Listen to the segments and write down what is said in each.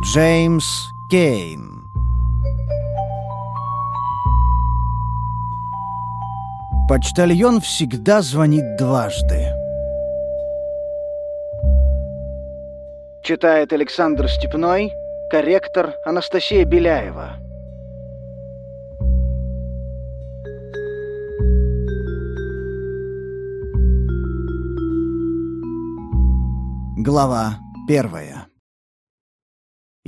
Джеймс Кейн Почтальон всегда звонит дважды. Читает Александр Степной, корректор Анастасия Беляева. Глава первая.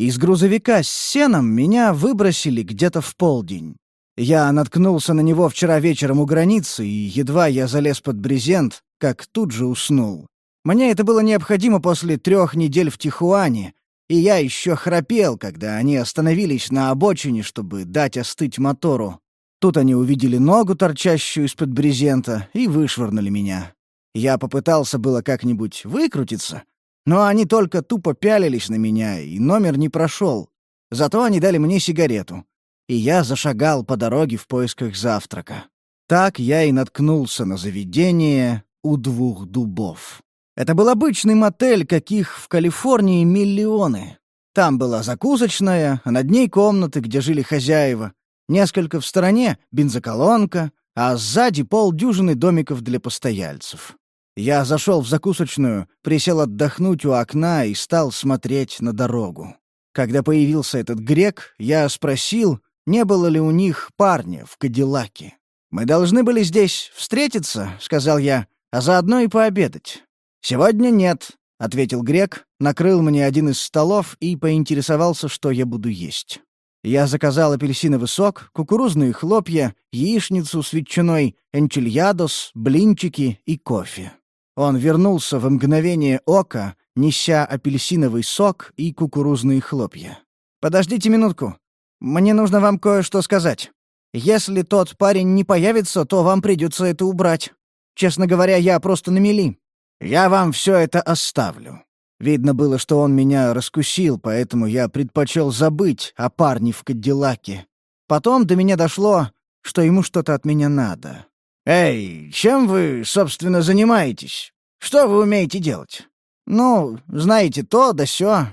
Из грузовика с сеном меня выбросили где-то в полдень. Я наткнулся на него вчера вечером у границы, и едва я залез под брезент, как тут же уснул. Мне это было необходимо после трех недель в Тихуане, и я еще храпел, когда они остановились на обочине, чтобы дать остыть мотору. Тут они увидели ногу, торчащую из-под брезента, и вышвырнули меня. Я попытался было как-нибудь выкрутиться, но они только тупо пялились на меня, и номер не прошел. Зато они дали мне сигарету. И я зашагал по дороге в поисках завтрака. Так я и наткнулся на заведение у двух дубов. Это был обычный мотель, каких в Калифорнии миллионы. Там была закусочная, а над ней комнаты, где жили хозяева. Несколько в стороне — бензоколонка, а сзади полдюжины домиков для постояльцев. Я зашел в закусочную, присел отдохнуть у окна и стал смотреть на дорогу. Когда появился этот грек, я спросил, не было ли у них парня в Кадиллаке. «Мы должны были здесь встретиться», — сказал я, — «а заодно и пообедать». «Сегодня нет», — ответил грек, накрыл мне один из столов и поинтересовался, что я буду есть. Я заказал апельсиновый сок, кукурузные хлопья, яичницу с ветчиной, энчильядос, блинчики и кофе. Он вернулся в мгновение ока, неся апельсиновый сок и кукурузные хлопья. «Подождите минутку. Мне нужно вам кое-что сказать. Если тот парень не появится, то вам придется это убрать. Честно говоря, я просто на мели. Я вам все это оставлю». Видно было, что он меня раскусил, поэтому я предпочел забыть о парне в Кадиллаке. Потом до меня дошло, что ему что-то от меня надо. «Эй, чем вы, собственно, занимаетесь? Что вы умеете делать?» «Ну, знаете, то да сё.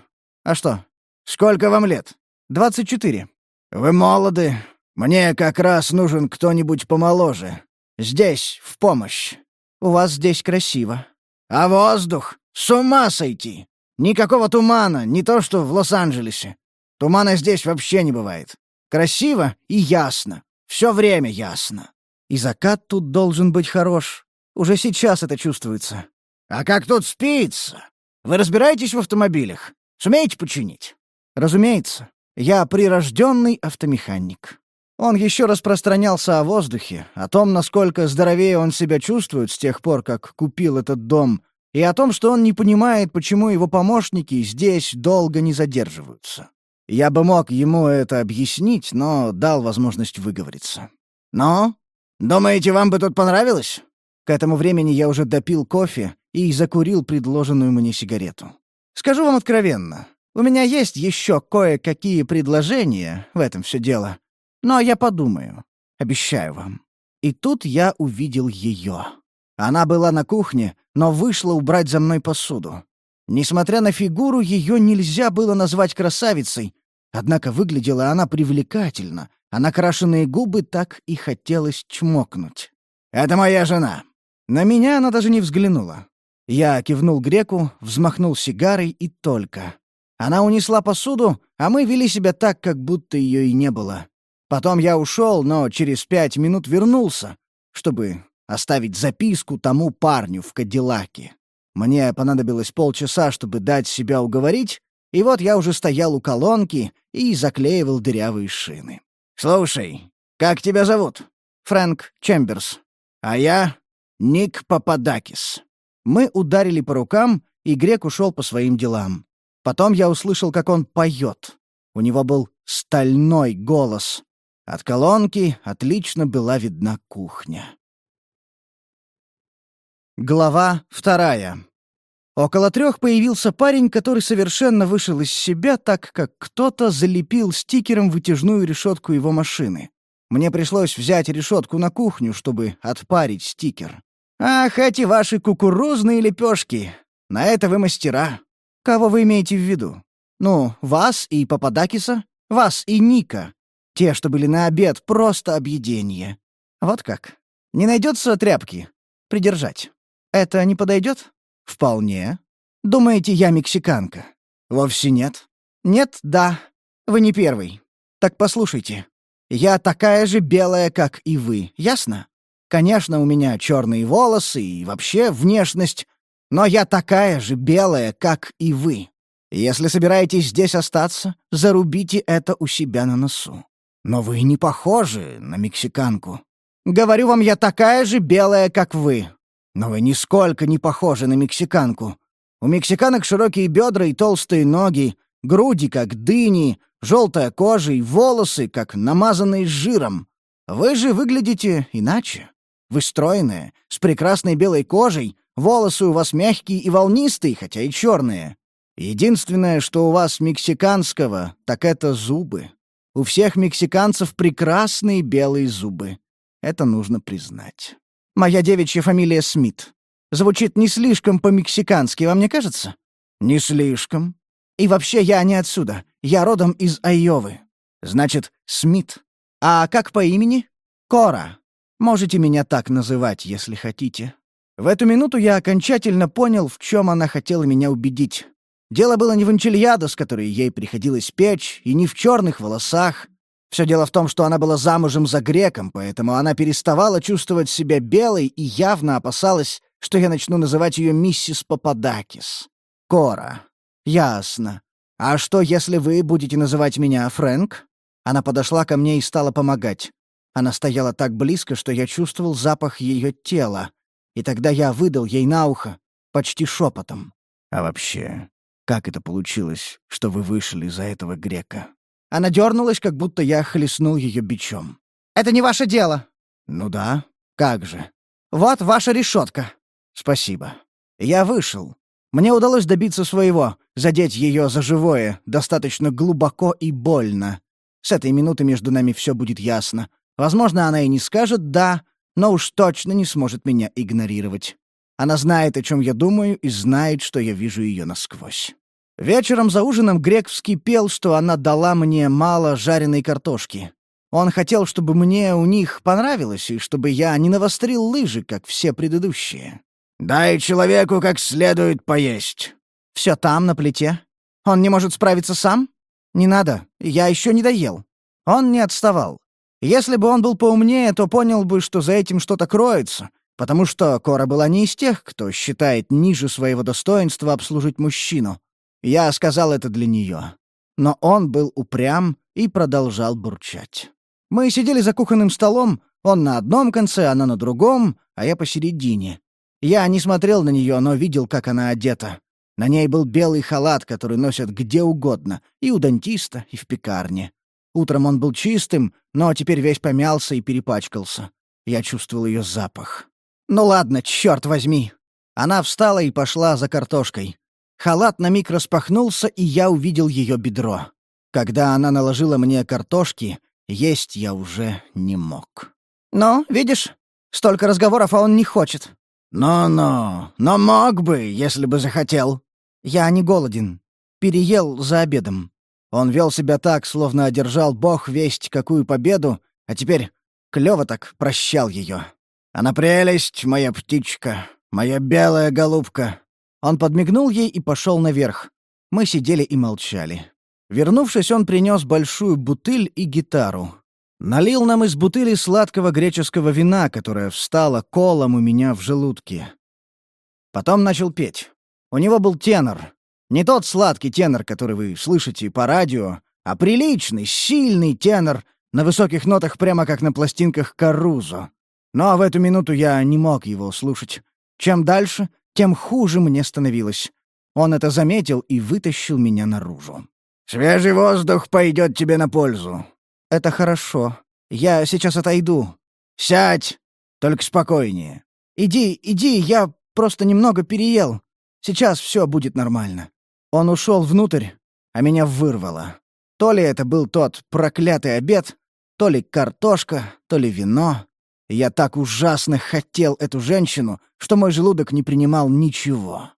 А что?» «Сколько вам лет?» «Двадцать четыре». «Вы молоды. Мне как раз нужен кто-нибудь помоложе. Здесь, в помощь. У вас здесь красиво. А воздух? С ума сойти! Никакого тумана, не то что в Лос-Анджелесе. Тумана здесь вообще не бывает. Красиво и ясно. Все время ясно. И закат тут должен быть хорош. Уже сейчас это чувствуется. А как тут спится? Вы разбираетесь в автомобилях? Сумеете починить? Разумеется. Я прирожденный автомеханик. Он еще распространялся о воздухе, о том, насколько здоровее он себя чувствует с тех пор, как купил этот дом, и о том, что он не понимает, почему его помощники здесь долго не задерживаются. Я бы мог ему это объяснить, но дал возможность выговориться. «Но? Думаете, вам бы тут понравилось?» К этому времени я уже допил кофе и закурил предложенную мне сигарету. «Скажу вам откровенно, у меня есть еще кое-какие предложения, в этом все дело. Но я подумаю, обещаю вам». И тут я увидел ее. Она была на кухне, но вышла убрать за мной посуду. Несмотря на фигуру, ее нельзя было назвать красавицей, однако выглядела она привлекательно, а накрашенные губы так и хотелось чмокнуть. «Это моя жена!» На меня она даже не взглянула. Я кивнул греку, взмахнул сигарой и только. Она унесла посуду, а мы вели себя так, как будто ее и не было. Потом я ушел, но через пять минут вернулся, чтобы оставить записку тому парню в Кадиллаке. Мне понадобилось полчаса, чтобы дать себя уговорить, и вот я уже стоял у колонки и заклеивал дырявые шины. «Слушай, как тебя зовут?» «Фрэнк Чемберс». «А я — Ник Пападакис». Мы ударили по рукам, и Грек ушел по своим делам. Потом я услышал, как он поет. У него был стальной голос. От колонки отлично была видна кухня. Глава вторая. Около трех появился парень, который совершенно вышел из себя, так как кто-то залепил стикером вытяжную решетку его машины. Мне пришлось взять решетку на кухню, чтобы отпарить стикер. «Ах, эти ваши кукурузные лепешки! На это вы мастера! Кого вы имеете в виду?» Ну, вас и Пападакиса, вас и Ника. Те, что были на обед, просто объедение. Вот как. Не найдется тряпки? Придержать. Это не подойдет? Вполне. Думаете, я мексиканка? Вовсе нет. Нет, да. Вы не первый. Так послушайте. Я такая же белая, как и вы, ясно? Конечно, у меня черные волосы и вообще внешность, но я такая же белая, как и вы. Если собираетесь здесь остаться, зарубите это у себя на носу. Но вы не похожи на мексиканку. Говорю вам, я такая же белая, как вы. Но вы нисколько не похожи на мексиканку. У мексиканок широкие бедра и толстые ноги, груди, как дыни, желтая кожа и волосы, как намазанные жиром. Вы же выглядите иначе. Вы стройная, с прекрасной белой кожей, волосы у вас мягкие и волнистые, хотя и черные. Единственное, что у вас мексиканского, так это зубы. У всех мексиканцев прекрасные белые зубы. Это нужно признать. Моя девичья фамилия Смит. Звучит не слишком по-мексикански, вам не кажется? Не слишком. И вообще я не отсюда. Я родом из Айовы. Значит, Смит. А как по имени? Кора. Можете меня так называть, если хотите. В эту минуту я окончательно понял, в чем она хотела меня убедить. Дело было не в с которой ей приходилось печь, и не в черных волосах. Все дело в том, что она была замужем за греком, поэтому она переставала чувствовать себя белой и явно опасалась, что я начну называть ее миссис Пападакис. Кора. Ясно. А что, если вы будете называть меня Фрэнк? Она подошла ко мне и стала помогать. Она стояла так близко, что я чувствовал запах ее тела. И тогда я выдал ей на ухо, почти шепотом. А вообще, как это получилось, что вы вышли за этого грека?» Она дернулась, как будто я хлестнул ее бичом. «Это не ваше дело!» «Ну да, как же. Вот ваша решетка!» «Спасибо. Я вышел. Мне удалось добиться своего, задеть ее за живое, достаточно глубоко и больно. С этой минуты между нами все будет ясно. Возможно, она и не скажет «да», но уж точно не сможет меня игнорировать. Она знает, о чем я думаю, и знает, что я вижу ее насквозь. Вечером за ужином Грек вскипел, что она дала мне мало жареной картошки. Он хотел, чтобы мне у них понравилось, и чтобы я не навострил лыжи, как все предыдущие. «Дай человеку как следует поесть». «Все там, на плите. Он не может справиться сам? Не надо, я еще не доел». Он не отставал. Если бы он был поумнее, то понял бы, что за этим что-то кроется, потому что Кора была не из тех, кто считает ниже своего достоинства обслужить мужчину. Я сказал это для нее. Но он был упрям и продолжал бурчать. Мы сидели за кухонным столом, он на одном конце, она на другом, а я посередине. Я не смотрел на нее, но видел, как она одета. На ней был белый халат, который носят где угодно, и у дантиста, и в пекарне. Утром он был чистым, но теперь весь помялся и перепачкался. Я чувствовал ее запах. «Ну ладно, черт возьми!» Она встала и пошла за картошкой. Халат на миг распахнулся, и я увидел ее бедро. Когда она наложила мне картошки, есть я уже не мог. «Ну, видишь, столько разговоров, а он не хочет». «Ну-ну, но мог бы, если бы захотел». «Я не голоден. Переел за обедом». Он вел себя так, словно одержал бог весть какую победу, а теперь клёво так прощал ее. Она прелесть, моя птичка, моя белая голубка. Он подмигнул ей и пошел наверх. Мы сидели и молчали. Вернувшись, он принес большую бутыль и гитару. Налил нам из бутыли сладкого греческого вина, которое встало колом у меня в желудке. Потом начал петь. У него был тенор. Не тот сладкий тенор, который вы слышите по радио, а приличный, сильный тенор на высоких нотах прямо как на пластинках Карузо. Но в эту минуту я не мог его слушать. Чем дальше, тем хуже мне становилось. Он это заметил и вытащил меня наружу. «Свежий воздух пойдет тебе на пользу». «Это хорошо. Я сейчас отойду». «Сядь! Только спокойнее». «Иди, иди, я просто немного переел. Сейчас все будет нормально». Он ушел внутрь, а меня вырвало. То ли это был тот проклятый обед, то ли картошка, то ли вино. Я так ужасно хотел эту женщину, что мой желудок не принимал ничего.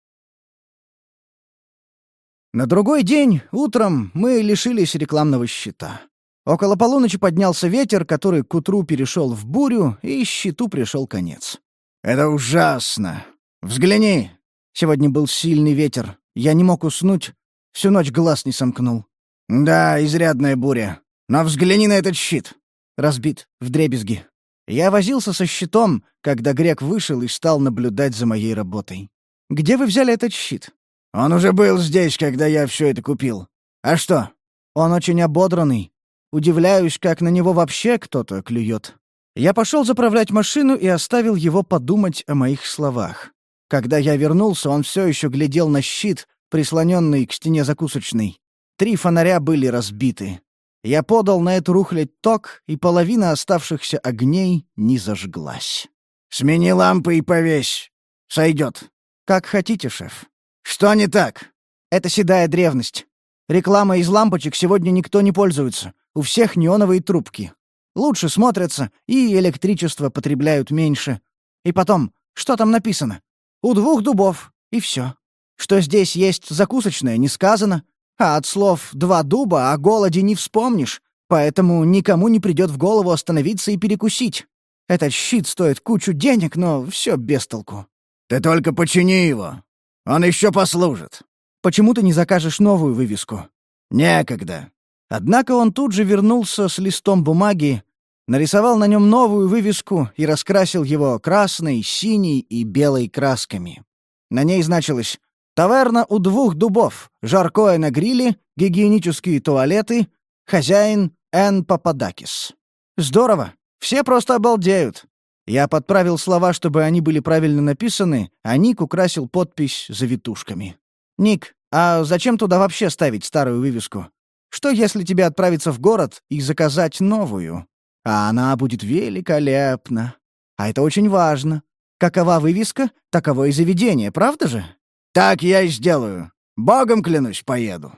На другой день, утром, мы лишились рекламного щита. Около полуночи поднялся ветер, который к утру перешел в бурю, и щиту пришел конец. «Это ужасно! Взгляни!» Сегодня был сильный ветер. Я не мог уснуть. Всю ночь глаз не сомкнул. «Да, изрядная буря. Но взгляни на этот щит!» Разбит, в дребезги. Я возился со щитом, когда грек вышел и стал наблюдать за моей работой. «Где вы взяли этот щит?» «Он уже был здесь, когда я все это купил. А что?» «Он очень ободранный. Удивляюсь, как на него вообще кто-то клюет. Я пошел заправлять машину и оставил его подумать о моих словах. Когда я вернулся, он все еще глядел на щит, прислоненный к стене закусочной. Три фонаря были разбиты. Я подал на эту рухлядь ток, и половина оставшихся огней не зажглась. «Смени лампы и повесь. Сойдет». «Как хотите, шеф». «Что не так?» «Это седая древность. Реклама из лампочек сегодня никто не пользуется. У всех неоновые трубки. Лучше смотрятся, и электричество потребляют меньше. И потом, что там написано? У двух дубов, и все. Что здесь есть закусочная, не сказано. А от слов «два дуба» о голоде не вспомнишь, поэтому никому не придет в голову остановиться и перекусить. Этот щит стоит кучу денег, но все без толку. «Ты только почини его. Он еще послужит». «Почему ты не закажешь новую вывеску?» «Некогда. Однако он тут же вернулся с листом бумаги, нарисовал на нем новую вывеску и раскрасил его красной, синей и белой красками. На ней значилось «Таверна у двух дубов, жаркое на гриле, гигиенические туалеты, хозяин Н. Пападакис». Здорово, все просто обалдеют. Я подправил слова, чтобы они были правильно написаны, а Ник украсил подпись завитушками. «Ник, а зачем туда вообще ставить старую вывеску? Что, если тебе отправиться в город и заказать новую? А она будет великолепна. А это очень важно. Какова вывеска, таково и заведение, правда же? Так я и сделаю. Богом клянусь, поеду.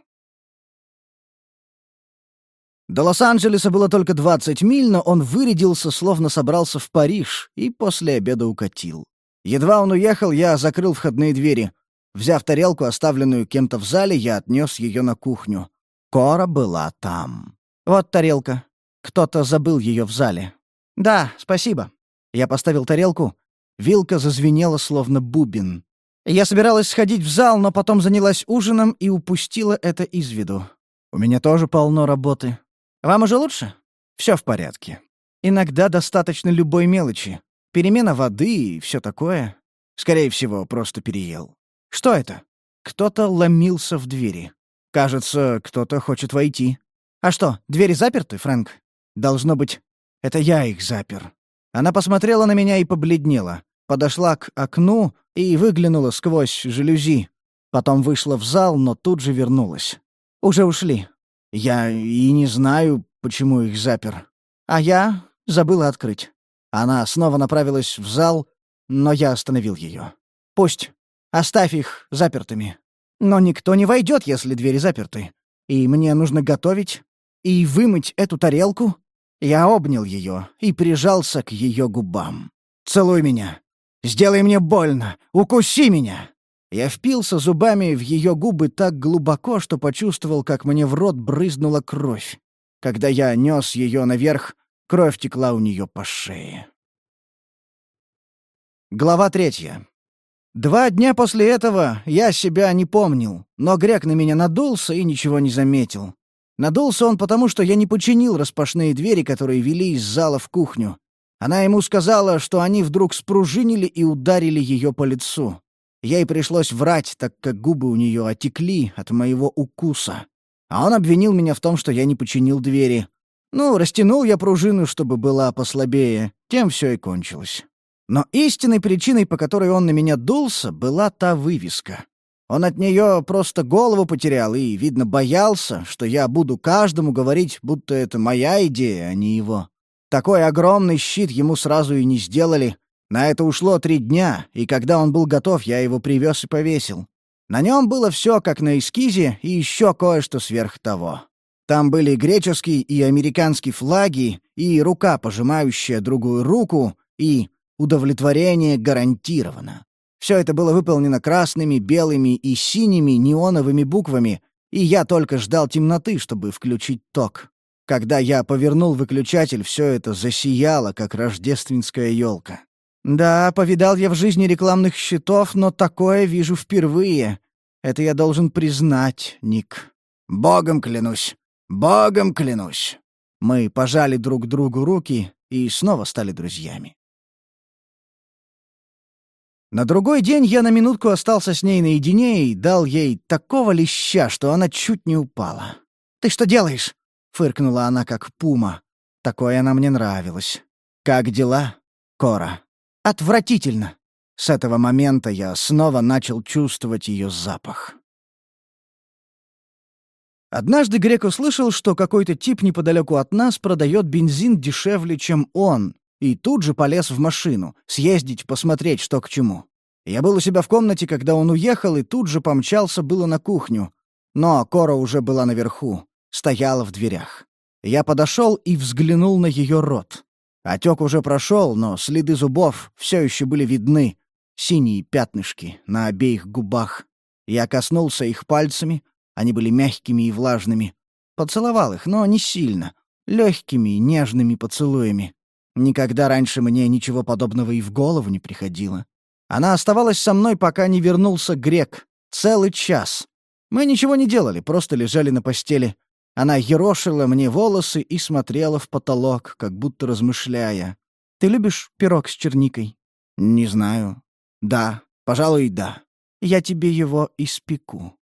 До Лос-Анджелеса было только 20 миль, но он вырядился, словно собрался в Париж, и после обеда укатил. Едва он уехал, я закрыл входные двери. Взяв тарелку, оставленную кем-то в зале, я отнес ее на кухню. Кора была там. Вот тарелка. Кто-то забыл ее в зале. Да, спасибо. Я поставил тарелку. Вилка зазвенела, словно бубен. Я собиралась сходить в зал, но потом занялась ужином и упустила это из виду. У меня тоже полно работы. Вам уже лучше? Все в порядке. Иногда достаточно любой мелочи. Перемена воды и все такое. Скорее всего, просто переел. Что это? Кто-то ломился в двери. Кажется, кто-то хочет войти. А что, двери заперты, Фрэнк? Должно быть, это я их запер. Она посмотрела на меня и побледнела. Подошла к окну и выглянула сквозь жалюзи. Потом вышла в зал, но тут же вернулась. Уже ушли. Я и не знаю, почему их запер. А я забыла открыть. Она снова направилась в зал, но я остановил ее. Пусть. Оставь их запертыми. Но никто не войдет, если двери заперты. И мне нужно готовить и вымыть эту тарелку. Я обнял ее и прижался к ее губам. «Целуй меня! Сделай мне больно! Укуси меня!» Я впился зубами в ее губы так глубоко, что почувствовал, как мне в рот брызнула кровь. Когда я нес ее наверх, кровь текла у нее по шее. Глава третья. Два дня после этого я себя не помнил, но грек на меня надулся и ничего не заметил. Надулся он потому, что я не починил распашные двери, которые вели из зала в кухню. Она ему сказала, что они вдруг спружинили и ударили ее по лицу. Ей пришлось врать, так как губы у нее отекли от моего укуса. А он обвинил меня в том, что я не починил двери. Ну, растянул я пружину, чтобы была послабее. Тем все и кончилось. Но истинной причиной, по которой он на меня дулся, была та вывеска. Он от нее просто голову потерял и, видно, боялся, что я буду каждому говорить, будто это моя идея, а не его. Такой огромный щит ему сразу и не сделали. На это ушло три дня, и когда он был готов, я его привез и повесил. На нем было все как на эскизе и еще кое-что сверх того. Там были греческие и американские флаги, и рука, пожимающая другую руку, и Удовлетворение гарантировано. Все это было выполнено красными, белыми и синими неоновыми буквами, и я только ждал темноты, чтобы включить ток. Когда я повернул выключатель, все это засияло, как рождественская елка. Да, повидал я в жизни рекламных щитов, но такое вижу впервые. Это я должен признать, Ник. Богом клянусь. Богом клянусь. Мы пожали друг другу руки и снова стали друзьями. На другой день я на минутку остался с ней наедине и дал ей такого леща, что она чуть не упала. «Ты что делаешь?» — фыркнула она, как пума. Такое она мне нравилось. «Как дела, Кора?» «Отвратительно!» С этого момента я снова начал чувствовать ее запах. Однажды Грек услышал, что какой-то тип неподалеку от нас продает бензин дешевле, чем он, и тут же полез в машину, съездить, посмотреть, что к чему. Я был у себя в комнате, когда он уехал, и тут же помчался было на кухню. Но Кора уже была наверху, стояла в дверях. Я подошел и взглянул на ее рот. Отек уже прошел, но следы зубов все еще были видны. Синие пятнышки на обеих губах. Я коснулся их пальцами, они были мягкими и влажными. Поцеловал их, но не сильно. Легкими, нежными поцелуями. Никогда раньше мне ничего подобного и в голову не приходило. Она оставалась со мной, пока не вернулся грек. Целый час. Мы ничего не делали, просто лежали на постели. Она ерошила мне волосы и смотрела в потолок, как будто размышляя. «Ты любишь пирог с черникой?» «Не знаю. Да, пожалуй, да. Я тебе его испеку».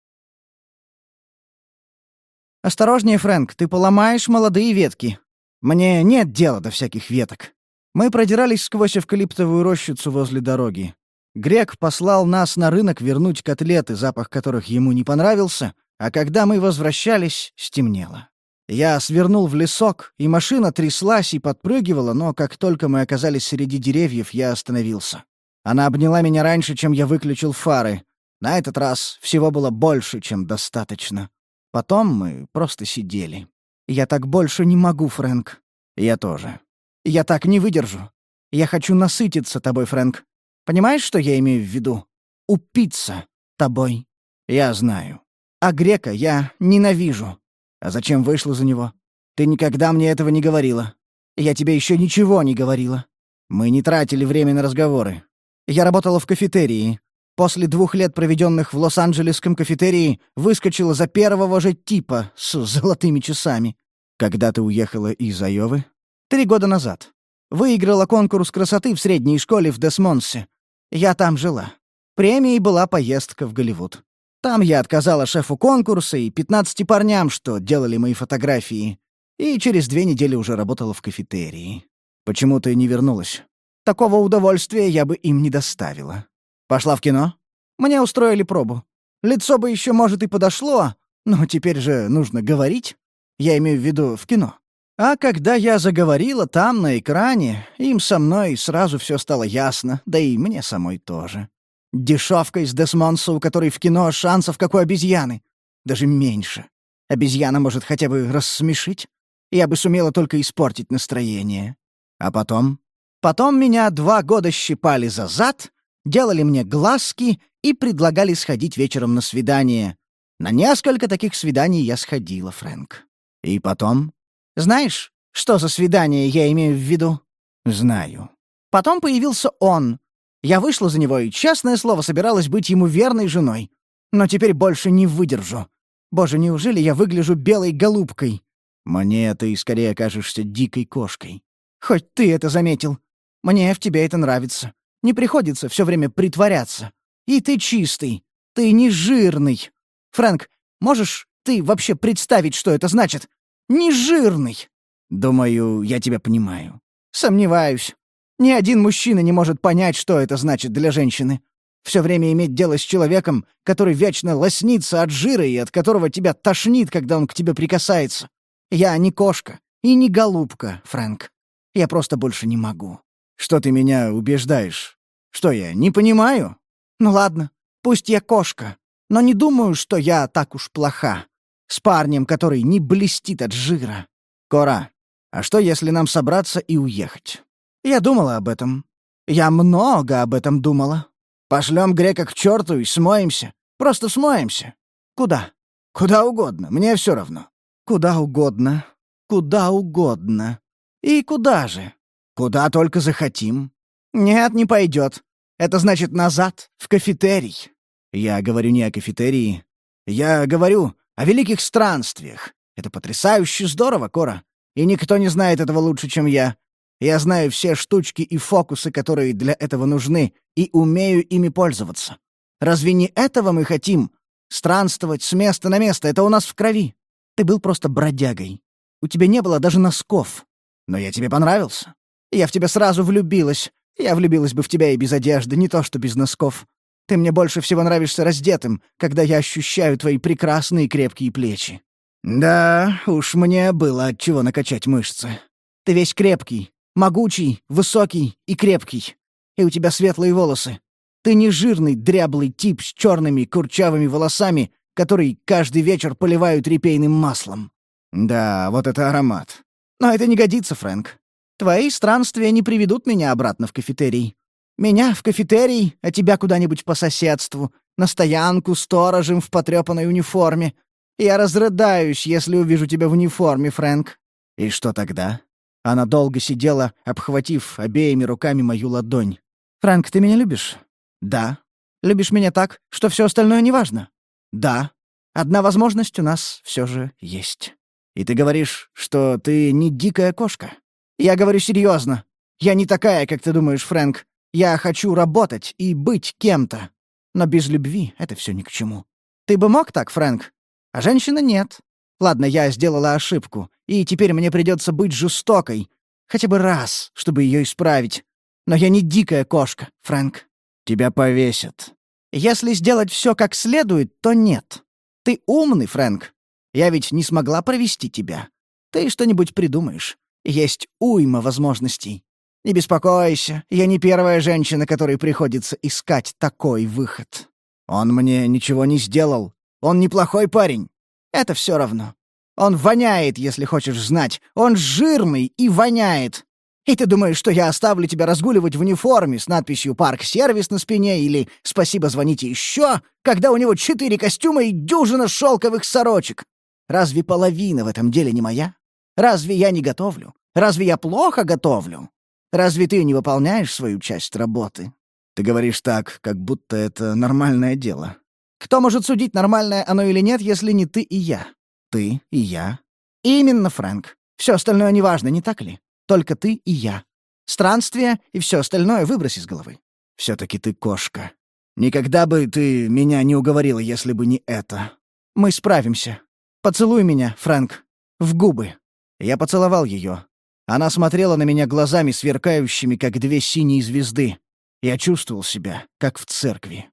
«Осторожнее, Фрэнк, ты поломаешь молодые ветки. Мне нет дела до всяких веток». Мы продирались сквозь эвкалиптовую рощицу возле дороги. Грек послал нас на рынок вернуть котлеты, запах которых ему не понравился, а когда мы возвращались, стемнело. Я свернул в лесок, и машина тряслась и подпрыгивала, но как только мы оказались среди деревьев, я остановился. Она обняла меня раньше, чем я выключил фары. На этот раз всего было больше, чем достаточно. Потом мы просто сидели. «Я так больше не могу, Фрэнк». «Я тоже». «Я так не выдержу. Я хочу насытиться тобой, Фрэнк. Понимаешь, что я имею в виду? Упиться тобой». «Я знаю». А грека я ненавижу. А зачем вышла за него? Ты никогда мне этого не говорила. Я тебе еще ничего не говорила. Мы не тратили время на разговоры. Я работала в кафетерии. После двух лет, проведенных в Лос-Анджелесском кафетерии, выскочила за первого же типа с золотыми часами. Когда ты уехала из Айовы? Три года назад. Выиграла конкурс красоты в средней школе в Десмонсе. Я там жила. Премией была поездка в Голливуд. Там я отказала шефу конкурса и 15 парням, что делали мои фотографии. И через две недели уже работала в кафетерии. Почему ты не вернулась? Такого удовольствия я бы им не доставила. Пошла в кино? Мне устроили пробу. Лицо бы еще, может, и подошло, но теперь же нужно говорить. Я имею в виду в кино. А когда я заговорила там, на экране, им со мной сразу все стало ясно, да и мне самой тоже. Дешевка из Десмонса, у которой в кино шансов, как у обезьяны. Даже меньше. Обезьяна может хотя бы рассмешить. Я бы сумела только испортить настроение. А потом? Потом меня два года щипали за зад, делали мне глазки и предлагали сходить вечером на свидание. На несколько таких свиданий я сходила, Фрэнк. И потом? Знаешь, что за свидание я имею в виду? Знаю. Потом появился он, я вышла за него и, честное слово, собиралась быть ему верной женой. Но теперь больше не выдержу. Боже, неужели я выгляжу белой голубкой? Мне ты скорее кажешься дикой кошкой. Хоть ты это заметил. Мне в тебе это нравится. Не приходится все время притворяться. И ты чистый. Ты не жирный. Фрэнк, можешь ты вообще представить, что это значит? Не жирный. Думаю, я тебя понимаю. Сомневаюсь. Ни один мужчина не может понять, что это значит для женщины. Все время иметь дело с человеком, который вечно лоснится от жира и от которого тебя тошнит, когда он к тебе прикасается. Я не кошка и не голубка, Фрэнк. Я просто больше не могу. Что ты меня убеждаешь? Что я, не понимаю? Ну ладно, пусть я кошка, но не думаю, что я так уж плоха. С парнем, который не блестит от жира. Кора, а что, если нам собраться и уехать? Я думала об этом. Я много об этом думала. Пошлем грека к черту и смоемся. Просто смоемся. Куда? Куда угодно, мне все равно. Куда угодно. Куда угодно. И куда же? Куда только захотим. Нет, не пойдет. Это значит назад, в кафетерий. Я говорю не о кафетерии. Я говорю о великих странствиях. Это потрясающе здорово, Кора. И никто не знает этого лучше, чем я. Я знаю все штучки и фокусы, которые для этого нужны, и умею ими пользоваться. Разве не этого мы хотим? Странствовать с места на место — это у нас в крови. Ты был просто бродягой. У тебя не было даже носков. Но я тебе понравился. Я в тебя сразу влюбилась. Я влюбилась бы в тебя и без одежды, не то что без носков. Ты мне больше всего нравишься раздетым, когда я ощущаю твои прекрасные крепкие плечи. Да, уж мне было от чего накачать мышцы. Ты весь крепкий, могучий, высокий и крепкий. И у тебя светлые волосы. Ты не жирный, дряблый тип с черными курчавыми волосами, который каждый вечер поливают репейным маслом. Да, вот это аромат. Но это не годится, Фрэнк. Твои странствия не приведут меня обратно в кафетерий. Меня в кафетерий, а тебя куда-нибудь по соседству, на стоянку сторожем в потрёпанной униформе. Я разрыдаюсь, если увижу тебя в униформе, Фрэнк». «И что тогда?» Она долго сидела, обхватив обеими руками мою ладонь. «Фрэнк, ты меня любишь?» «Да». «Любишь меня так, что все остальное неважно?» «Да». «Одна возможность у нас все же есть». «И ты говоришь, что ты не дикая кошка?» «Я говорю серьезно. Я не такая, как ты думаешь, Фрэнк. Я хочу работать и быть кем-то. Но без любви это все ни к чему. Ты бы мог так, Фрэнк? А женщина нет. Ладно, я сделала ошибку, и теперь мне придется быть жестокой. Хотя бы раз, чтобы ее исправить. Но я не дикая кошка, Фрэнк. Тебя повесят. Если сделать все как следует, то нет. Ты умный, Фрэнк. Я ведь не смогла провести тебя. Ты что-нибудь придумаешь. Есть уйма возможностей. Не беспокойся, я не первая женщина, которой приходится искать такой выход. Он мне ничего не сделал. Он неплохой парень. Это все равно. Он воняет, если хочешь знать. Он жирный и воняет. И ты думаешь, что я оставлю тебя разгуливать в униформе с надписью «Парк-сервис» на спине или «Спасибо, звоните еще», когда у него четыре костюма и дюжина шелковых сорочек? Разве половина в этом деле не моя? Разве я не готовлю? Разве я плохо готовлю? Разве ты не выполняешь свою часть работы? Ты говоришь так, как будто это нормальное дело. Кто может судить, нормальное оно или нет, если не ты и я? Ты и я. Именно, Фрэнк. Все остальное неважно, не так ли? Только ты и я. Странствие и все остальное выбрось из головы. Все-таки ты кошка. Никогда бы ты меня не уговорила, если бы не это. Мы справимся. Поцелуй меня, Фрэнк. В губы. Я поцеловал ее. Она смотрела на меня глазами, сверкающими, как две синие звезды. Я чувствовал себя, как в церкви.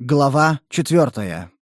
Глава четвертая.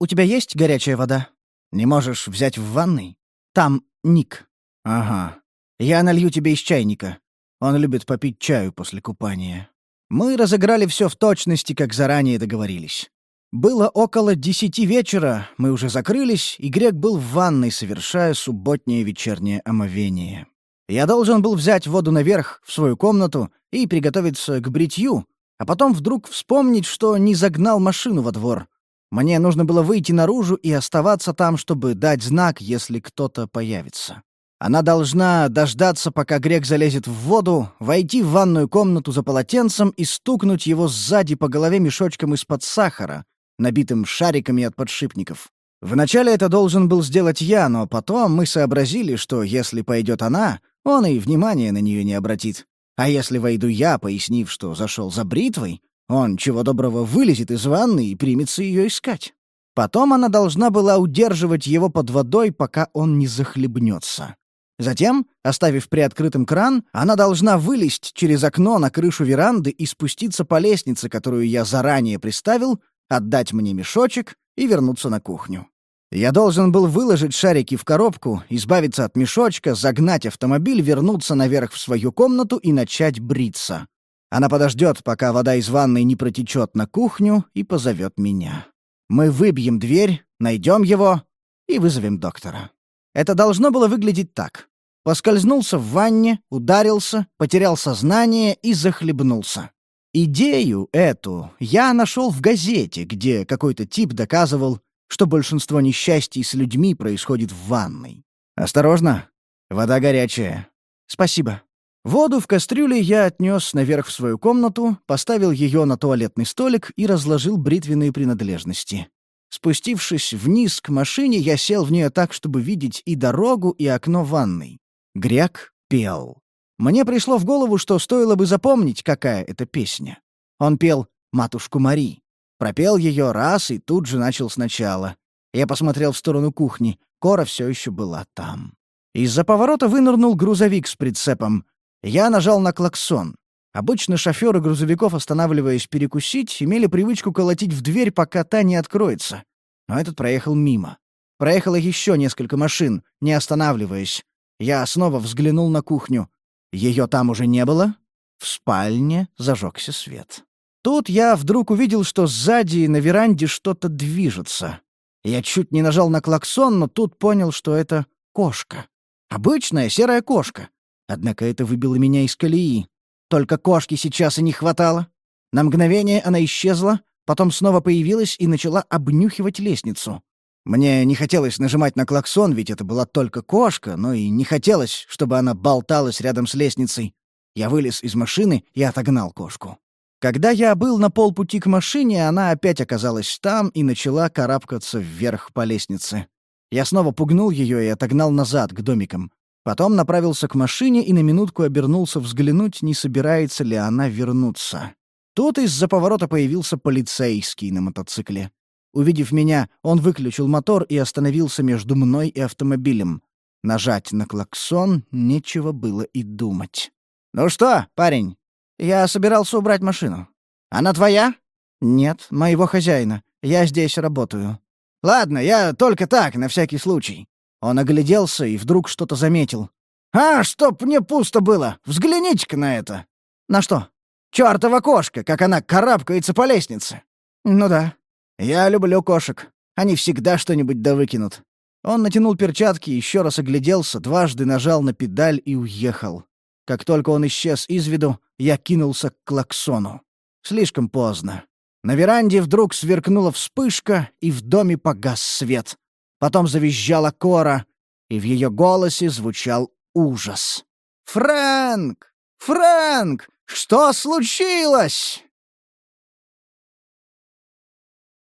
«У тебя есть горячая вода? Не можешь взять в ванной? Там Ник». «Ага. Я налью тебе из чайника. Он любит попить чаю после купания». Мы разыграли все в точности, как заранее договорились. Было около десяти вечера, мы уже закрылись, и Грек был в ванной, совершая субботнее вечернее омовение. Я должен был взять воду наверх, в свою комнату, и приготовиться к бритью, а потом вдруг вспомнить, что не загнал машину во двор. Мне нужно было выйти наружу и оставаться там, чтобы дать знак, если кто-то появится. Она должна дождаться, пока Грек залезет в воду, войти в ванную комнату за полотенцем и стукнуть его сзади по голове мешочком из-под сахара, набитым шариками от подшипников. Вначале это должен был сделать я, но потом мы сообразили, что если пойдет она, он и внимания на нее не обратит. А если войду я, пояснив, что зашел за бритвой, он чего доброго вылезет из ванны и примется ее искать. Потом она должна была удерживать его под водой, пока он не захлебнется. Затем, оставив приоткрытым кран, она должна вылезть через окно на крышу веранды и спуститься по лестнице, которую я заранее приставил, отдать мне мешочек и вернуться на кухню. Я должен был выложить шарики в коробку, избавиться от мешочка, загнать автомобиль, вернуться наверх в свою комнату и начать бриться. Она подождет, пока вода из ванной не протечет на кухню и позовет меня. Мы выбьем дверь, найдем его и вызовем доктора. Это должно было выглядеть так. Поскользнулся в ванне, ударился, потерял сознание и захлебнулся. Идею эту я нашел в газете, где какой-то тип доказывал, что большинство несчастий с людьми происходит в ванной. «Осторожно! Вода горячая!» «Спасибо». Воду в кастрюле я отнес наверх в свою комнату, поставил ее на туалетный столик и разложил бритвенные принадлежности. Спустившись вниз к машине, я сел в нее так, чтобы видеть и дорогу, и окно ванной. Грек пел. Мне пришло в голову, что стоило бы запомнить, какая это песня. Он пел «Матушку Мари». Пропел ее раз и тут же начал сначала. Я посмотрел в сторону кухни. Кора все еще была там. Из-за поворота вынырнул грузовик с прицепом. Я нажал на клаксон. Обычно шоферы грузовиков, останавливаясь перекусить, имели привычку колотить в дверь, пока та не откроется. Но этот проехал мимо. Проехало еще несколько машин, не останавливаясь. Я снова взглянул на кухню. Ее там уже не было. В спальне зажегся свет. Тут я вдруг увидел, что сзади на веранде что-то движется. Я чуть не нажал на клаксон, но тут понял, что это кошка. Обычная серая кошка. Однако это выбило меня из колеи. Только кошки сейчас и не хватало. На мгновение она исчезла, потом снова появилась и начала обнюхивать лестницу. Мне не хотелось нажимать на клаксон, ведь это была только кошка, но и не хотелось, чтобы она болталась рядом с лестницей. Я вылез из машины и отогнал кошку. Когда я был на полпути к машине, она опять оказалась там и начала карабкаться вверх по лестнице. Я снова пугнул ее и отогнал назад, к домикам. Потом направился к машине и на минутку обернулся взглянуть, не собирается ли она вернуться. Тут из-за поворота появился полицейский на мотоцикле. Увидев меня, он выключил мотор и остановился между мной и автомобилем. Нажать на клаксон нечего было и думать. «Ну что, парень? Я собирался убрать машину. Она твоя?» «Нет, моего хозяина. Я здесь работаю». «Ладно, я только так, на всякий случай». Он огляделся и вдруг что-то заметил. «А, чтоб мне пусто было! Взгляните-ка на это!» «На что?» «Чёртова кошка, как она карабкается по лестнице!» «Ну да, «Я люблю кошек. Они всегда что-нибудь да выкинут». Он натянул перчатки, еще раз огляделся, дважды нажал на педаль и уехал. Как только он исчез из виду, я кинулся к клаксону. Слишком поздно. На веранде вдруг сверкнула вспышка, и в доме погас свет. Потом завизжала Кора, и в ее голосе звучал ужас. «Фрэнк! Фрэнк! Что случилось?»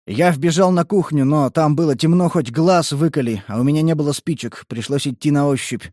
Я вбежал на кухню, но там было темно, хоть глаз выколи, а у меня не было спичек, пришлось идти на ощупь.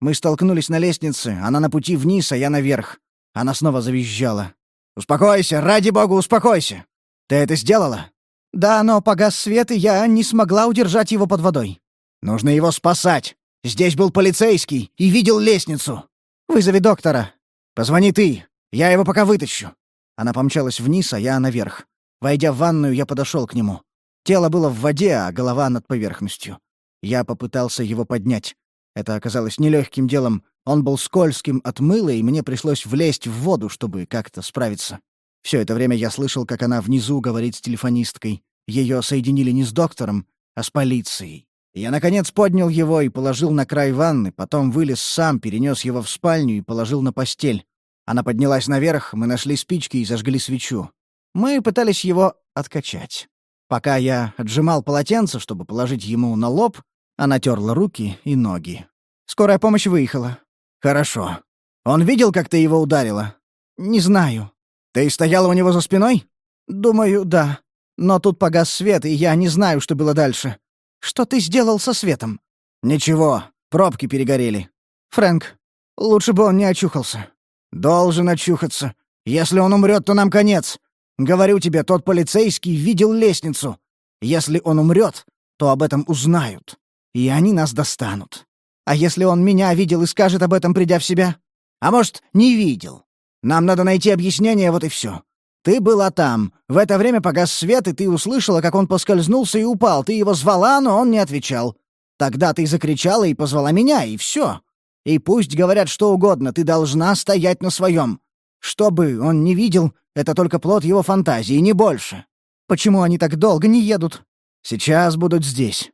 Мы столкнулись на лестнице, она на пути вниз, а я наверх. Она снова завизжала. «Успокойся, ради бога, успокойся! Ты это сделала?» «Да, но погас свет, и я не смогла удержать его под водой». «Нужно его спасать. Здесь был полицейский и видел лестницу. Вызови доктора. Позвони ты, я его пока вытащу». Она помчалась вниз, а я наверх. Войдя в ванную, я подошел к нему. Тело было в воде, а голова над поверхностью. Я попытался его поднять. Это оказалось нелегким делом. Он был скользким от мыла, и мне пришлось влезть в воду, чтобы как-то справиться. Все это время я слышал, как она внизу говорит с телефонисткой. Ее соединили не с доктором, а с полицией. Я, наконец, поднял его и положил на край ванны, потом вылез сам, перенес его в спальню и положил на постель. Она поднялась наверх, мы нашли спички и зажгли свечу. Мы пытались его откачать. Пока я отжимал полотенце, чтобы положить ему на лоб, она терла руки и ноги. Скорая помощь выехала. «Хорошо. Он видел, как ты его ударила?» «Не знаю». «Ты стояла у него за спиной?» «Думаю, да. Но тут погас свет, и я не знаю, что было дальше. Что ты сделал со светом?» «Ничего. Пробки перегорели». «Фрэнк, лучше бы он не очухался». «Должен очухаться. Если он умрет, то нам конец. Говорю тебе, тот полицейский видел лестницу. Если он умрет, то об этом узнают. И они нас достанут. А если он меня видел и скажет об этом, придя в себя? А может, не видел? Нам надо найти объяснение, вот и все. Ты была там. В это время погас свет, и ты услышала, как он поскользнулся и упал. Ты его звала, но он не отвечал. Тогда ты закричала и позвала меня, и все. И пусть говорят что угодно, ты должна стоять на своем. Что бы он не видел, это только плод его фантазии, не больше. Почему они так долго не едут? Сейчас будут здесь.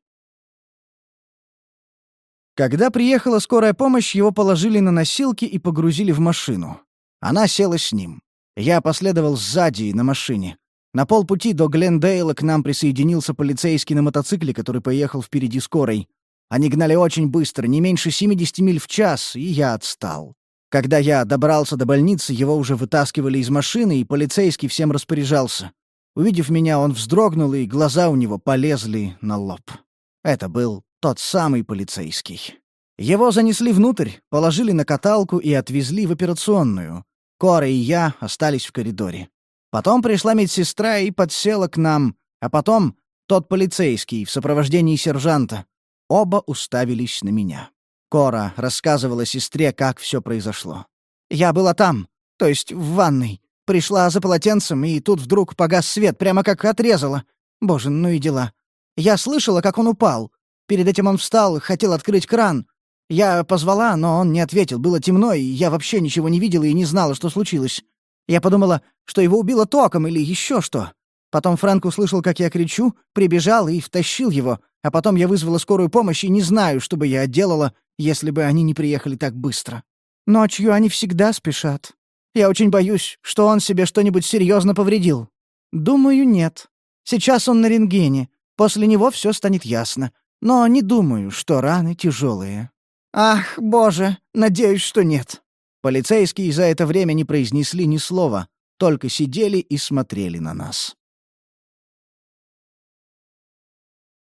Когда приехала скорая помощь, его положили на носилки и погрузили в машину. Она села с ним. Я последовал сзади на машине. На полпути до Глендейла к нам присоединился полицейский на мотоцикле, который поехал впереди скорой. Они гнали очень быстро, не меньше 70 миль в час, и я отстал. Когда я добрался до больницы, его уже вытаскивали из машины, и полицейский всем распоряжался. Увидев меня, он вздрогнул, и глаза у него полезли на лоб. Это был тот самый полицейский. Его занесли внутрь, положили на каталку и отвезли в операционную. Кора и я остались в коридоре. Потом пришла медсестра и подсела к нам, а потом тот полицейский в сопровождении сержанта. Оба уставились на меня. Кора рассказывала сестре, как все произошло. «Я была там, то есть в ванной. Пришла за полотенцем, и тут вдруг погас свет, прямо как отрезала. Боже, ну и дела. Я слышала, как он упал. Перед этим он встал, хотел открыть кран. Я позвала, но он не ответил. Было темно, и я вообще ничего не видела и не знала, что случилось. Я подумала, что его убило током или еще что. Потом Фрэнк услышал, как я кричу, прибежал и втащил его, а потом я вызвала скорую помощь и не знаю, что бы я делала, если бы они не приехали так быстро. Ночью они всегда спешат. Я очень боюсь, что он себе что-нибудь серьезно повредил. Думаю, нет. Сейчас он на рентгене. После него все станет ясно. Но не думаю, что раны тяжелые. Ах, боже, надеюсь, что нет. Полицейские за это время не произнесли ни слова, только сидели и смотрели на нас.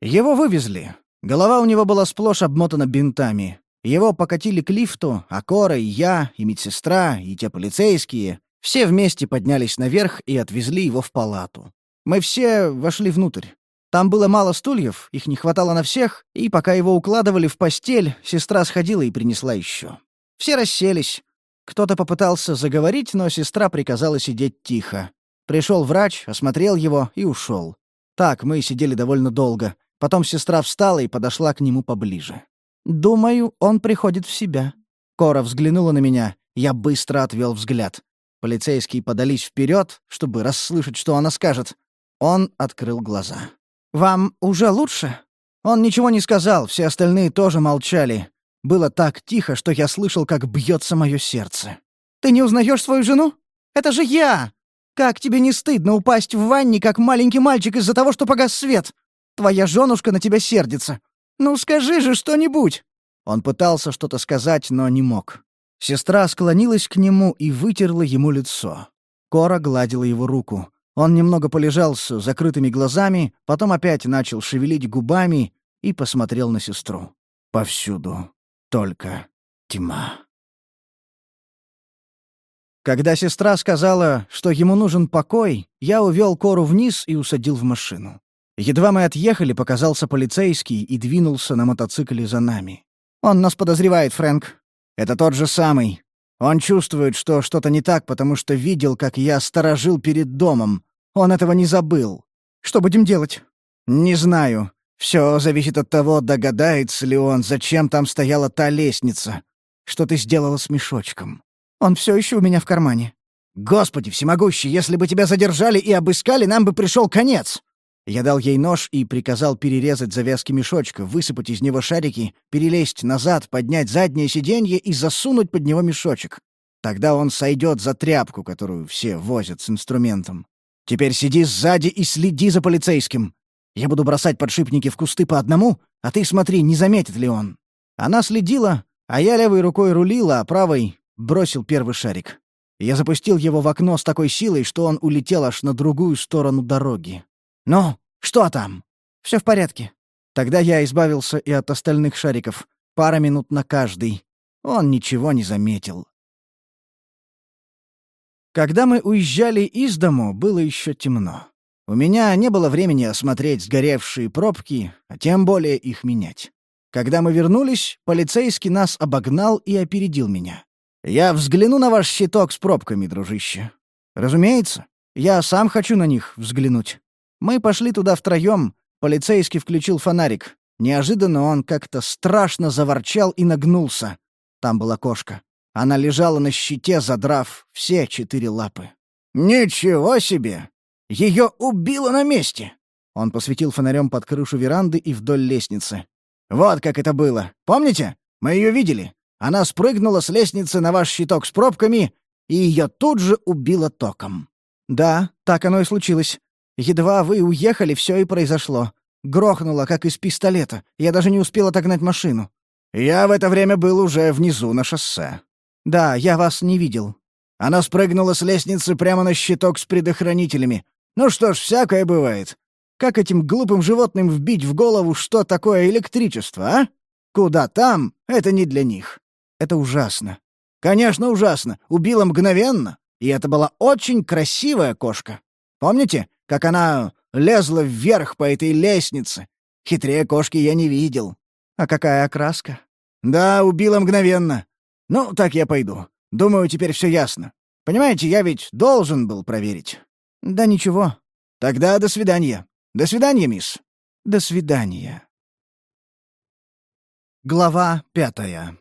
Его вывезли. Голова у него была сплошь обмотана бинтами. Его покатили к лифту, а Кора и я, и медсестра, и те полицейские. Все вместе поднялись наверх и отвезли его в палату. Мы все вошли внутрь. Там было мало стульев, их не хватало на всех, и пока его укладывали в постель, сестра сходила и принесла еще. Все расселись. Кто-то попытался заговорить, но сестра приказала сидеть тихо. Пришел врач, осмотрел его и ушел. Так мы сидели довольно долго. Потом сестра встала и подошла к нему поближе. «Думаю, он приходит в себя». Кора взглянула на меня. Я быстро отвел взгляд. Полицейские подались вперед, чтобы расслышать, что она скажет. Он открыл глаза. «Вам уже лучше?» Он ничего не сказал, все остальные тоже молчали. Было так тихо, что я слышал, как бьется мое сердце. «Ты не узнаешь свою жену? Это же я! Как тебе не стыдно упасть в ванне, как маленький мальчик из-за того, что погас свет? Твоя женушка на тебя сердится. Ну скажи же что-нибудь!» Он пытался что-то сказать, но не мог. Сестра склонилась к нему и вытерла ему лицо. Кора гладила его руку. Он немного полежал с закрытыми глазами, потом опять начал шевелить губами и посмотрел на сестру. Повсюду только тьма. Когда сестра сказала, что ему нужен покой, я увел Кору вниз и усадил в машину. Едва мы отъехали, показался полицейский и двинулся на мотоцикле за нами. «Он нас подозревает, Фрэнк. Это тот же самый. Он чувствует, что что-то не так, потому что видел, как я сторожил перед домом. Он этого не забыл. Что будем делать?» «Не знаю. Все зависит от того, догадается ли он, зачем там стояла та лестница. Что ты сделала с мешочком. Он все еще у меня в кармане». «Господи всемогущий, если бы тебя задержали и обыскали, нам бы пришел конец!» Я дал ей нож и приказал перерезать завязки мешочка, высыпать из него шарики, перелезть назад, поднять заднее сиденье и засунуть под него мешочек. Тогда он сойдет за тряпку, которую все возят с инструментом. Теперь сиди сзади и следи за полицейским. Я буду бросать подшипники в кусты по одному, а ты смотри, не заметит ли он». Она следила, а я левой рукой рулила, а правой бросил первый шарик. Я запустил его в окно с такой силой, что он улетел аж на другую сторону дороги. «Ну, что там?» Все в порядке». Тогда я избавился и от остальных шариков. Пара минут на каждый. Он ничего не заметил. Когда мы уезжали из дому, было еще темно. У меня не было времени осмотреть сгоревшие пробки, а тем более их менять. Когда мы вернулись, полицейский нас обогнал и опередил меня. «Я взгляну на ваш щиток с пробками, дружище». «Разумеется, я сам хочу на них взглянуть». Мы пошли туда втроем. Полицейский включил фонарик. Неожиданно он как-то страшно заворчал и нагнулся. Там была кошка. Она лежала на щите, задрав все четыре лапы. «Ничего себе! Ее убило на месте!» Он посветил фонарем под крышу веранды и вдоль лестницы. «Вот как это было. Помните? Мы ее видели. Она спрыгнула с лестницы на ваш щиток с пробками и ее тут же убило током. Да, так оно и случилось. Едва вы уехали, все и произошло. Грохнуло, как из пистолета. Я даже не успел отогнать машину. Я в это время был уже внизу на шоссе. Да, я вас не видел. Она спрыгнула с лестницы прямо на щиток с предохранителями. Ну что ж, всякое бывает. Как этим глупым животным вбить в голову, что такое электричество, а? Куда там? Это не для них. Это ужасно. Конечно, ужасно. Убила мгновенно. И это была очень красивая кошка. Помните, как она лезла вверх по этой лестнице? Хитрее кошки я не видел. А какая окраска? Да, убила мгновенно. Ну, так я пойду. Думаю, теперь все ясно. Понимаете, я ведь должен был проверить. Да ничего. Тогда до свидания. До свидания, мисс. До свидания. Глава пятая.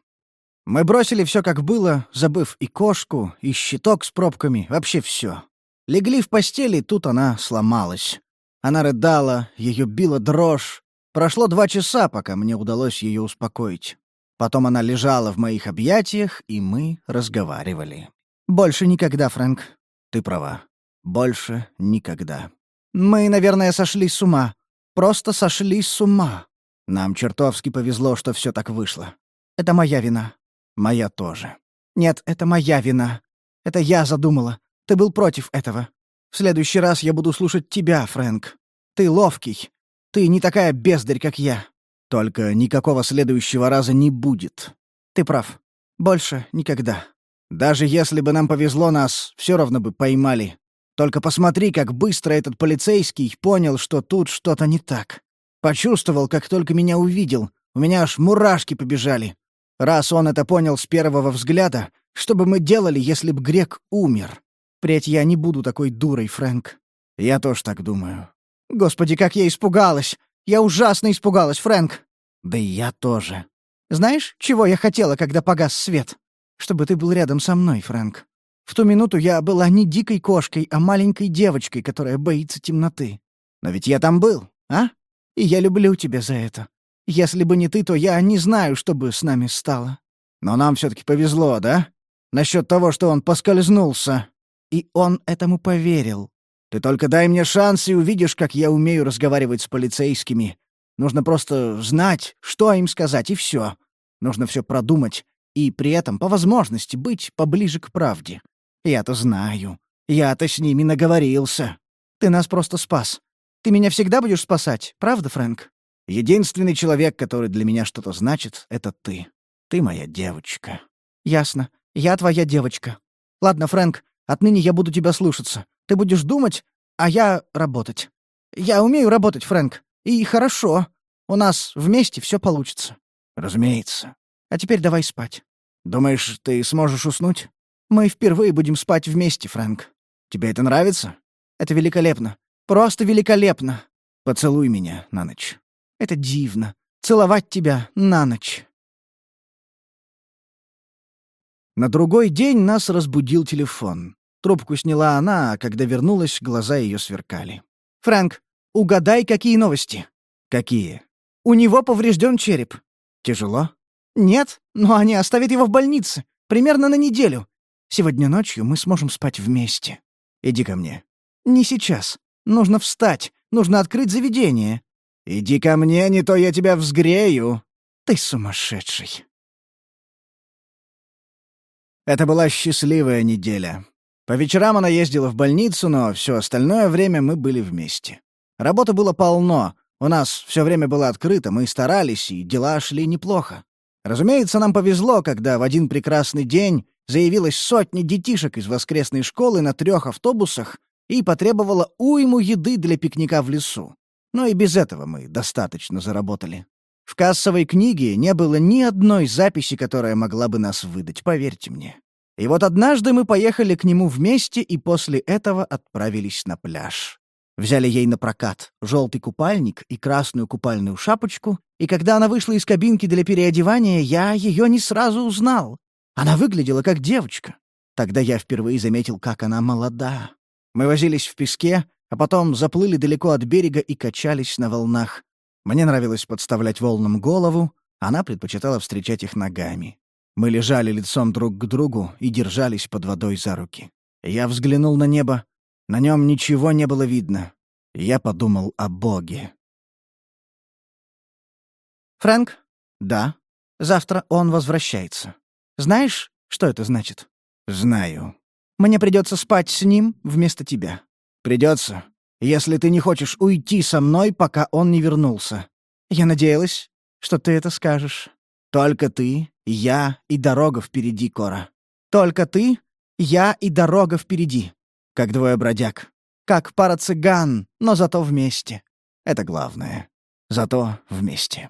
Мы бросили все как было, забыв и кошку, и щиток с пробками, вообще все. Легли в постели, тут она сломалась. Она рыдала, ее била дрожь. Прошло два часа, пока мне удалось ее успокоить. Потом она лежала в моих объятиях, и мы разговаривали. «Больше никогда, Фрэнк. Ты права. Больше никогда. Мы, наверное, сошли с ума. Просто сошли с ума. Нам чертовски повезло, что все так вышло. Это моя вина. Моя тоже. Нет, это моя вина. Это я задумала. Ты был против этого. В следующий раз я буду слушать тебя, Фрэнк. Ты ловкий. Ты не такая бездарь, как я. Только никакого следующего раза не будет. Ты прав. Больше никогда. Даже если бы нам повезло, нас все равно бы поймали. Только посмотри, как быстро этот полицейский понял, что тут что-то не так. Почувствовал, как только меня увидел. У меня аж мурашки побежали. Раз он это понял с первого взгляда, что бы мы делали, если бы Грек умер? Впредь я не буду такой дурой, Фрэнк. Я тоже так думаю. Господи, как я испугалась! Я ужасно испугалась, Фрэнк. Да и я тоже. Знаешь, чего я хотела, когда погас свет? Чтобы ты был рядом со мной, Фрэнк. В ту минуту я была не дикой кошкой, а маленькой девочкой, которая боится темноты. Но ведь я там был, а? И я люблю тебя за это. Если бы не ты, то я не знаю, что бы с нами стало. Но нам все таки повезло, да? Насчет того, что он поскользнулся. И он этому поверил. Ты только дай мне шанс и увидишь, как я умею разговаривать с полицейскими. Нужно просто знать, что им сказать, и все. Нужно все продумать, и при этом, по возможности, быть поближе к правде. Я-то знаю. Я-то с ними наговорился. Ты нас просто спас. Ты меня всегда будешь спасать, правда, Фрэнк? Единственный человек, который для меня что-то значит, — это ты. Ты моя девочка. Ясно. Я твоя девочка. Ладно, Фрэнк, отныне я буду тебя слушаться. Ты будешь думать, а я работать. Я умею работать, Фрэнк. И хорошо. У нас вместе все получится. Разумеется. А теперь давай спать. Думаешь, ты сможешь уснуть? Мы впервые будем спать вместе, Фрэнк. Тебе это нравится? Это великолепно. Просто великолепно. Поцелуй меня на ночь. Это дивно. Целовать тебя на ночь. На другой день нас разбудил телефон. Трубку сняла она, а когда вернулась, глаза ее сверкали. «Фрэнк, угадай, какие новости?» «Какие?» «У него поврежден череп». «Тяжело?» «Нет, но они оставят его в больнице. Примерно на неделю. Сегодня ночью мы сможем спать вместе. Иди ко мне». «Не сейчас. Нужно встать. Нужно открыть заведение. «Иди ко мне, не то я тебя взгрею!» «Ты сумасшедший!» Это была счастливая неделя. По вечерам она ездила в больницу, но все остальное время мы были вместе. Работы было полно, у нас все время было открыто, мы старались, и дела шли неплохо. Разумеется, нам повезло, когда в один прекрасный день заявилась сотня детишек из воскресной школы на трех автобусах и потребовала уйму еды для пикника в лесу. Но и без этого мы достаточно заработали. В кассовой книге не было ни одной записи, которая могла бы нас выдать, поверьте мне. И вот однажды мы поехали к нему вместе и после этого отправились на пляж. Взяли ей на прокат желтый купальник и красную купальную шапочку, и когда она вышла из кабинки для переодевания, я ее не сразу узнал. Она выглядела как девочка. Тогда я впервые заметил, как она молода. Мы возились в песке, а потом заплыли далеко от берега и качались на волнах. Мне нравилось подставлять волнам голову, она предпочитала встречать их ногами. Мы лежали лицом друг к другу и держались под водой за руки. Я взглянул на небо. На нем ничего не было видно. Я подумал о Боге. «Фрэнк?» «Да. Завтра он возвращается. Знаешь, что это значит?» «Знаю. Мне придется спать с ним вместо тебя. Придется, если ты не хочешь уйти со мной, пока он не вернулся. Я надеялась, что ты это скажешь. Только ты, я и дорога впереди, Кора. Только ты, я и дорога впереди. Как двое бродяг. Как пара цыган, но зато вместе. Это главное. Зато вместе.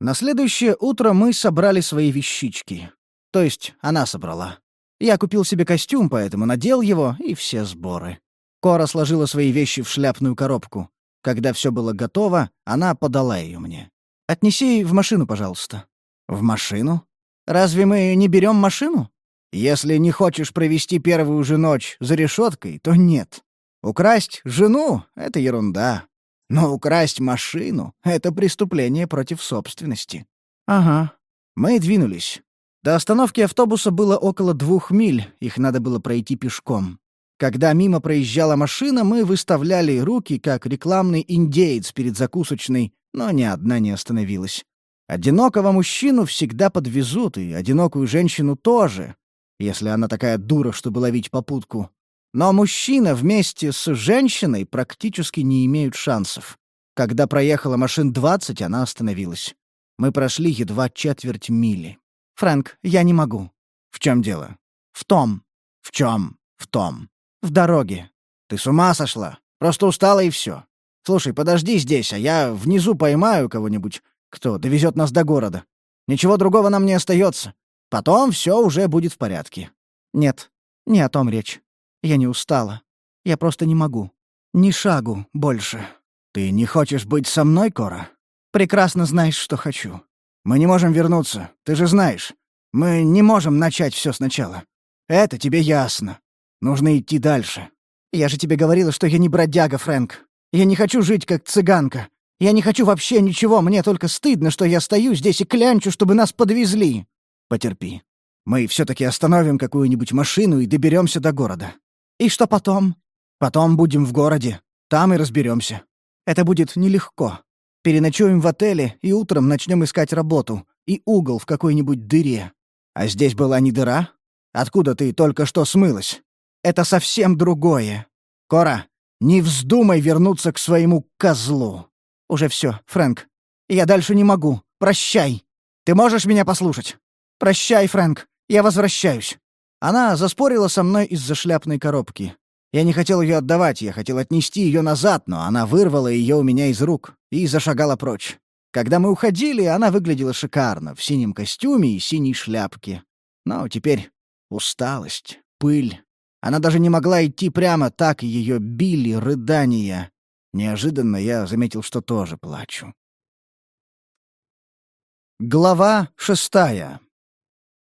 На следующее утро мы собрали свои вещички. То есть она собрала. Я купил себе костюм, поэтому надел его, и все сборы. Кора сложила свои вещи в шляпную коробку. Когда все было готово, она подала ее мне. «Отнеси в машину, пожалуйста». «В машину? Разве мы не берем машину? Если не хочешь провести первую же ночь за решеткой, то нет. Украсть жену — это ерунда. Но украсть машину — это преступление против собственности». «Ага». Мы двинулись. До остановки автобуса было около двух миль, их надо было пройти пешком. Когда мимо проезжала машина, мы выставляли руки, как рекламный индеец перед закусочной, но ни одна не остановилась. Одинокого мужчину всегда подвезут, и одинокую женщину тоже, если она такая дура, чтобы ловить попутку. Но мужчина вместе с женщиной практически не имеют шансов. Когда проехала машин двадцать, она остановилась. Мы прошли едва четверть мили. «Фрэнк, я не могу». «В чем дело?» «В том». «В чем?» «В том». «В дороге». «Ты с ума сошла? Просто устала и все. Слушай, подожди здесь, а я внизу поймаю кого-нибудь, кто довезет нас до города. Ничего другого нам не остается. Потом все уже будет в порядке». «Нет, не о том речь. Я не устала. Я просто не могу. Ни шагу больше». «Ты не хочешь быть со мной, Кора?» «Прекрасно знаешь, что хочу. Мы не можем вернуться, ты же знаешь. Мы не можем начать все сначала. Это тебе ясно. Нужно идти дальше. Я же тебе говорила, что я не бродяга, Фрэнк. Я не хочу жить как цыганка. Я не хочу вообще ничего, мне только стыдно, что я стою здесь и клянчу, чтобы нас подвезли. Потерпи. Мы все таки остановим какую-нибудь машину и доберемся до города. И что потом? Потом будем в городе. Там и разберемся. Это будет нелегко. Переночуем в отеле и утром начнем искать работу. И угол в какой-нибудь дыре. А здесь была не дыра? Откуда ты только что смылась? Это совсем другое. Кора, не вздумай вернуться к своему козлу. Уже все, Фрэнк. Я дальше не могу. Прощай. Ты можешь меня послушать? Прощай, Фрэнк. Я возвращаюсь. Она заспорила со мной из-за шляпной коробки. Я не хотел ее отдавать, я хотел отнести ее назад, но она вырвала ее у меня из рук и зашагала прочь. Когда мы уходили, она выглядела шикарно, в синем костюме и синей шляпке. Но теперь усталость, пыль. Она даже не могла идти прямо так, ее били рыдания. Неожиданно я заметил, что тоже плачу. Глава шестая.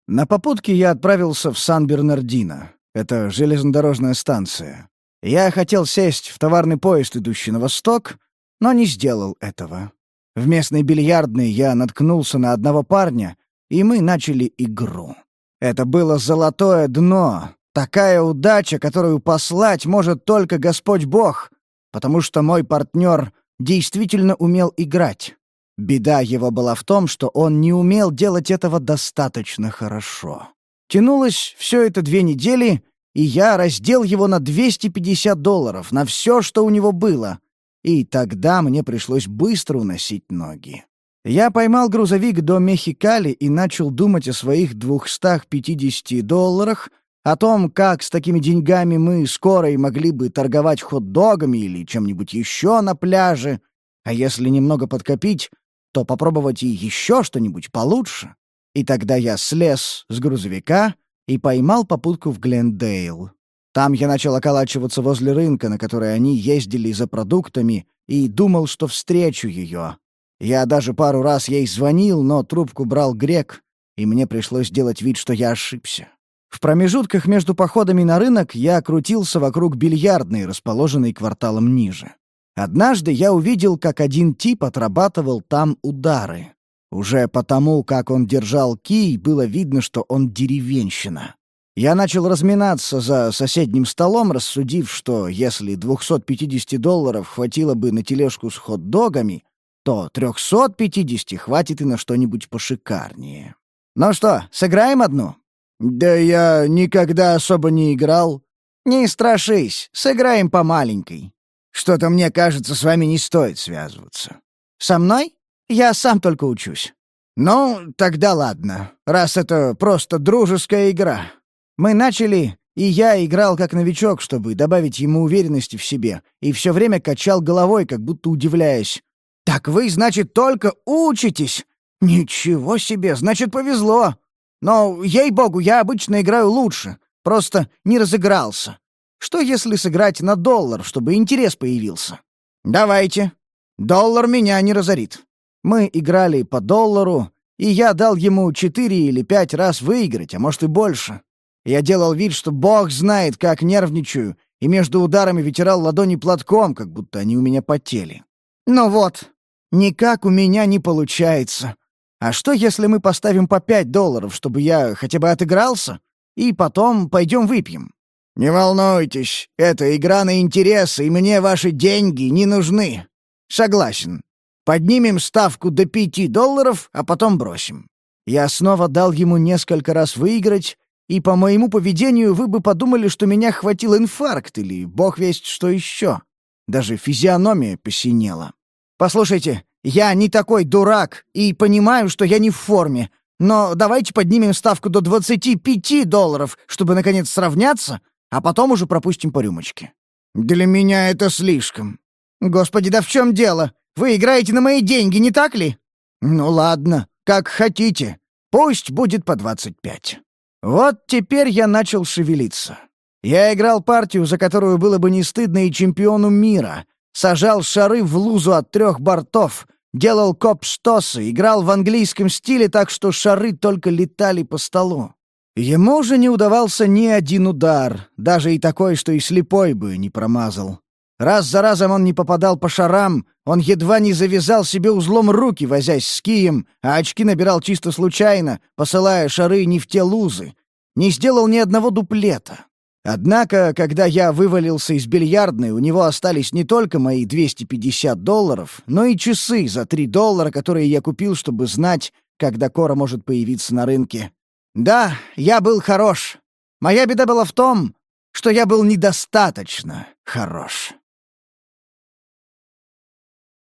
На попутке я отправился в Сан-Бернардино. Это железнодорожная станция. Я хотел сесть в товарный поезд, идущий на восток, но не сделал этого. В местной бильярдной я наткнулся на одного парня, и мы начали игру. Это было золотое дно, такая удача, которую послать может только Господь Бог, потому что мой партнер действительно умел играть. Беда его была в том, что он не умел делать этого достаточно хорошо. Тянулось все это две недели, и я раздел его на 250 долларов, на все, что у него было. И тогда мне пришлось быстро уносить ноги. Я поймал грузовик до Мехикали и начал думать о своих 250 долларах, о том, как с такими деньгами мы скоро и могли бы торговать хот-догами или чем-нибудь еще на пляже, а если немного подкопить, то попробовать и еще что-нибудь получше. И тогда я слез с грузовика и поймал попутку в Глендейл. Там я начал околачиваться возле рынка, на который они ездили за продуктами, и думал, что встречу ее. Я даже пару раз ей звонил, но трубку брал грек, и мне пришлось делать вид, что я ошибся. В промежутках между походами на рынок я крутился вокруг бильярдной, расположенной кварталом ниже. Однажды я увидел, как один тип отрабатывал там удары. Уже потому, как он держал кий, было видно, что он деревенщина. Я начал разминаться за соседним столом, рассудив, что если 250 долларов хватило бы на тележку с хот-догами, то 350 хватит и на что-нибудь пошикарнее. «Ну что, сыграем одну?» «Да я никогда особо не играл». «Не страшись, сыграем по маленькой. Что-то мне кажется, с вами не стоит связываться». «Со мной? Я сам только учусь». «Ну, тогда ладно, раз это просто дружеская игра. Мы начали, и я играл как новичок, чтобы добавить ему уверенности в себе, и все время качал головой, как будто удивляясь. «Так вы, значит, только учитесь? Ничего себе, значит, повезло. Но, ей-богу, я обычно играю лучше, просто не разыгрался. Что если сыграть на доллар, чтобы интерес появился? Давайте. Доллар меня не разорит. Мы играли по доллару, и я дал ему четыре или пять раз выиграть, а может и больше. Я делал вид, что бог знает, как нервничаю, и между ударами вытирал ладони платком, как будто они у меня потели. Ну вот, никак у меня не получается. А что, если мы поставим по пять долларов, чтобы я хотя бы отыгрался, и потом пойдем выпьем? Не волнуйтесь, это игра на интересы, и мне ваши деньги не нужны. Согласен. Поднимем ставку до пяти долларов, а потом бросим. Я снова дал ему несколько раз выиграть, и по моему поведению вы бы подумали, что меня хватил инфаркт или бог весть что еще. Даже физиономия посинела. Послушайте, я не такой дурак и понимаю, что я не в форме, но давайте поднимем ставку до 25 долларов, чтобы, наконец, сравняться, а потом уже пропустим по рюмочке. Для меня это слишком. Господи, да в чем дело? Вы играете на мои деньги, не так ли? Ну ладно, как хотите. Пусть будет по 25. Вот теперь я начал шевелиться. Я играл партию, за которую было бы не стыдно и чемпиону мира. Сажал шары в лузу от трех бортов, делал коп-штосы, играл в английском стиле так, что шары только летали по столу. Ему же не удавался ни один удар, даже и такой, что и слепой бы не промазал. Раз за разом он не попадал по шарам, он едва не завязал себе узлом руки, возясь с кием, а очки набирал чисто случайно, посылая шары не в те лузы. Не сделал ни одного дуплета. Однако, когда я вывалился из бильярдной, у него остались не только мои 250 долларов, но и часы за 3 доллара, которые я купил, чтобы знать, когда Кора может появиться на рынке. Да, я был хорош. Моя беда была в том, что я был недостаточно хорош.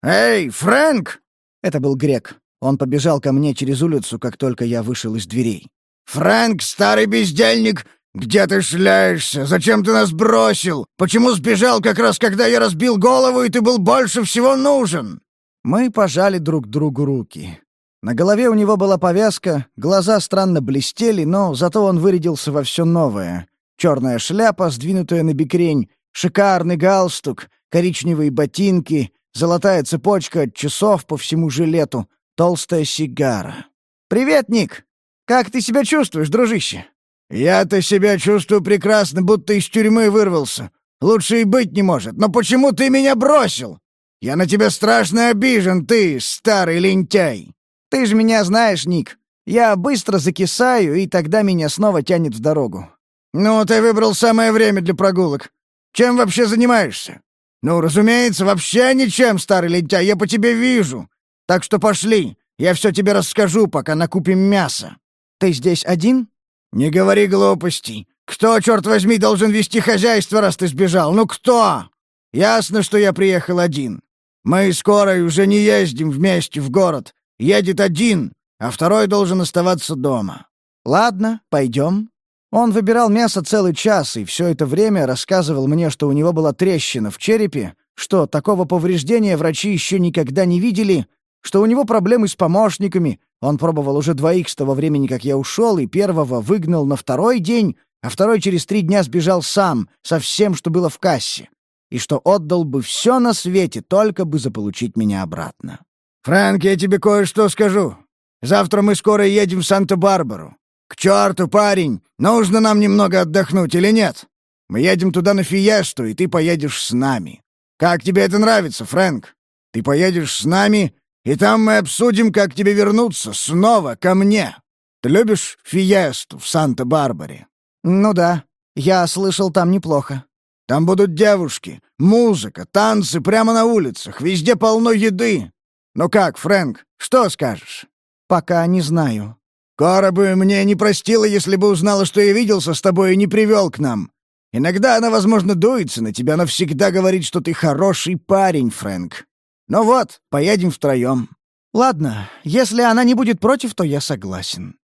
«Эй, Фрэнк!» — это был грек. Он побежал ко мне через улицу, как только я вышел из дверей. «Фрэнк, старый бездельник, где ты шляешься? Зачем ты нас бросил? Почему сбежал как раз, когда я разбил голову, и ты был больше всего нужен?» Мы пожали друг другу руки. На голове у него была повязка, глаза странно блестели, но зато он вырядился во все новое. Черная шляпа, сдвинутая на бикрень, шикарный галстук, коричневые ботинки, Золотая цепочка от часов по всему жилету, толстая сигара. «Привет, Ник! Как ты себя чувствуешь, дружище?» «Я-то себя чувствую прекрасно, будто из тюрьмы вырвался. Лучше и быть не может. Но почему ты меня бросил? Я на тебя страшно обижен, ты, старый лентяй!» «Ты же меня знаешь, Ник. Я быстро закисаю, и тогда меня снова тянет в дорогу». «Ну, ты выбрал самое время для прогулок. Чем вообще занимаешься?» «Ну, разумеется, вообще ничем, старый лентяй, я по тебе вижу. Так что пошли, я все тебе расскажу, пока накупим мясо». «Ты здесь один?» «Не говори глупостей. Кто, черт возьми, должен вести хозяйство, раз ты сбежал? Ну кто? Ясно, что я приехал один. Мы скоро уже не ездим вместе в город. Едет один, а второй должен оставаться дома». «Ладно, пойдем. Он выбирал мясо целый час и все это время рассказывал мне, что у него была трещина в черепе, что такого повреждения врачи еще никогда не видели, что у него проблемы с помощниками, он пробовал уже двоих с того времени, как я ушел, и первого выгнал на второй день, а второй через три дня сбежал сам, со всем, что было в кассе, и что отдал бы все на свете, только бы заполучить меня обратно. «Фрэнк, я тебе кое-что скажу. Завтра мы скоро едем в Санта-Барбару. «К черту, парень! Нужно нам немного отдохнуть или нет? Мы едем туда на фиесту, и ты поедешь с нами. Как тебе это нравится, Фрэнк? Ты поедешь с нами, И там мы обсудим, как тебе вернуться снова ко мне. Ты любишь фиесту в Санта-Барбаре?» «Ну да. Я слышал, там неплохо». «Там будут девушки, музыка, танцы прямо на улицах, везде полно еды. Ну как, Фрэнк, что скажешь?» «Пока не знаю». «Кора бы мне не простила, если бы узнала, что я виделся с тобой и не привел к нам. Иногда она, возможно, дуется на тебя, но всегда говорит, что ты хороший парень, Фрэнк. Ну вот, поедем втроем». «Ладно, если она не будет против, то я согласен».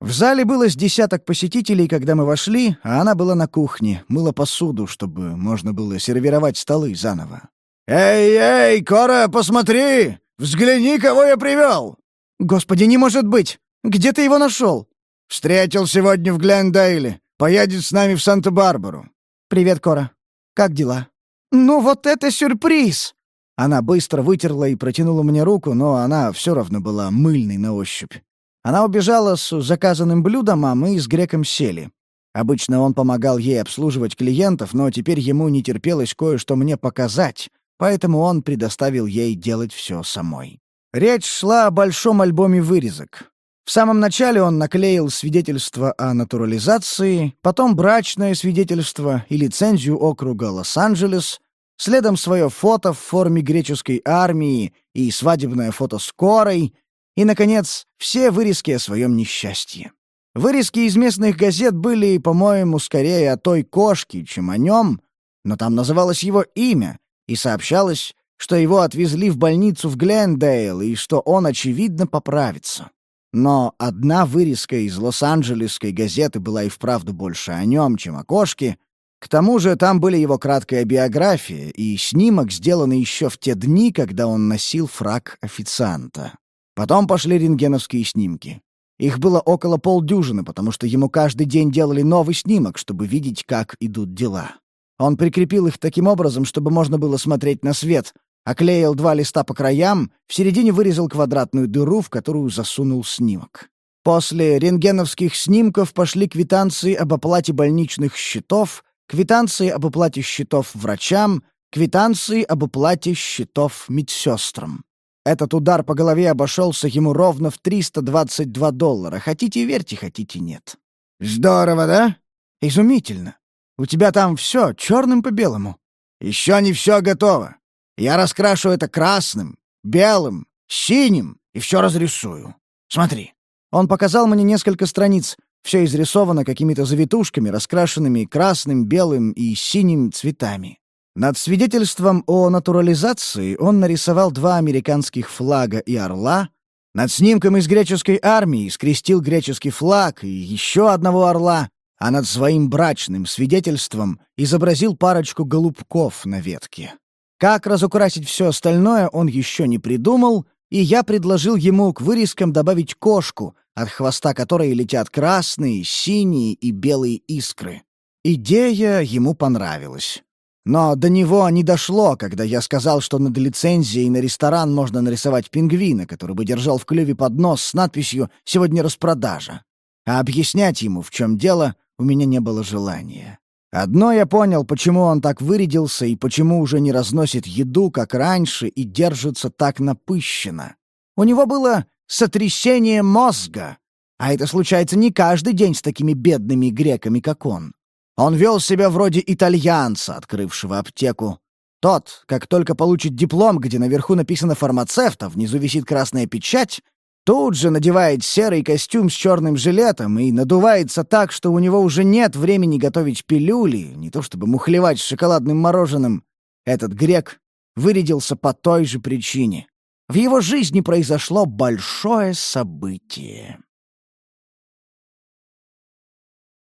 В зале было с десяток посетителей, когда мы вошли, а она была на кухне, мыла посуду, чтобы можно было сервировать столы заново. «Эй, эй, Кора, посмотри! Взгляни, кого я привел!» «Господи, не может быть! Где ты его нашел?» «Встретил сегодня в Глендейле. Поедет с нами в Санта-Барбару». «Привет, Кора. Как дела?» «Ну вот это сюрприз!» Она быстро вытерла и протянула мне руку, но она все равно была мыльной на ощупь. Она убежала с заказанным блюдом, а мы с греком сели. Обычно он помогал ей обслуживать клиентов, но теперь ему не терпелось кое-что мне показать, поэтому он предоставил ей делать все самой. Речь шла о большом альбоме вырезок. В самом начале он наклеил свидетельство о натурализации, потом брачное свидетельство и лицензию округа Лос-Анджелес, следом свое фото в форме греческой армии и свадебное фото с Корой, и, наконец, все вырезки о своем несчастье. Вырезки из местных газет были, по-моему, скорее о той кошке, чем о нем, но там называлось его имя, и сообщалось, что его отвезли в больницу в Глендейл и что он, очевидно, поправится. Но одна вырезка из Лос-Анджелесской газеты была и вправду больше о нем, чем о кошке. К тому же там были его краткая биография и снимок, сделанный еще в те дни, когда он носил фраг официанта. Потом пошли рентгеновские снимки. Их было около полдюжины, потому что ему каждый день делали новый снимок, чтобы видеть, как идут дела. Он прикрепил их таким образом, чтобы можно было смотреть на свет, оклеил два листа по краям, в середине вырезал квадратную дыру, в которую засунул снимок. После рентгеновских снимков пошли квитанции об оплате больничных счетов, квитанции об оплате счетов врачам, квитанции об оплате счетов медсестрам. Этот удар по голове обошелся ему ровно в 322 доллара. Хотите верьте, хотите нет. Здорово, да? Изумительно. У тебя там все черным по белому. Еще не все готово. Я раскрашу это красным, белым, синим и все разрисую. Смотри. Он показал мне несколько страниц. Все изрисовано какими-то завитушками, раскрашенными красным, белым и синим цветами. Над свидетельством о натурализации он нарисовал два американских флага и орла, над снимком из греческой армии скрестил греческий флаг и еще одного орла, а над своим брачным свидетельством изобразил парочку голубков на ветке. Как разукрасить все остальное, он еще не придумал, и я предложил ему к вырезкам добавить кошку, от хвоста которой летят красные, синие и белые искры. Идея ему понравилась. Но до него не дошло, когда я сказал, что над лицензией на ресторан можно нарисовать пингвина, который бы держал в клюве поднос с надписью «Сегодня распродажа». А объяснять ему, в чем дело, у меня не было желания. Одно я понял, почему он так вырядился и почему уже не разносит еду, как раньше, и держится так напыщенно. У него было сотрясение мозга, а это случается не каждый день с такими бедными греками, как он. Он вел себя вроде итальянца, открывшего аптеку. Тот, как только получит диплом, где наверху написано «фармацевт», а внизу висит красная печать, тут же надевает серый костюм с черным жилетом и надувается так, что у него уже нет времени готовить пилюли, не то чтобы мухлевать с шоколадным мороженым. Этот грек вырядился по той же причине. В его жизни произошло большое событие.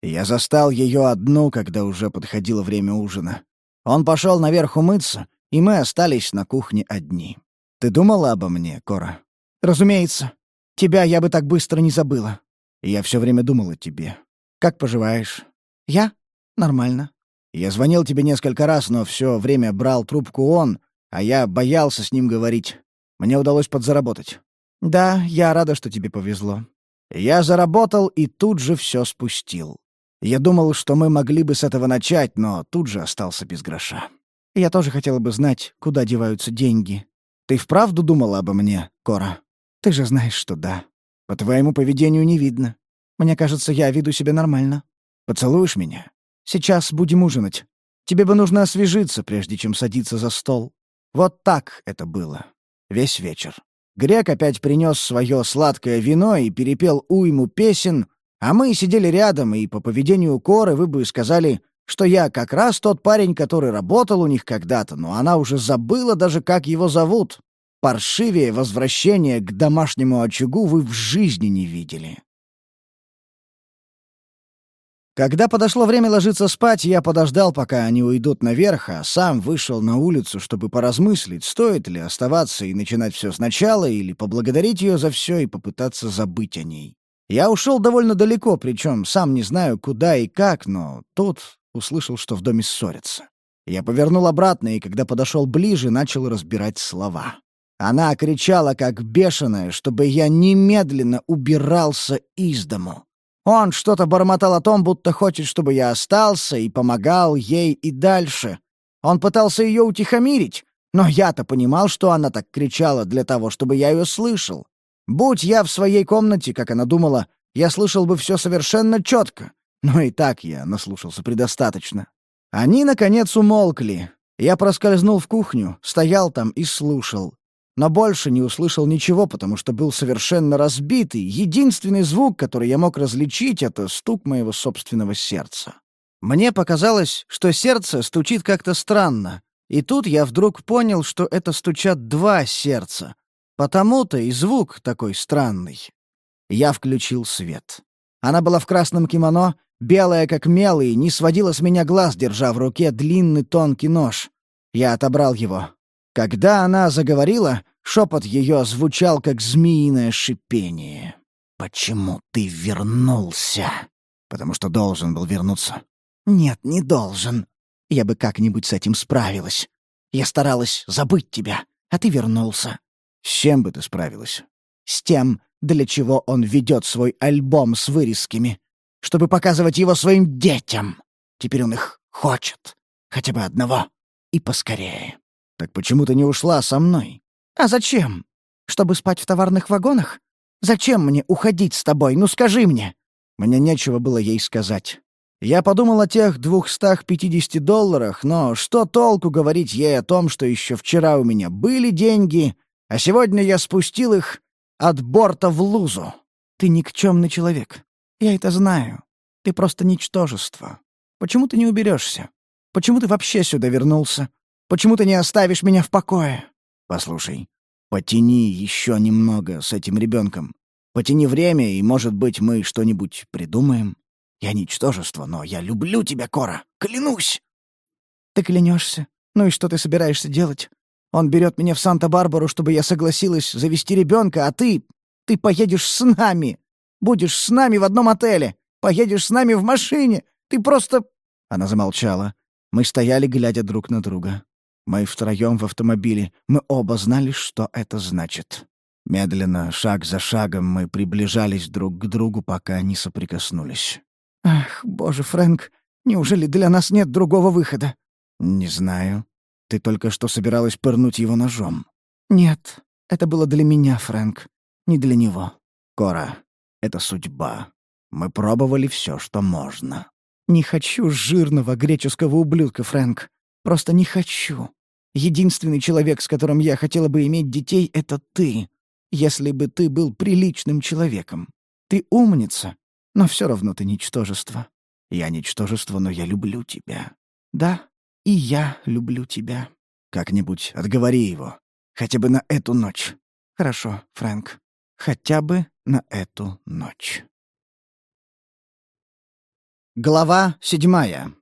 Я застал ее одну, когда уже подходило время ужина. Он пошел наверх умыться, и мы остались на кухне одни. Ты думала обо мне, Кора? Разумеется. Тебя я бы так быстро не забыла. Я все время думал о тебе. Как поживаешь? Я? Нормально. Я звонил тебе несколько раз, но все время брал трубку он, а я боялся с ним говорить. Мне удалось подзаработать. Да, я рада, что тебе повезло. Я заработал и тут же все спустил. Я думал, что мы могли бы с этого начать, но тут же остался без гроша. Я тоже хотела бы знать, куда деваются деньги. Ты вправду думала обо мне, Кора? Ты же знаешь, что да. По твоему поведению не видно. Мне кажется, я веду себя нормально. Поцелуешь меня? Сейчас будем ужинать. Тебе бы нужно освежиться, прежде чем садиться за стол. Вот так это было. Весь вечер. Грек опять принес свое сладкое вино и перепел уйму песен, а мы сидели рядом, и по поведению Коры вы бы сказали, что я как раз тот парень, который работал у них когда-то, но она уже забыла даже, как его зовут. Паршивее возвращение к домашнему очагу вы в жизни не видели. Когда подошло время ложиться спать, я подождал, пока они уйдут наверх, а сам вышел на улицу, чтобы поразмыслить, стоит ли оставаться и начинать все сначала, или поблагодарить ее за все и попытаться забыть о ней. Я ушел довольно далеко, причем сам не знаю, куда и как, но тут услышал, что в доме ссорятся. Я повернул обратно, и когда подошел ближе, начал разбирать слова. Она кричала, как бешеная, чтобы я немедленно убирался из дому. Он что-то бормотал о том, будто хочет, чтобы я остался и помогал ей и дальше. Он пытался ее утихомирить, но я-то понимал, что она так кричала для того, чтобы я ее слышал. Будь я в своей комнате, как она думала, я слышал бы все совершенно четко. Но и так я наслушался предостаточно. Они, наконец, умолкли. Я проскользнул в кухню, стоял там и слушал но больше не услышал ничего, потому что был совершенно разбитый. Единственный звук, который я мог различить, — это стук моего собственного сердца. Мне показалось, что сердце стучит как-то странно, и тут я вдруг понял, что это стучат два сердца. Потому-то и звук такой странный. Я включил свет. Она была в красном кимоно, белая как мел, и не сводила с меня глаз, держа в руке длинный тонкий нож. Я отобрал его. Когда она заговорила, шепот ее звучал, как змеиное шипение. «Почему ты вернулся?» «Потому что должен был вернуться». «Нет, не должен. Я бы как-нибудь с этим справилась. Я старалась забыть тебя, а ты вернулся». «С чем бы ты справилась?» «С тем, для чего он ведет свой альбом с вырезками. Чтобы показывать его своим детям. Теперь он их хочет. Хотя бы одного. И поскорее». «Так почему ты не ушла со мной?» «А зачем? Чтобы спать в товарных вагонах? Зачем мне уходить с тобой? Ну скажи мне!» Мне нечего было ей сказать. Я подумал о тех двухстах пятидесяти долларах, но что толку говорить ей о том, что еще вчера у меня были деньги, а сегодня я спустил их от борта в лузу? Ты никчемный человек. Я это знаю. Ты просто ничтожество. Почему ты не уберешься? Почему ты вообще сюда вернулся? Почему ты не оставишь меня в покое?» «Послушай, потяни еще немного с этим ребенком. Потяни время, и, может быть, мы что-нибудь придумаем. Я ничтожество, но я люблю тебя, Кора. Клянусь!» «Ты клянешься? Ну и что ты собираешься делать? Он берет меня в Санта-Барбару, чтобы я согласилась завести ребенка, а ты... Ты поедешь с нами! Будешь с нами в одном отеле! Поедешь с нами в машине! Ты просто...» Она замолчала. Мы стояли, глядя друг на друга. Мы втроем в автомобиле. Мы оба знали, что это значит. Медленно, шаг за шагом, мы приближались друг к другу, пока не соприкоснулись. «Ах, боже, Фрэнк, неужели для нас нет другого выхода?» «Не знаю. Ты только что собиралась пырнуть его ножом». «Нет, это было для меня, Фрэнк, не для него». «Кора, это судьба. Мы пробовали все, что можно». «Не хочу жирного греческого ублюдка, Фрэнк. Просто не хочу. Единственный человек, с которым я хотела бы иметь детей, — это ты. Если бы ты был приличным человеком. Ты умница, но все равно ты ничтожество. Я ничтожество, но я люблю тебя. Да, и я люблю тебя. Как-нибудь отговори его. Хотя бы на эту ночь. Хорошо, Фрэнк. Хотя бы на эту ночь. Глава седьмая.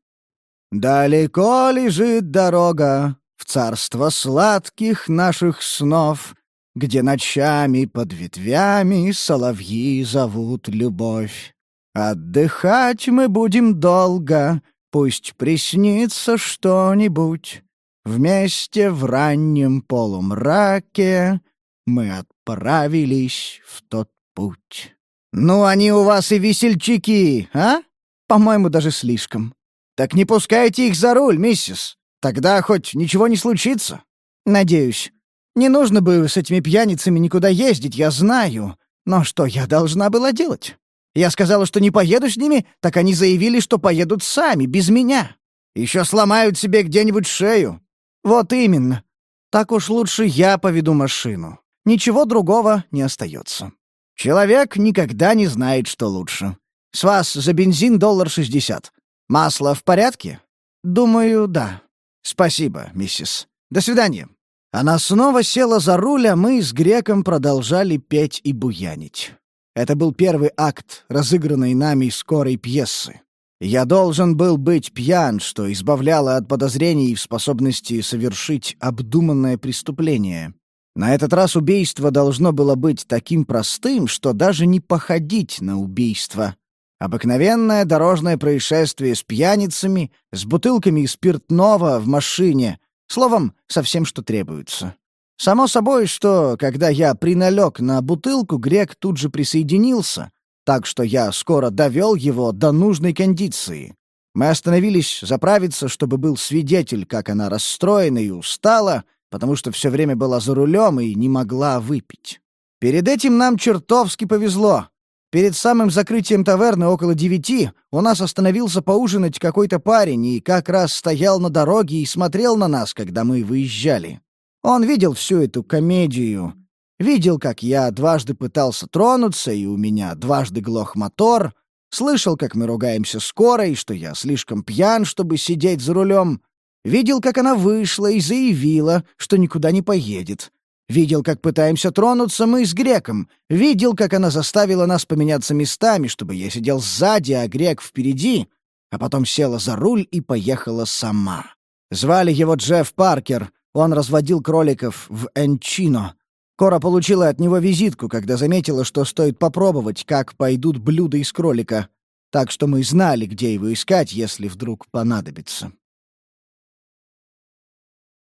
«Далеко лежит дорога, царство сладких наших снов, где ночами под ветвями соловьи зовут любовь. Отдыхать мы будем долго, пусть приснится что-нибудь. Вместе в раннем полумраке мы отправились в тот путь. Ну, они у вас и весельчаки, а? По-моему, даже слишком. Так не пускайте их за руль, миссис. Тогда хоть ничего не случится. Надеюсь. Не нужно бы с этими пьяницами никуда ездить, я знаю. Но что я должна была делать? Я сказала, что не поеду с ними, так они заявили, что поедут сами, без меня. Еще сломают себе где-нибудь шею. Вот именно. Так уж лучше я поведу машину. Ничего другого не остается. Человек никогда не знает, что лучше. С вас за бензин доллар шестьдесят. Масло в порядке? Думаю, да. Спасибо, миссис. До свидания. Она снова села за руль, а мы с греком продолжали петь и буянить. Это был первый акт разыгранной нами скорой пьесы. Я должен был быть пьян, что избавляло от подозрений в способности совершить обдуманное преступление. На этот раз убийство должно было быть таким простым, что даже не походить на убийство. Обыкновенное дорожное происшествие с пьяницами, с бутылками спиртного в машине, словом, со всем, что требуется. Само собой, что, когда я приналег на бутылку, грек тут же присоединился, так что я скоро довел его до нужной кондиции. Мы остановились заправиться, чтобы был свидетель, как она расстроена и устала — потому что все время была за рулем и не могла выпить. Перед этим нам чертовски повезло. Перед самым закрытием таверны около девяти у нас остановился поужинать какой-то парень и как раз стоял на дороге и смотрел на нас, когда мы выезжали. Он видел всю эту комедию, видел, как я дважды пытался тронуться, и у меня дважды глох мотор, слышал, как мы ругаемся скоро, и что я слишком пьян, чтобы сидеть за рулем, Видел, как она вышла и заявила, что никуда не поедет. Видел, как пытаемся тронуться мы с Греком. Видел, как она заставила нас поменяться местами, чтобы я сидел сзади, а Грек впереди. А потом села за руль и поехала сама. Звали его Джефф Паркер. Он разводил кроликов в Энчино. Кора получила от него визитку, когда заметила, что стоит попробовать, как пойдут блюда из кролика. Так что мы знали, где его искать, если вдруг понадобится.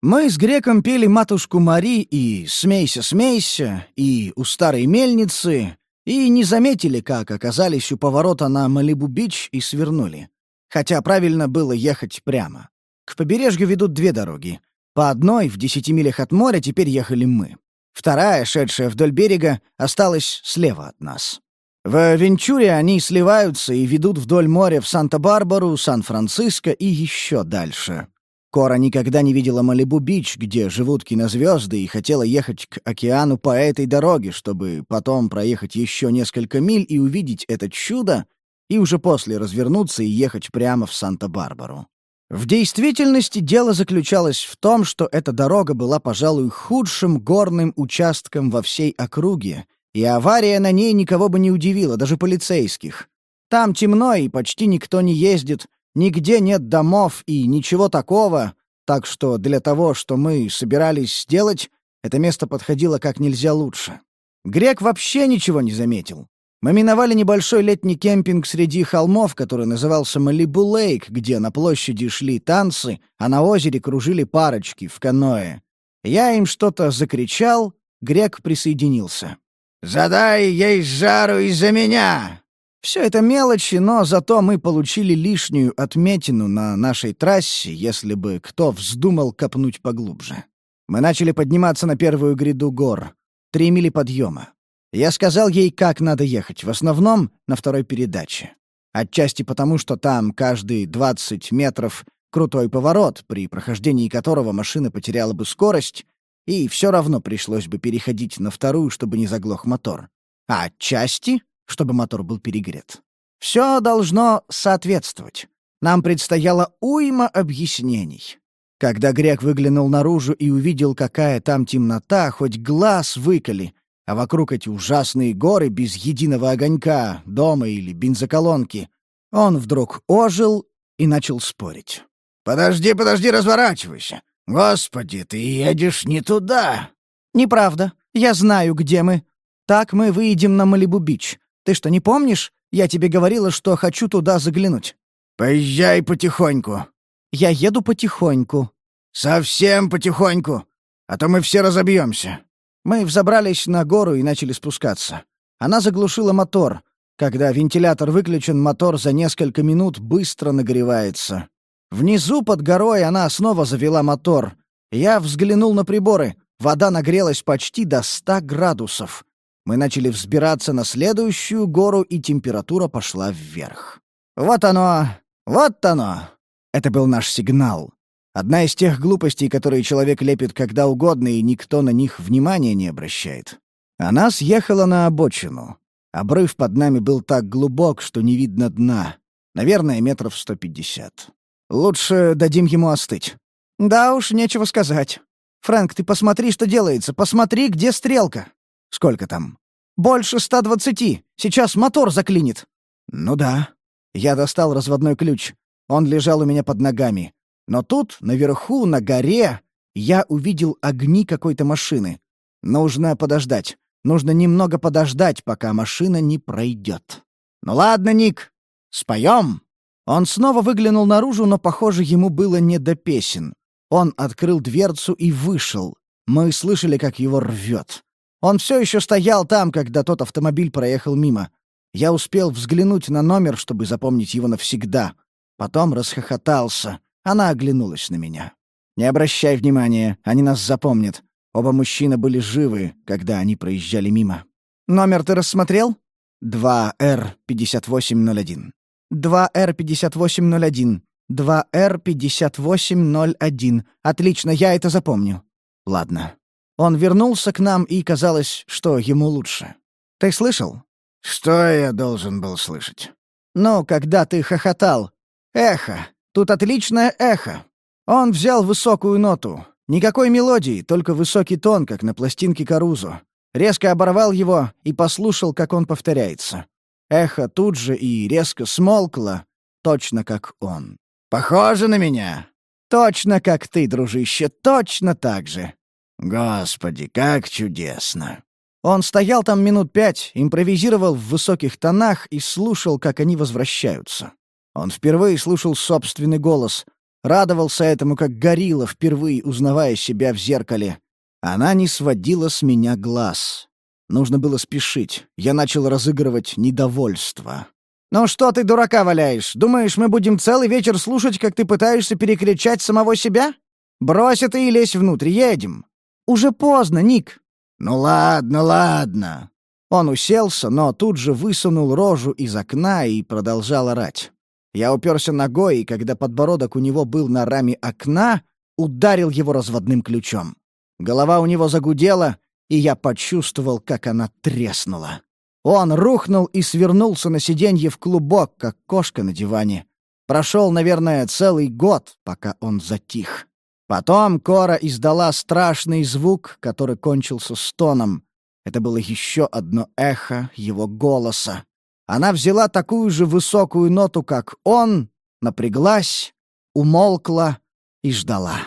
Мы с греком пели «Матушку Мари» и «Смейся, смейся» и «У старой мельницы» и не заметили, как оказались у поворота на Малибу-Бич и свернули. Хотя правильно было ехать прямо. К побережью ведут две дороги. По одной, в десяти милях от моря, теперь ехали мы. Вторая, шедшая вдоль берега, осталась слева от нас. В Венчуре они сливаются и ведут вдоль моря в Санта-Барбару, Сан-Франциско и еще дальше. Кора никогда не видела Малибу-Бич, где живут кинозвезды, и хотела ехать к океану по этой дороге, чтобы потом проехать еще несколько миль и увидеть это чудо, и уже после развернуться и ехать прямо в Санта-Барбару. В действительности дело заключалось в том, что эта дорога была, пожалуй, худшим горным участком во всей округе, и авария на ней никого бы не удивила, даже полицейских. Там темно, и почти никто не ездит, Нигде нет домов и ничего такого, так что для того, что мы собирались сделать, это место подходило как нельзя лучше. Грек вообще ничего не заметил. Мы миновали небольшой летний кемпинг среди холмов, который назывался Малибу Лейк, где на площади шли танцы, а на озере кружили парочки в каноэ. Я им что-то закричал, Грек присоединился. «Задай ей жару из-за меня!» Все это мелочи, но зато мы получили лишнюю отметину на нашей трассе, если бы кто вздумал копнуть поглубже. Мы начали подниматься на первую гряду гор. Три мили подъема. Я сказал ей, как надо ехать, в основном на второй передаче. Отчасти потому, что там каждые 20 метров крутой поворот, при прохождении которого машина потеряла бы скорость, и все равно пришлось бы переходить на вторую, чтобы не заглох мотор. А отчасти чтобы мотор был перегрет. Все должно соответствовать. Нам предстояло уйма объяснений. Когда грек выглянул наружу и увидел, какая там темнота, хоть глаз выколи, а вокруг эти ужасные горы без единого огонька, дома или бензоколонки, он вдруг ожил и начал спорить. «Подожди, подожди, разворачивайся! Господи, ты едешь не туда!» «Неправда. Я знаю, где мы. Так мы выйдем на Малибу-Бич. Ты что, не помнишь? Я тебе говорила, что хочу туда заглянуть». «Поезжай потихоньку». «Я еду потихоньку». «Совсем потихоньку, а то мы все разобьемся». Мы взобрались на гору и начали спускаться. Она заглушила мотор. Когда вентилятор выключен, мотор за несколько минут быстро нагревается. Внизу под горой она снова завела мотор. Я взглянул на приборы. Вода нагрелась почти до ста градусов. Мы начали взбираться на следующую гору, и температура пошла вверх. «Вот оно! Вот оно!» Это был наш сигнал. Одна из тех глупостей, которые человек лепит когда угодно, и никто на них внимания не обращает. Она съехала на обочину. Обрыв под нами был так глубок, что не видно дна. Наверное, метров сто пятьдесят. Лучше дадим ему остыть. Да уж, нечего сказать. Фрэнк, ты посмотри, что делается. Посмотри, где стрелка. Сколько там? Больше ста двадцати. Сейчас мотор заклинит. Ну да. Я достал разводной ключ. Он лежал у меня под ногами. Но тут, наверху, на горе, я увидел огни какой-то машины. Нужно подождать. Нужно немного подождать, пока машина не пройдет. «Ну ладно, Ник, споем!» Он снова выглянул наружу, но, похоже, ему было не до песен. Он открыл дверцу и вышел. Мы слышали, как его рвет. Он все еще стоял там, когда тот автомобиль проехал мимо. Я успел взглянуть на номер, чтобы запомнить его навсегда. Потом расхохотался. Она оглянулась на меня. «Не обращай внимания, они нас запомнят. Оба мужчины были живы, когда они проезжали мимо». «Номер ты рассмотрел?» 2Р-5801. 2Р-5801. 2Р-5801. Отлично, я это запомню. Ладно. Он вернулся к нам, и казалось, что ему лучше. Ты слышал? Что я должен был слышать? Ну, когда ты хохотал. Эхо. Тут отличное эхо. Он взял высокую ноту. Никакой мелодии, только высокий тон, как на пластинке Карузо. Резко оборвал его и послушал, как он повторяется. Эхо тут же и резко смолкло, точно как он. «Похоже на меня!» «Точно как ты, дружище, точно так же!» «Господи, как чудесно!» Он стоял там минут пять, импровизировал в высоких тонах и слушал, как они возвращаются. Он впервые слушал собственный голос, радовался этому, как горилла, впервые узнавая себя в зеркале. Она не сводила с меня глаз. Нужно было спешить. Я начал разыгрывать недовольство. «Ну что ты дурака валяешь? Думаешь, мы будем целый вечер слушать, как ты пытаешься перекричать самого себя? Брось это и лезь внутрь, едем!» «Уже поздно, Ник!» «Ну ладно, ладно!» Он уселся, но тут же высунул рожу из окна и продолжал орать. Я уперся ногой, и когда подбородок у него был на раме окна, ударил его разводным ключом. Голова у него загудела, и я почувствовал, как она треснула. Он рухнул и свернулся на сиденье в клубок, как кошка на диване. Прошел, наверное, целый год, пока он затих. Потом Кора издала страшный звук, который кончился стоном. Это было еще одно эхо его голоса. Она взяла такую же высокую ноту, как он, напряглась, умолкла и ждала.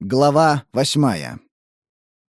Глава восьмая.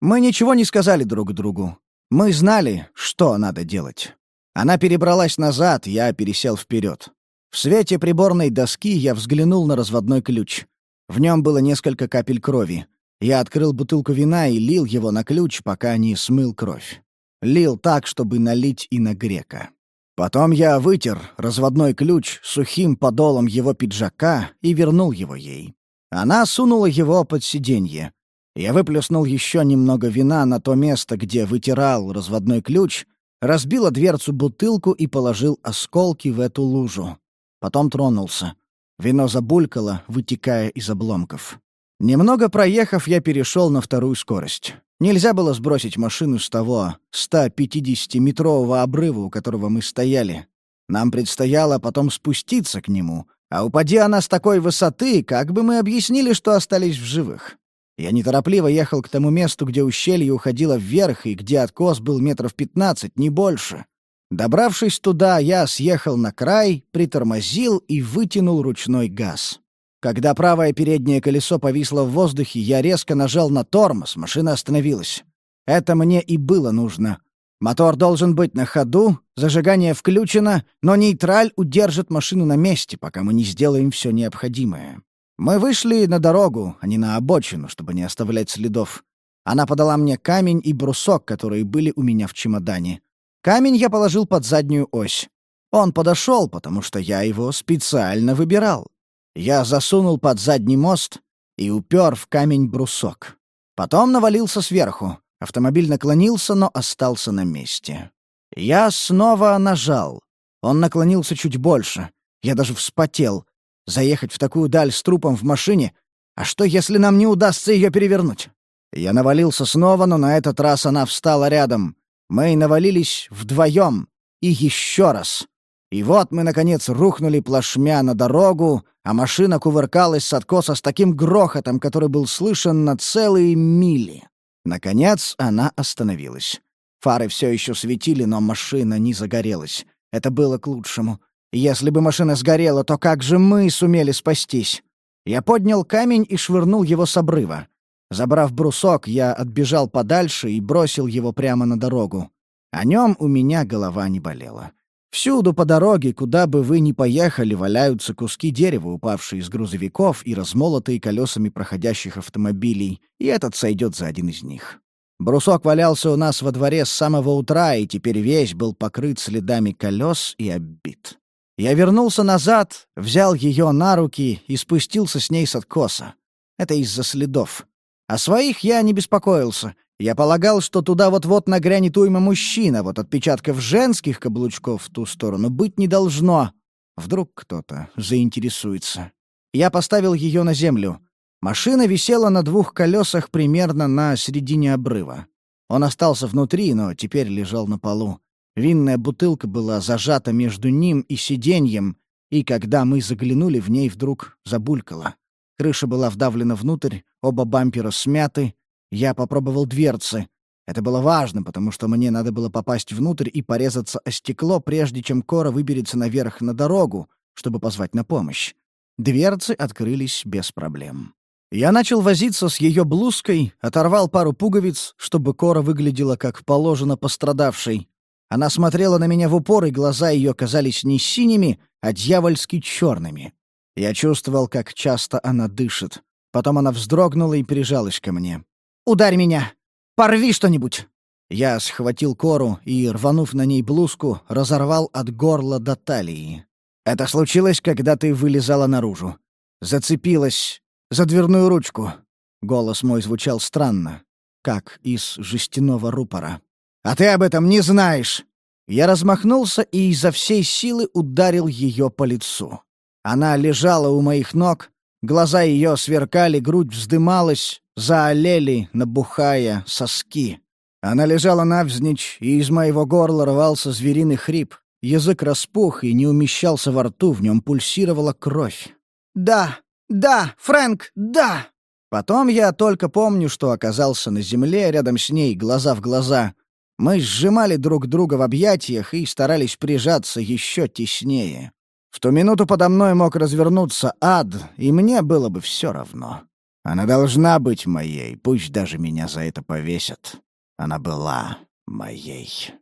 Мы ничего не сказали друг другу. Мы знали, что надо делать. Она перебралась назад, я пересел вперед. В свете приборной доски я взглянул на разводной ключ. В нем было несколько капель крови. Я открыл бутылку вина и лил его на ключ, пока не смыл кровь. Лил так, чтобы налить и на грека. Потом я вытер разводной ключ сухим подолом его пиджака и вернул его ей. Она сунула его под сиденье. Я выплеснул еще немного вина на то место, где вытирал разводной ключ, разбила дверцу бутылку и положил осколки в эту лужу. Потом тронулся. Вино забулькало, вытекая из обломков. Немного проехав, я перешел на вторую скорость. Нельзя было сбросить машину с того 150-метрового обрыва, у которого мы стояли. Нам предстояло потом спуститься к нему, а упади она с такой высоты, как бы мы объяснили, что остались в живых. Я неторопливо ехал к тому месту, где ущелье уходило вверх и где откос был метров пятнадцать, не больше. Добравшись туда, я съехал на край, притормозил и вытянул ручной газ. Когда правое переднее колесо повисло в воздухе, я резко нажал на тормоз, машина остановилась. Это мне и было нужно. Мотор должен быть на ходу, зажигание включено, но нейтраль удержит машину на месте, пока мы не сделаем все необходимое. Мы вышли на дорогу, а не на обочину, чтобы не оставлять следов. Она подала мне камень и брусок, которые были у меня в чемодане. Камень я положил под заднюю ось. Он подошел, потому что я его специально выбирал. Я засунул под задний мост и упер в камень брусок. Потом навалился сверху. Автомобиль наклонился, но остался на месте. Я снова нажал. Он наклонился чуть больше. Я даже вспотел. Заехать в такую даль с трупом в машине? А что, если нам не удастся ее перевернуть? Я навалился снова, но на этот раз она встала рядом. Мы навалились вдвоем. И еще раз. И вот мы, наконец, рухнули плашмя на дорогу, а машина кувыркалась с откоса с таким грохотом, который был слышен на целые мили. Наконец она остановилась. Фары все еще светили, но машина не загорелась. Это было к лучшему. Если бы машина сгорела, то как же мы сумели спастись? Я поднял камень и швырнул его с обрыва. Забрав брусок, я отбежал подальше и бросил его прямо на дорогу. О нем у меня голова не болела. Всюду по дороге, куда бы вы ни поехали, валяются куски дерева, упавшие из грузовиков и размолотые колесами проходящих автомобилей, и этот сойдет за один из них. Брусок валялся у нас во дворе с самого утра, и теперь весь был покрыт следами колес и оббит. Я вернулся назад, взял ее на руки и спустился с ней с откоса. Это из-за следов. О своих я не беспокоился. Я полагал, что туда вот-вот нагрянет уйма мужчина, вот отпечатков женских каблучков в ту сторону быть не должно. Вдруг кто-то заинтересуется. Я поставил ее на землю. Машина висела на двух колесах примерно на середине обрыва. Он остался внутри, но теперь лежал на полу. Винная бутылка была зажата между ним и сиденьем, и когда мы заглянули, в ней вдруг забулькало. Крыша была вдавлена внутрь, оба бампера смяты, я попробовал дверцы. Это было важно, потому что мне надо было попасть внутрь и порезаться о стекло, прежде чем Кора выберется наверх на дорогу, чтобы позвать на помощь. Дверцы открылись без проблем. Я начал возиться с ее блузкой, оторвал пару пуговиц, чтобы Кора выглядела как положено пострадавшей. Она смотрела на меня в упор, и глаза ее казались не синими, а дьявольски черными. Я чувствовал, как часто она дышит. Потом она вздрогнула и прижалась ко мне. Ударь меня! Порви что-нибудь!» Я схватил кору и, рванув на ней блузку, разорвал от горла до талии. Это случилось, когда ты вылезала наружу. Зацепилась за дверную ручку. Голос мой звучал странно, как из жестяного рупора. «А ты об этом не знаешь!» Я размахнулся и изо всей силы ударил ее по лицу. Она лежала у моих ног, глаза ее сверкали, грудь вздымалась, заолели, набухая соски. Она лежала навзничь, и из моего горла рвался звериный хрип. Язык распух и не умещался во рту, в нем пульсировала кровь. «Да! Да! Фрэнк! Да!» Потом я только помню, что оказался на земле рядом с ней, глаза в глаза. Мы сжимали друг друга в объятиях и старались прижаться еще теснее. В ту минуту подо мной мог развернуться ад, и мне было бы все равно. Она должна быть моей, пусть даже меня за это повесят. Она была моей.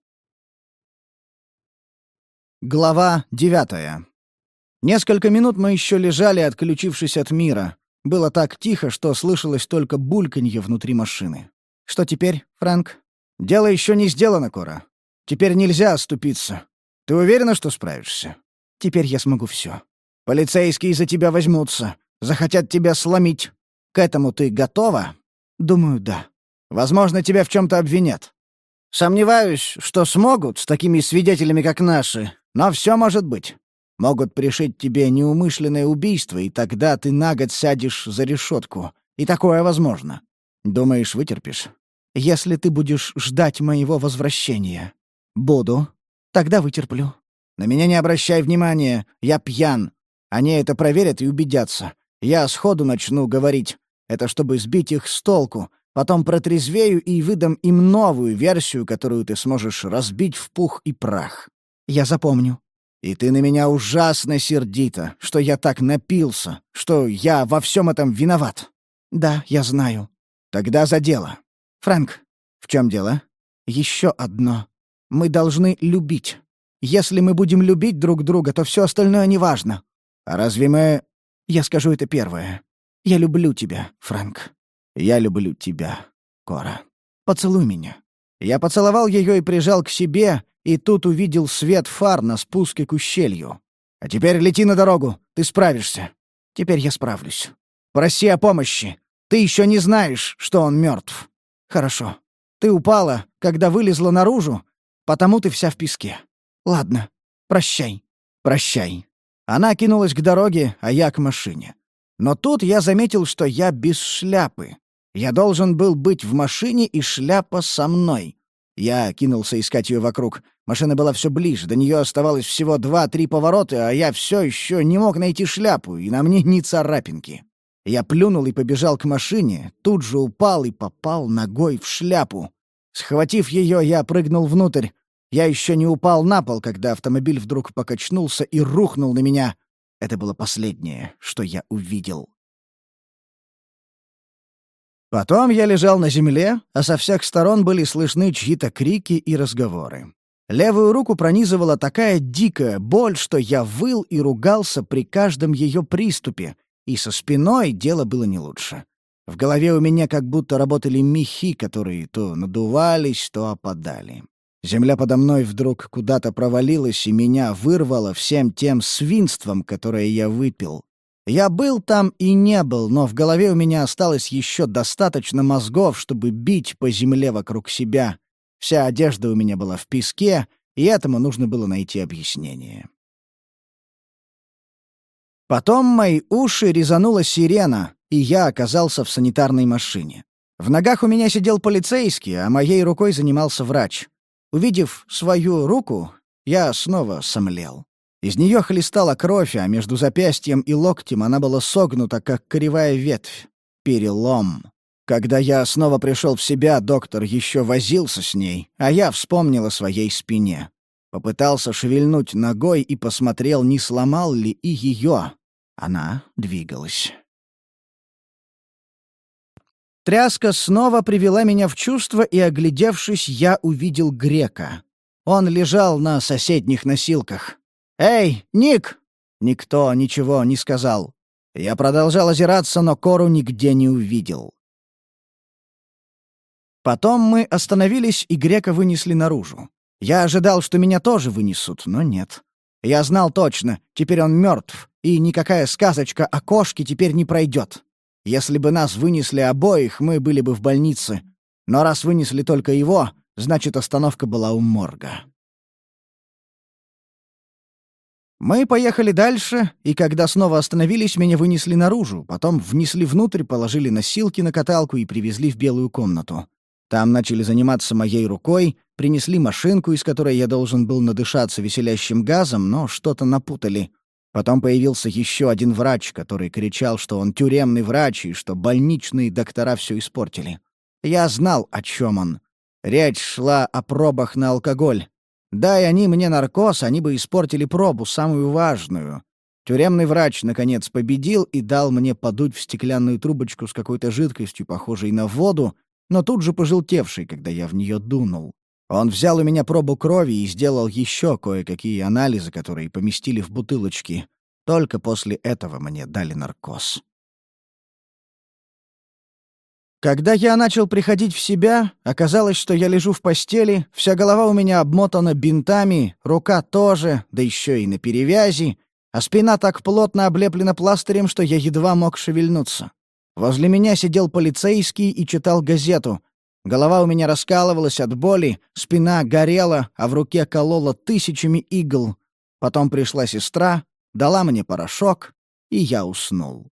Глава девятая. Несколько минут мы еще лежали, отключившись от мира. Было так тихо, что слышалось только бульканье внутри машины. Что теперь, Фрэнк? Дело еще не сделано, Кора. Теперь нельзя оступиться. Ты уверена, что справишься? Теперь я смогу все. Полицейские за тебя возьмутся. Захотят тебя сломить. К этому ты готова? Думаю, да. Возможно, тебя в чем-то обвинят. Сомневаюсь, что смогут с такими свидетелями, как наши, но все может быть. Могут пришить тебе неумышленное убийство, и тогда ты на год сядешь за решетку. И такое возможно. Думаешь, вытерпишь? Если ты будешь ждать моего возвращения. Буду. Тогда вытерплю. На меня не обращай внимания, я пьян. Они это проверят и убедятся. Я сходу начну говорить. Это чтобы сбить их с толку. Потом протрезвею и выдам им новую версию, которую ты сможешь разбить в пух и прах. Я запомню. И ты на меня ужасно сердита, что я так напился, что я во всем этом виноват. Да, я знаю. Тогда за дело. Фрэнк, в чем дело? Еще одно. Мы должны любить. Если мы будем любить друг друга, то все остальное неважно. А разве мы... Я скажу это первое. Я люблю тебя, Фрэнк. Я люблю тебя, Кора. Поцелуй меня». Я поцеловал ее и прижал к себе, и тут увидел свет фар на спуске к ущелью. «А теперь лети на дорогу, ты справишься». «Теперь я справлюсь. Проси о помощи. Ты еще не знаешь, что он мертв. «Хорошо. Ты упала, когда вылезла наружу, потому ты вся в песке. Ладно, прощай, прощай». Она кинулась к дороге, а я к машине. Но тут я заметил, что я без шляпы. Я должен был быть в машине, и шляпа со мной. Я кинулся искать ее вокруг. Машина была все ближе, до нее оставалось всего два-три поворота, а я все еще не мог найти шляпу, и на мне ни царапинки. Я плюнул и побежал к машине, тут же упал и попал ногой в шляпу. Схватив ее, я прыгнул внутрь. Я еще не упал на пол, когда автомобиль вдруг покачнулся и рухнул на меня. Это было последнее, что я увидел. Потом я лежал на земле, а со всех сторон были слышны чьи-то крики и разговоры. Левую руку пронизывала такая дикая боль, что я выл и ругался при каждом ее приступе, и со спиной дело было не лучше. В голове у меня как будто работали мехи, которые то надувались, то опадали. Земля подо мной вдруг куда-то провалилась, и меня вырвало всем тем свинством, которое я выпил. Я был там и не был, но в голове у меня осталось еще достаточно мозгов, чтобы бить по земле вокруг себя. Вся одежда у меня была в песке, и этому нужно было найти объяснение. Потом мои уши резанула сирена, и я оказался в санитарной машине. В ногах у меня сидел полицейский, а моей рукой занимался врач. Увидев свою руку, я снова сомлел. Из нее хлестала кровь, а между запястьем и локтем она была согнута, как кривая ветвь. Перелом. Когда я снова пришел в себя, доктор еще возился с ней, а я вспомнил о своей спине. Попытался шевельнуть ногой и посмотрел, не сломал ли и ее. Она двигалась. Тряска снова привела меня в чувство, и, оглядевшись, я увидел грека. Он лежал на соседних носилках. «Эй, Ник!» Никто ничего не сказал. Я продолжал озираться, но Кору нигде не увидел. Потом мы остановились, и грека вынесли наружу. Я ожидал, что меня тоже вынесут, но нет. Я знал точно, теперь он мертв, и никакая сказочка о кошке теперь не пройдет. Если бы нас вынесли обоих, мы были бы в больнице. Но раз вынесли только его, значит, остановка была у морга. Мы поехали дальше, и когда снова остановились, меня вынесли наружу, потом внесли внутрь, положили носилки на каталку и привезли в белую комнату. Там начали заниматься моей рукой, принесли машинку, из которой я должен был надышаться веселящим газом, но что-то напутали. Потом появился еще один врач, который кричал, что он тюремный врач и что больничные доктора все испортили. Я знал, о чем он. Речь шла о пробах на алкоголь. Дай они мне наркоз, они бы испортили пробу, самую важную. Тюремный врач, наконец, победил и дал мне подуть в стеклянную трубочку с какой-то жидкостью, похожей на воду, но тут же пожелтевшей, когда я в нее дунул. Он взял у меня пробу крови и сделал еще кое-какие анализы, которые поместили в бутылочки. Только после этого мне дали наркоз. Когда я начал приходить в себя, оказалось, что я лежу в постели, вся голова у меня обмотана бинтами, рука тоже, да еще и на перевязи, а спина так плотно облеплена пластырем, что я едва мог шевельнуться. Возле меня сидел полицейский и читал газету. Голова у меня раскалывалась от боли, спина горела, а в руке колола тысячами игл. Потом пришла сестра, дала мне порошок, и я уснул.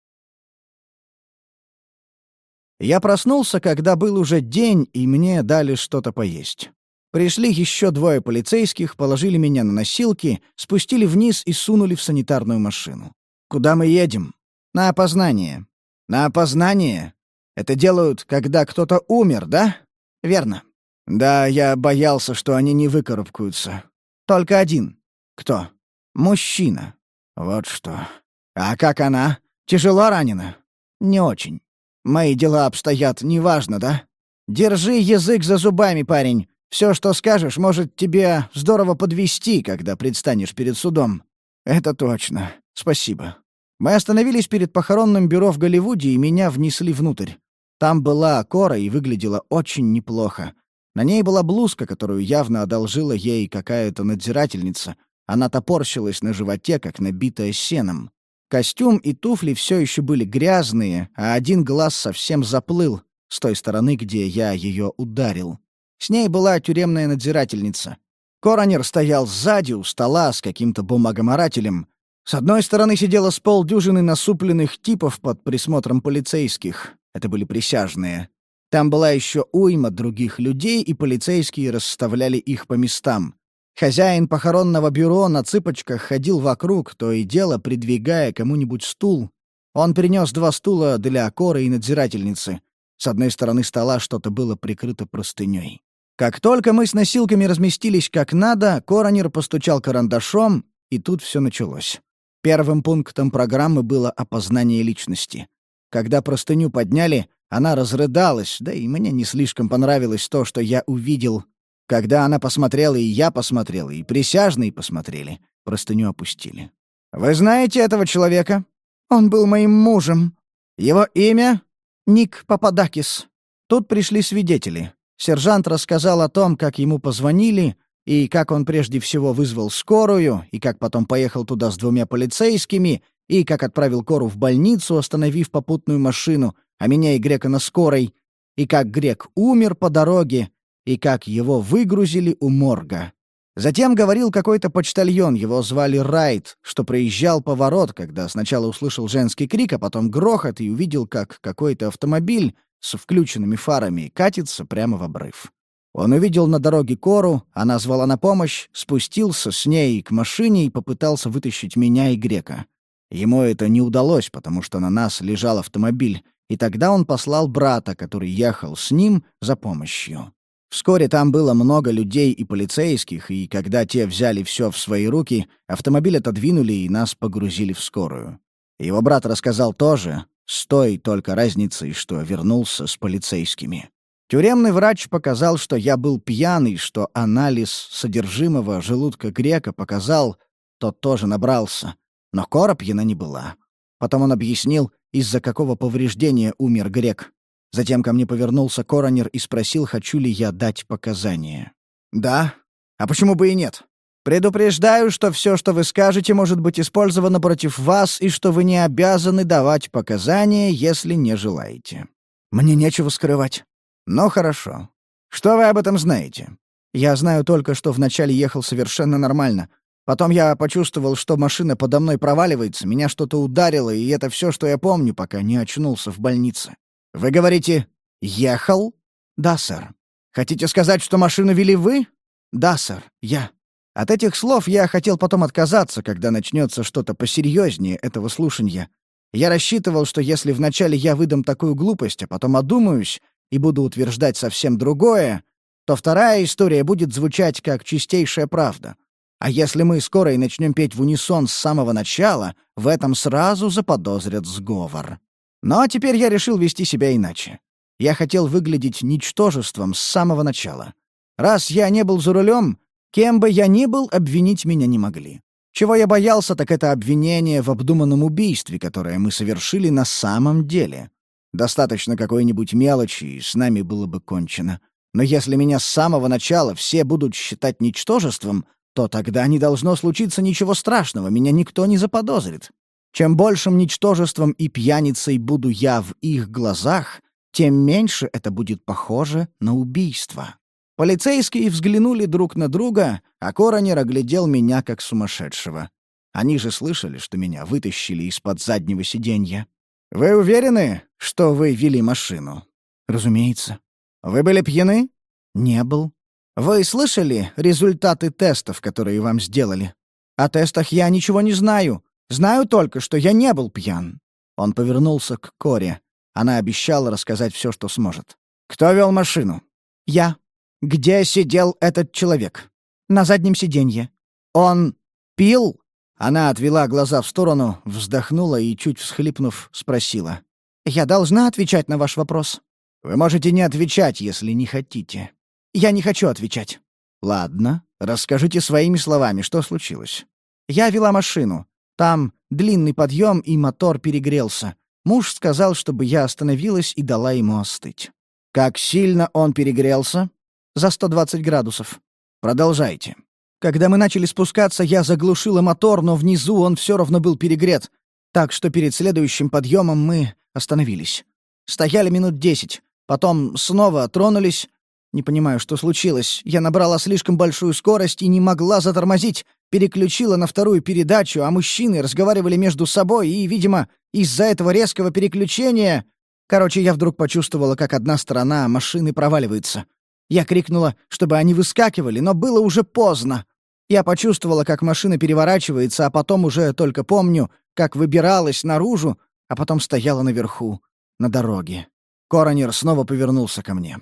Я проснулся, когда был уже день, и мне дали что-то поесть. Пришли еще двое полицейских, положили меня на носилки, спустили вниз и сунули в санитарную машину. «Куда мы едем?» «На опознание». «На опознание? Это делают, когда кто-то умер, да?» «Верно». «Да, я боялся, что они не выкарабкаются. Только один». «Кто?» «Мужчина». «Вот что. А как она? Тяжело ранена?» «Не очень». Мои дела обстоят неважно, да? Держи язык за зубами, парень. Все, что скажешь, может тебе здорово подвести, когда предстанешь перед судом. Это точно. Спасибо. Мы остановились перед похоронным бюро в Голливуде, и меня внесли внутрь. Там была Кора и выглядела очень неплохо. На ней была блузка, которую явно одолжила ей какая-то надзирательница. Она топорщилась на животе, как набитая сеном. Костюм и туфли все еще были грязные, а один глаз совсем заплыл с той стороны, где я ее ударил. С ней была тюремная надзирательница. Коронер стоял сзади у стола с каким-то бумагоморателем. С одной стороны сидела с полдюжины насупленных типов под присмотром полицейских. Это были присяжные. Там была еще уйма других людей, и полицейские расставляли их по местам. Хозяин похоронного бюро на цыпочках ходил вокруг, то и дело придвигая кому-нибудь стул. Он принес два стула для коры и надзирательницы. С одной стороны стола что-то было прикрыто простыней. Как только мы с носилками разместились как надо, коронер постучал карандашом, и тут все началось. Первым пунктом программы было опознание личности. Когда простыню подняли, она разрыдалась, да и мне не слишком понравилось то, что я увидел когда она посмотрела, и я посмотрел, и присяжные посмотрели, простыню опустили. «Вы знаете этого человека?» «Он был моим мужем». «Его имя?» «Ник Пападакис». Тут пришли свидетели. Сержант рассказал о том, как ему позвонили, и как он прежде всего вызвал скорую, и как потом поехал туда с двумя полицейскими, и как отправил Кору в больницу, остановив попутную машину, а меня и Грека на скорой, и как Грек умер по дороге, и как его выгрузили у морга. Затем говорил какой-то почтальон, его звали Райт, что проезжал поворот, когда сначала услышал женский крик, а потом грохот и увидел, как какой-то автомобиль с включенными фарами катится прямо в обрыв. Он увидел на дороге Кору, она звала на помощь, спустился с ней к машине и попытался вытащить меня и Грека. Ему это не удалось, потому что на нас лежал автомобиль, и тогда он послал брата, который ехал с ним, за помощью. Вскоре там было много людей и полицейских, и когда те взяли все в свои руки, автомобиль отодвинули и нас погрузили в скорую. Его брат рассказал тоже, с той только разницей, что вернулся с полицейскими. Тюремный врач показал, что я был пьяный, что анализ содержимого желудка грека показал, тот тоже набрался. Но кора пьяна не была. Потом он объяснил, из-за какого повреждения умер грек. Затем ко мне повернулся коронер и спросил, хочу ли я дать показания. «Да. А почему бы и нет? Предупреждаю, что все, что вы скажете, может быть использовано против вас и что вы не обязаны давать показания, если не желаете. Мне нечего скрывать. Но хорошо. Что вы об этом знаете? Я знаю только, что вначале ехал совершенно нормально. Потом я почувствовал, что машина подо мной проваливается, меня что-то ударило, и это все, что я помню, пока не очнулся в больнице. «Вы говорите, ехал?» «Да, сэр». «Хотите сказать, что машину вели вы?» «Да, сэр, я». От этих слов я хотел потом отказаться, когда начнется что-то посерьезнее этого слушания. Я рассчитывал, что если вначале я выдам такую глупость, а потом одумаюсь и буду утверждать совсем другое, то вторая история будет звучать как чистейшая правда. А если мы скоро и начнем петь в унисон с самого начала, в этом сразу заподозрят сговор. Но теперь я решил вести себя иначе. Я хотел выглядеть ничтожеством с самого начала. Раз я не был за рулем, кем бы я ни был, обвинить меня не могли. Чего я боялся, так это обвинение в обдуманном убийстве, которое мы совершили на самом деле. Достаточно какой-нибудь мелочи, и с нами было бы кончено. Но если меня с самого начала все будут считать ничтожеством, то тогда не должно случиться ничего страшного, меня никто не заподозрит. Чем большим ничтожеством и пьяницей буду я в их глазах, тем меньше это будет похоже на убийство. Полицейские взглянули друг на друга, а Коронер оглядел меня как сумасшедшего. Они же слышали, что меня вытащили из-под заднего сиденья. «Вы уверены, что вы вели машину?» «Разумеется». «Вы были пьяны?» «Не был». «Вы слышали результаты тестов, которые вам сделали?» «О тестах я ничего не знаю. Знаю только, что я не был пьян». Он повернулся к Коре. Она обещала рассказать все, что сможет. «Кто вел машину?» «Я». «Где сидел этот человек?» «На заднем сиденье». «Он пил?» Она отвела глаза в сторону, вздохнула и, чуть всхлипнув, спросила. «Я должна отвечать на ваш вопрос?» «Вы можете не отвечать, если не хотите». «Я не хочу отвечать». «Ладно, расскажите своими словами, что случилось». «Я вела машину. Там длинный подъем, и мотор перегрелся. Муж сказал, чтобы я остановилась и дала ему остыть. Как сильно он перегрелся? За 120 градусов. Продолжайте. Когда мы начали спускаться, я заглушила мотор, но внизу он все равно был перегрет. Так что перед следующим подъемом мы остановились. Стояли минут десять. Потом снова тронулись. Не понимаю, что случилось. Я набрала слишком большую скорость и не могла затормозить. Переключила на вторую передачу, а мужчины разговаривали между собой, и, видимо, из-за этого резкого переключения... Короче, я вдруг почувствовала, как одна сторона машины проваливается. Я крикнула, чтобы они выскакивали, но было уже поздно. Я почувствовала, как машина переворачивается, а потом уже только помню, как выбиралась наружу, а потом стояла наверху, на дороге. Коронер снова повернулся ко мне.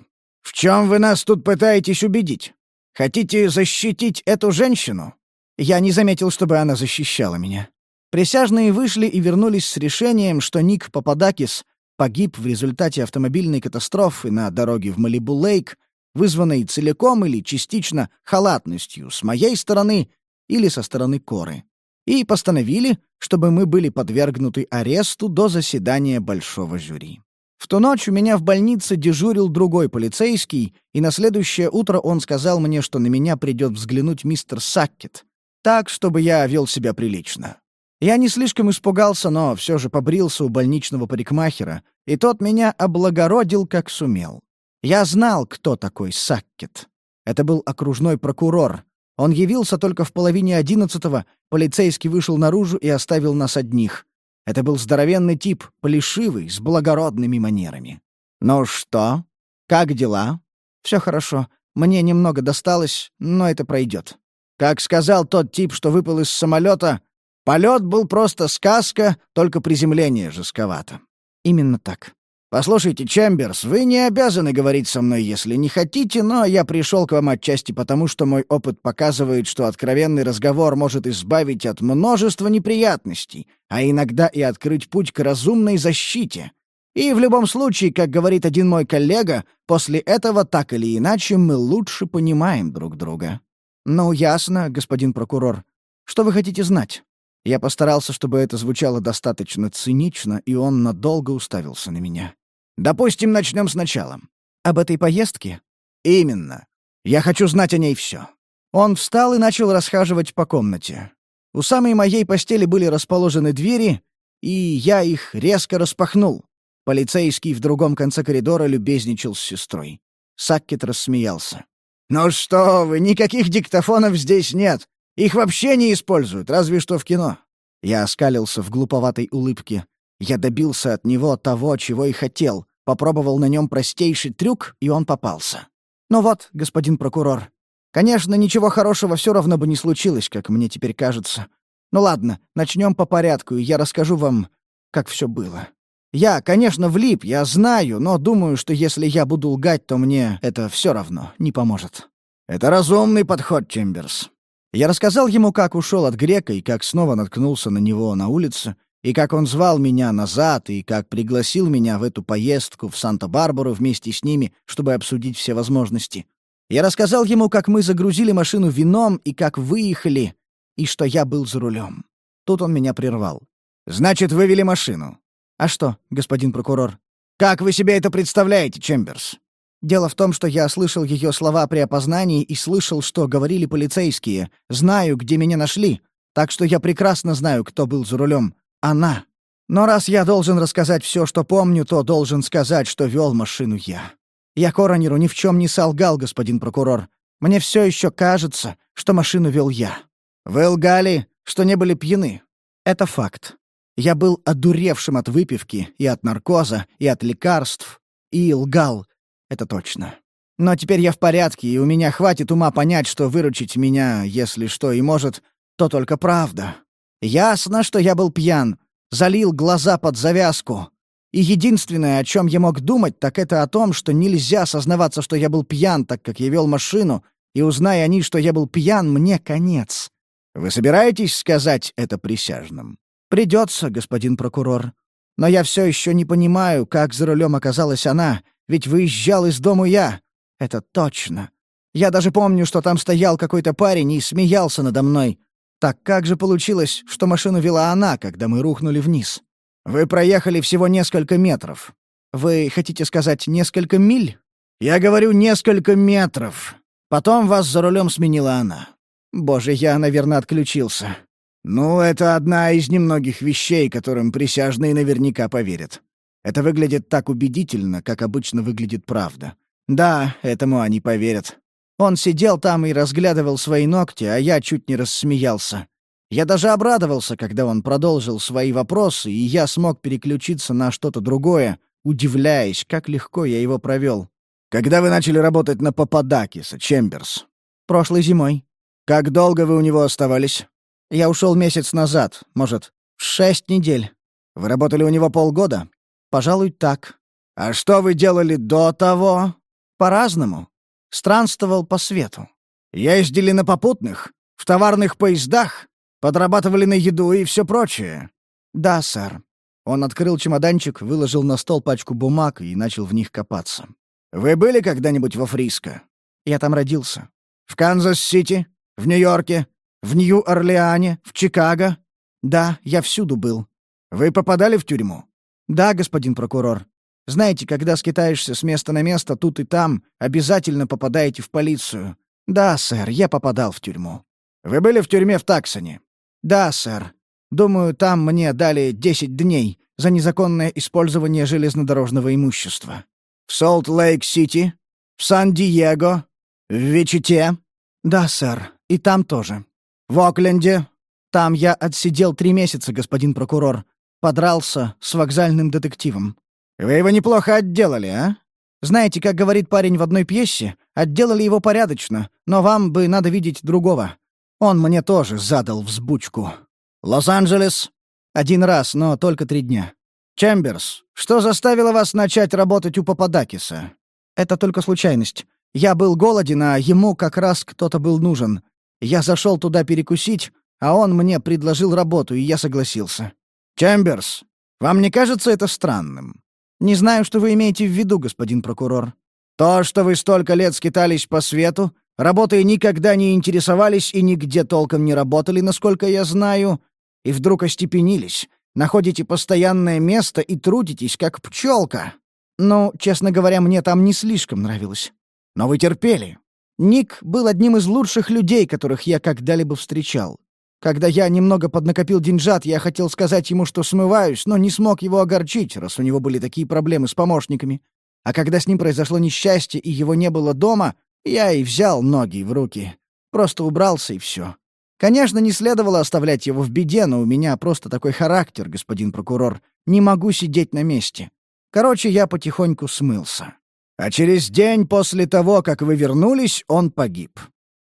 «В чем вы нас тут пытаетесь убедить? Хотите защитить эту женщину?» Я не заметил, чтобы она защищала меня. Присяжные вышли и вернулись с решением, что Ник Пападакис погиб в результате автомобильной катастрофы на дороге в Малибу-Лейк, вызванной целиком или частично халатностью с моей стороны или со стороны Коры, и постановили, чтобы мы были подвергнуты аресту до заседания большого жюри. В ту ночь у меня в больнице дежурил другой полицейский, и на следующее утро он сказал мне, что на меня придет взглянуть мистер Саккет, так, чтобы я вел себя прилично. Я не слишком испугался, но все же побрился у больничного парикмахера, и тот меня облагородил, как сумел. Я знал, кто такой Саккет. Это был окружной прокурор. Он явился только в половине одиннадцатого, полицейский вышел наружу и оставил нас одних. Это был здоровенный тип, плешивый, с благородными манерами. «Ну что? Как дела?» «Все хорошо. Мне немного досталось, но это пройдет. Как сказал тот тип, что выпал из самолета, полет был просто сказка, только приземление жестковато. Именно так. «Послушайте, Чемберс, вы не обязаны говорить со мной, если не хотите, но я пришел к вам отчасти потому, что мой опыт показывает, что откровенный разговор может избавить от множества неприятностей, а иногда и открыть путь к разумной защите. И в любом случае, как говорит один мой коллега, после этого так или иначе мы лучше понимаем друг друга». «Ну, ясно, господин прокурор. Что вы хотите знать?» Я постарался, чтобы это звучало достаточно цинично, и он надолго уставился на меня. «Допустим, начнем сначала. Об этой поездке?» «Именно. Я хочу знать о ней все. Он встал и начал расхаживать по комнате. У самой моей постели были расположены двери, и я их резко распахнул. Полицейский в другом конце коридора любезничал с сестрой. Саккет рассмеялся. «Ну что вы, никаких диктофонов здесь нет. Их вообще не используют, разве что в кино». Я оскалился в глуповатой улыбке. Я добился от него того, чего и хотел. Попробовал на нем простейший трюк, и он попался. «Ну вот, господин прокурор. Конечно, ничего хорошего все равно бы не случилось, как мне теперь кажется. Ну ладно, начнем по порядку, и я расскажу вам, как все было. Я, конечно, влип, я знаю, но думаю, что если я буду лгать, то мне это все равно не поможет. Это разумный подход, Чемберс. Я рассказал ему, как ушел от грека и как снова наткнулся на него на улице, и как он звал меня назад, и как пригласил меня в эту поездку в Санта-Барбару вместе с ними, чтобы обсудить все возможности. Я рассказал ему, как мы загрузили машину вином и как выехали, и что я был за рулем. Тут он меня прервал. «Значит, вывели машину. «А что, господин прокурор?» «Как вы себе это представляете, Чемберс?» «Дело в том, что я слышал ее слова при опознании и слышал, что говорили полицейские. Знаю, где меня нашли. Так что я прекрасно знаю, кто был за рулем. Она. Но раз я должен рассказать все, что помню, то должен сказать, что вел машину я. Я Коронеру ни в чем не солгал, господин прокурор. Мне все еще кажется, что машину вел я. Вы лгали, что не были пьяны. Это факт. Я был одуревшим от выпивки и от наркоза, и от лекарств, и лгал, это точно. Но теперь я в порядке, и у меня хватит ума понять, что выручить меня, если что и может, то только правда. Ясно, что я был пьян, залил глаза под завязку. И единственное, о чем я мог думать, так это о том, что нельзя сознаваться, что я был пьян, так как я вел машину, и узная они, что я был пьян, мне конец. Вы собираетесь сказать это присяжным? «Придется, господин прокурор. Но я все еще не понимаю, как за рулем оказалась она, ведь выезжал из дому я. Это точно. Я даже помню, что там стоял какой-то парень и смеялся надо мной. Так как же получилось, что машину вела она, когда мы рухнули вниз? Вы проехали всего несколько метров. Вы хотите сказать несколько миль? Я говорю, несколько метров. Потом вас за рулем сменила она. Боже, я, наверное, отключился. Ну, это одна из немногих вещей, которым присяжные наверняка поверят. Это выглядит так убедительно, как обычно выглядит правда. Да, этому они поверят. Он сидел там и разглядывал свои ногти, а я чуть не рассмеялся. Я даже обрадовался, когда он продолжил свои вопросы, и я смог переключиться на что-то другое, удивляясь, как легко я его провел. «Когда вы начали работать на Пападакиса, Чемберс?» «Прошлой зимой». «Как долго вы у него оставались?» «Я ушел месяц назад, может, шесть недель». «Вы работали у него полгода?» «Пожалуй, так». «А что вы делали до того?» «По-разному. Странствовал по свету». «Ездили на попутных? В товарных поездах? Подрабатывали на еду и все прочее?» «Да, сэр». Он открыл чемоданчик, выложил на стол пачку бумаг и начал в них копаться. «Вы были когда-нибудь во Фриско?» «Я там родился». «В Канзас-Сити? В Нью-Йорке? В Нью-Орлеане? В Чикаго?» «Да, я всюду был». «Вы попадали в тюрьму?» «Да, господин прокурор. Знаете, когда скитаешься с места на место, тут и там, обязательно попадаете в полицию. Да, сэр, я попадал в тюрьму». «Вы были в тюрьме в Таксоне?» «Да, сэр. Думаю, там мне дали 10 дней за незаконное использование железнодорожного имущества. В Солт-Лейк-Сити? В Сан-Диего? В Вичите?» «Да, сэр. И там тоже». «В Окленде?» «Там я отсидел три месяца, господин прокурор. Подрался с вокзальным детективом». «Вы его неплохо отделали, а?» «Знаете, как говорит парень в одной пьесе, отделали его порядочно, но вам бы надо видеть другого. Он мне тоже задал взбучку». Лос-Анджелес? Один раз, но только три дня. Чемберс, что заставило вас начать работать у Пападакиса? Это только случайность. Я был голоден, а ему как раз кто-то был нужен. Я зашел туда перекусить, а он мне предложил работу, и я согласился. Чемберс, вам не кажется это странным? Не знаю, что вы имеете в виду, господин прокурор. То, что вы столько лет скитались по свету, работой никогда не интересовались и нигде толком не работали, насколько я знаю, и вдруг остепенились, находите постоянное место и трудитесь, как пчелка. Ну, честно говоря, мне там не слишком нравилось. Но вы терпели. Ник был одним из лучших людей, которых я когда-либо встречал. Когда я немного поднакопил деньжат, я хотел сказать ему, что смываюсь, но не смог его огорчить, раз у него были такие проблемы с помощниками. А когда с ним произошло несчастье и его не было дома, я и взял ноги в руки. Просто убрался и все. Конечно, не следовало оставлять его в беде, но у меня просто такой характер, господин прокурор. Не могу сидеть на месте. Короче, я потихоньку смылся. А через день после того, как вы вернулись, он погиб.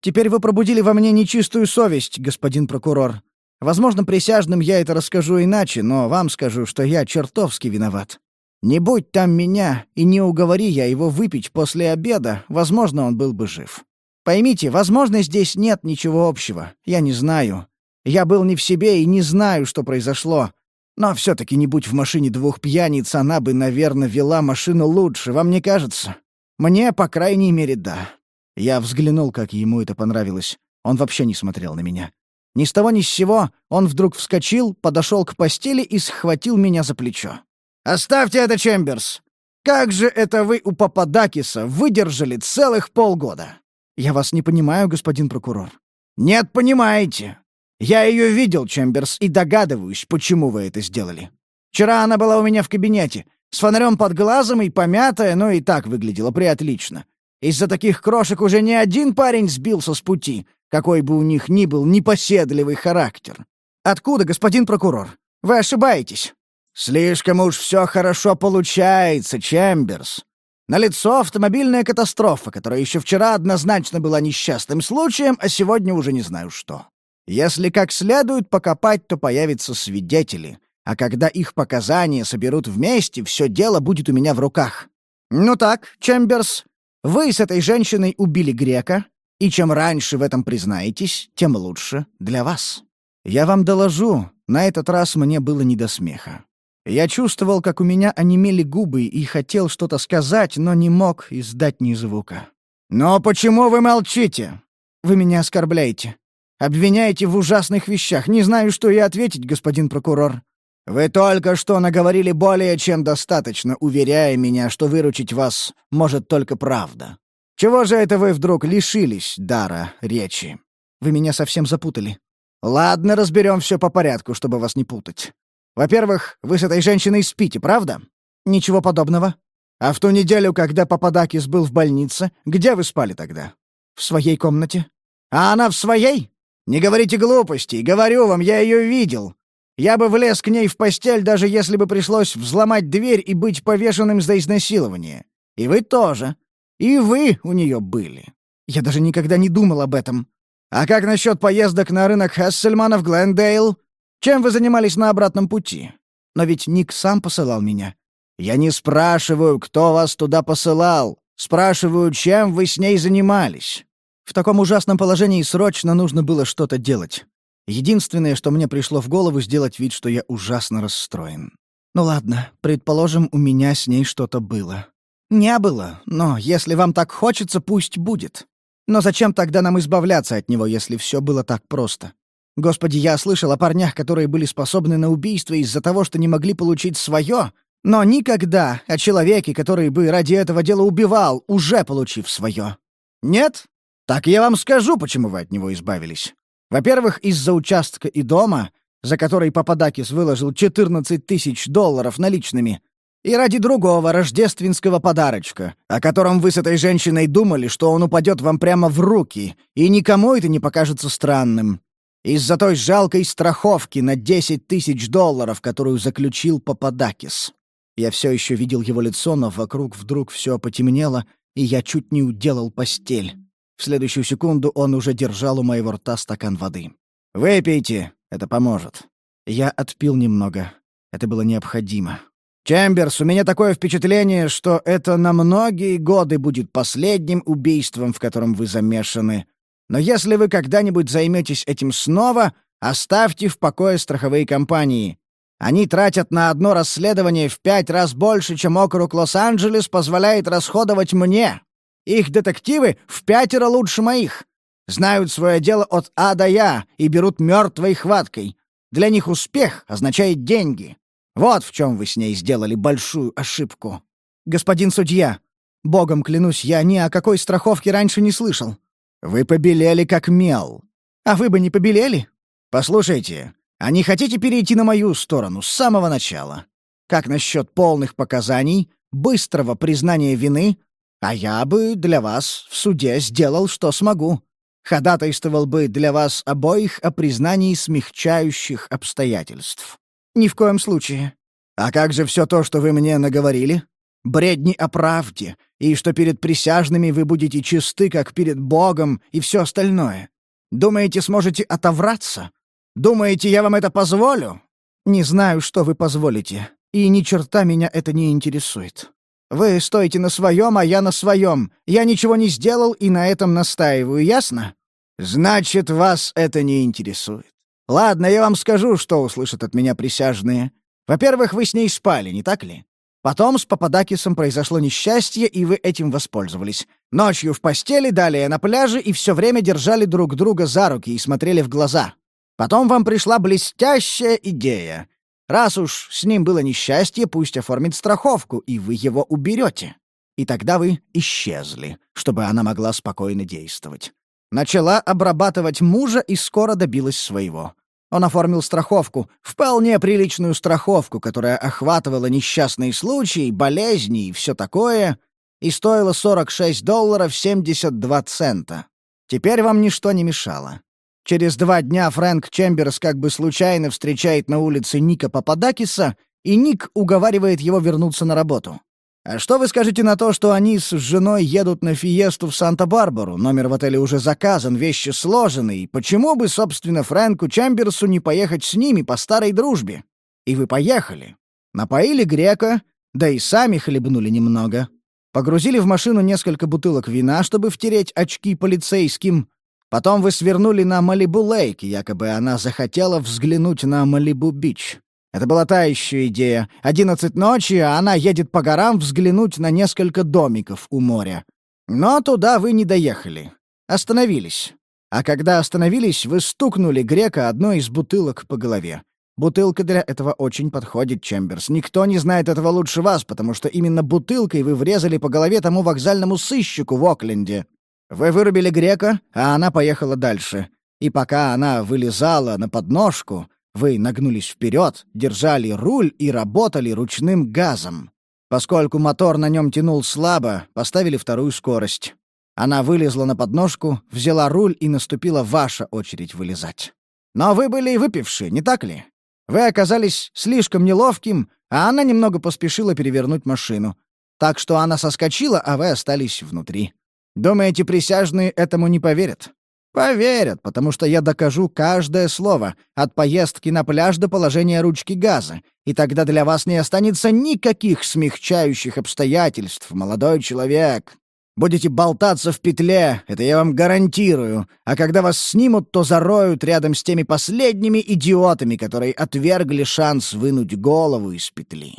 Теперь вы пробудили во мне нечистую совесть, господин прокурор. Возможно, присяжным я это расскажу иначе, но вам скажу, что я чертовски виноват. Не будь там меня, и не уговори я его выпить после обеда, возможно, он был бы жив. Поймите, возможно, здесь нет ничего общего. Я не знаю. Я был не в себе и не знаю, что произошло. Но все таки не будь в машине двух пьяниц, она бы, наверное, вела машину лучше, вам не кажется? Мне, по крайней мере, да. Я взглянул, как ему это понравилось. Он вообще не смотрел на меня. Ни с того ни с сего он вдруг вскочил, подошел к постели и схватил меня за плечо. «Оставьте это, Чемберс! Как же это вы у Пападакиса выдержали целых полгода?» «Я вас не понимаю, господин прокурор». «Нет, понимаете. Я ее видел, Чемберс, и догадываюсь, почему вы это сделали. Вчера она была у меня в кабинете, с фонарем под глазом и помятая, но и так выглядела приотлично. Из-за таких крошек уже ни один парень сбился с пути, какой бы у них ни был непоседливый характер. Откуда, господин прокурор? Вы ошибаетесь. Слишком уж все хорошо получается, Чемберс. Налицо автомобильная катастрофа, которая еще вчера однозначно была несчастным случаем, а сегодня уже не знаю что. Если как следует покопать, то появятся свидетели, а когда их показания соберут вместе, все дело будет у меня в руках. Ну так, Чемберс, вы с этой женщиной убили грека, и чем раньше в этом признаетесь, тем лучше для вас. Я вам доложу, на этот раз мне было не до смеха. Я чувствовал, как у меня онемели губы, и хотел что-то сказать, но не мог издать ни звука. «Но почему вы молчите?» «Вы меня оскорбляете. Обвиняете в ужасных вещах. Не знаю, что и ответить, господин прокурор. Вы только что наговорили более чем достаточно, уверяя меня, что выручить вас может только правда. Чего же это вы вдруг лишились дара речи? Вы меня совсем запутали. Ладно, разберем все по порядку, чтобы вас не путать. Во-первых, вы с этой женщиной спите, правда? Ничего подобного. А в ту неделю, когда Пападакис был в больнице, где вы спали тогда? В своей комнате. А она в своей? Не говорите глупостей, говорю вам, я ее видел. Я бы влез к ней в постель, даже если бы пришлось взломать дверь и быть повешенным за изнасилование. И вы тоже. И вы у нее были. Я даже никогда не думал об этом. А как насчет поездок на рынок Хессельмана в Глендейл? Чем вы занимались на обратном пути? Но ведь Ник сам посылал меня. Я не спрашиваю, кто вас туда посылал. Спрашиваю, чем вы с ней занимались. В таком ужасном положении срочно нужно было что-то делать. Единственное, что мне пришло в голову, сделать вид, что я ужасно расстроен. Ну ладно, предположим, у меня с ней что-то было. Не было, но если вам так хочется, пусть будет. Но зачем тогда нам избавляться от него, если все было так просто? Господи, я слышал о парнях, которые были способны на убийство из-за того, что не могли получить свое, но никогда о человеке, который бы ради этого дела убивал, уже получив свое. Нет? Так я вам скажу, почему вы от него избавились. Во-первых, из-за участка и дома, за который Пападакис выложил 14 тысяч долларов наличными, и ради другого рождественского подарочка, о котором вы с этой женщиной думали, что он упадет вам прямо в руки, и никому это не покажется странным. Из-за той жалкой страховки на 10 тысяч долларов, которую заключил Пападакис. Я все еще видел его лицо, но вокруг вдруг все потемнело, и я чуть не уделал постель. В следующую секунду он уже держал у моего рта стакан воды. «Выпейте, это поможет». Я отпил немного. Это было необходимо. «Чемберс, у меня такое впечатление, что это на многие годы будет последним убийством, в котором вы замешаны. Но если вы когда-нибудь займетесь этим снова, оставьте в покое страховые компании. Они тратят на одно расследование в пять раз больше, чем округ Лос-Анджелес позволяет расходовать мне. Их детективы в пятеро лучше моих. Знают свое дело от А до Я и берут мертвой хваткой. Для них успех означает деньги. Вот в чем вы с ней сделали большую ошибку. Господин судья, богом клянусь, я ни о какой страховке раньше не слышал. Вы побелели как мел. А вы бы не побелели? Послушайте, а не хотите перейти на мою сторону с самого начала? Как насчет полных показаний, быстрого признания вины, а я бы для вас в суде сделал, что смогу. Ходатайствовал бы для вас обоих о признании смягчающих обстоятельств. Ни в коем случае. А как же все то, что вы мне наговорили? Бредни о правде, и что перед присяжными вы будете чисты, как перед Богом, и все остальное. Думаете, сможете отовраться? Думаете, я вам это позволю? Не знаю, что вы позволите, и ни черта меня это не интересует. Вы стоите на своем, а я на своем. Я ничего не сделал и на этом настаиваю, ясно? Значит, вас это не интересует. Ладно, я вам скажу, что услышат от меня присяжные. Во-первых, вы с ней спали, не так ли? Потом с Пападакисом произошло несчастье, и вы этим воспользовались. Ночью в постели, далее на пляже, и все время держали друг друга за руки и смотрели в глаза. Потом вам пришла блестящая идея. Раз уж с ним было несчастье, пусть оформит страховку, и вы его уберете. И тогда вы исчезли, чтобы она могла спокойно действовать. Начала обрабатывать мужа и скоро добилась своего. Он оформил страховку, вполне приличную страховку, которая охватывала несчастные случаи, болезни и все такое, и стоила 46 долларов 72 цента. Теперь вам ничто не мешало. Через два дня Фрэнк Чемберс как бы случайно встречает на улице Ника Пападакиса, и Ник уговаривает его вернуться на работу. А что вы скажете на то, что они с женой едут на фиесту в Санта-Барбару? Номер в отеле уже заказан, вещи сложены, и почему бы, собственно, Фрэнку Чемберсу не поехать с ними по старой дружбе? И вы поехали. Напоили грека, да и сами хлебнули немного. Погрузили в машину несколько бутылок вина, чтобы втереть очки полицейским. Потом вы свернули на Малибу-Лейк, якобы она захотела взглянуть на Малибу-Бич. Это была та еще идея. Одиннадцать ночи, а она едет по горам взглянуть на несколько домиков у моря. Но туда вы не доехали. Остановились. А когда остановились, вы стукнули грека одной из бутылок по голове. Бутылка для этого очень подходит, Чемберс. Никто не знает этого лучше вас, потому что именно бутылкой вы врезали по голове тому вокзальному сыщику в Окленде. Вы вырубили грека, а она поехала дальше. И пока она вылезала на подножку, вы нагнулись вперед, держали руль и работали ручным газом. Поскольку мотор на нем тянул слабо, поставили вторую скорость. Она вылезла на подножку, взяла руль, и наступила ваша очередь вылезать. Но вы были выпившие, не так ли? Вы оказались слишком неловким, а она немного поспешила перевернуть машину. Так что она соскочила, а вы остались внутри. Думаете, присяжные этому не поверят? Поверят, потому что я докажу каждое слово, от поездки на пляж до положения ручки газа, и тогда для вас не останется никаких смягчающих обстоятельств, молодой человек. Будете болтаться в петле, это я вам гарантирую, а когда вас снимут, то зароют рядом с теми последними идиотами, которые отвергли шанс вынуть голову из петли.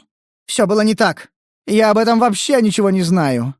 Все было не так. Я об этом вообще ничего не знаю.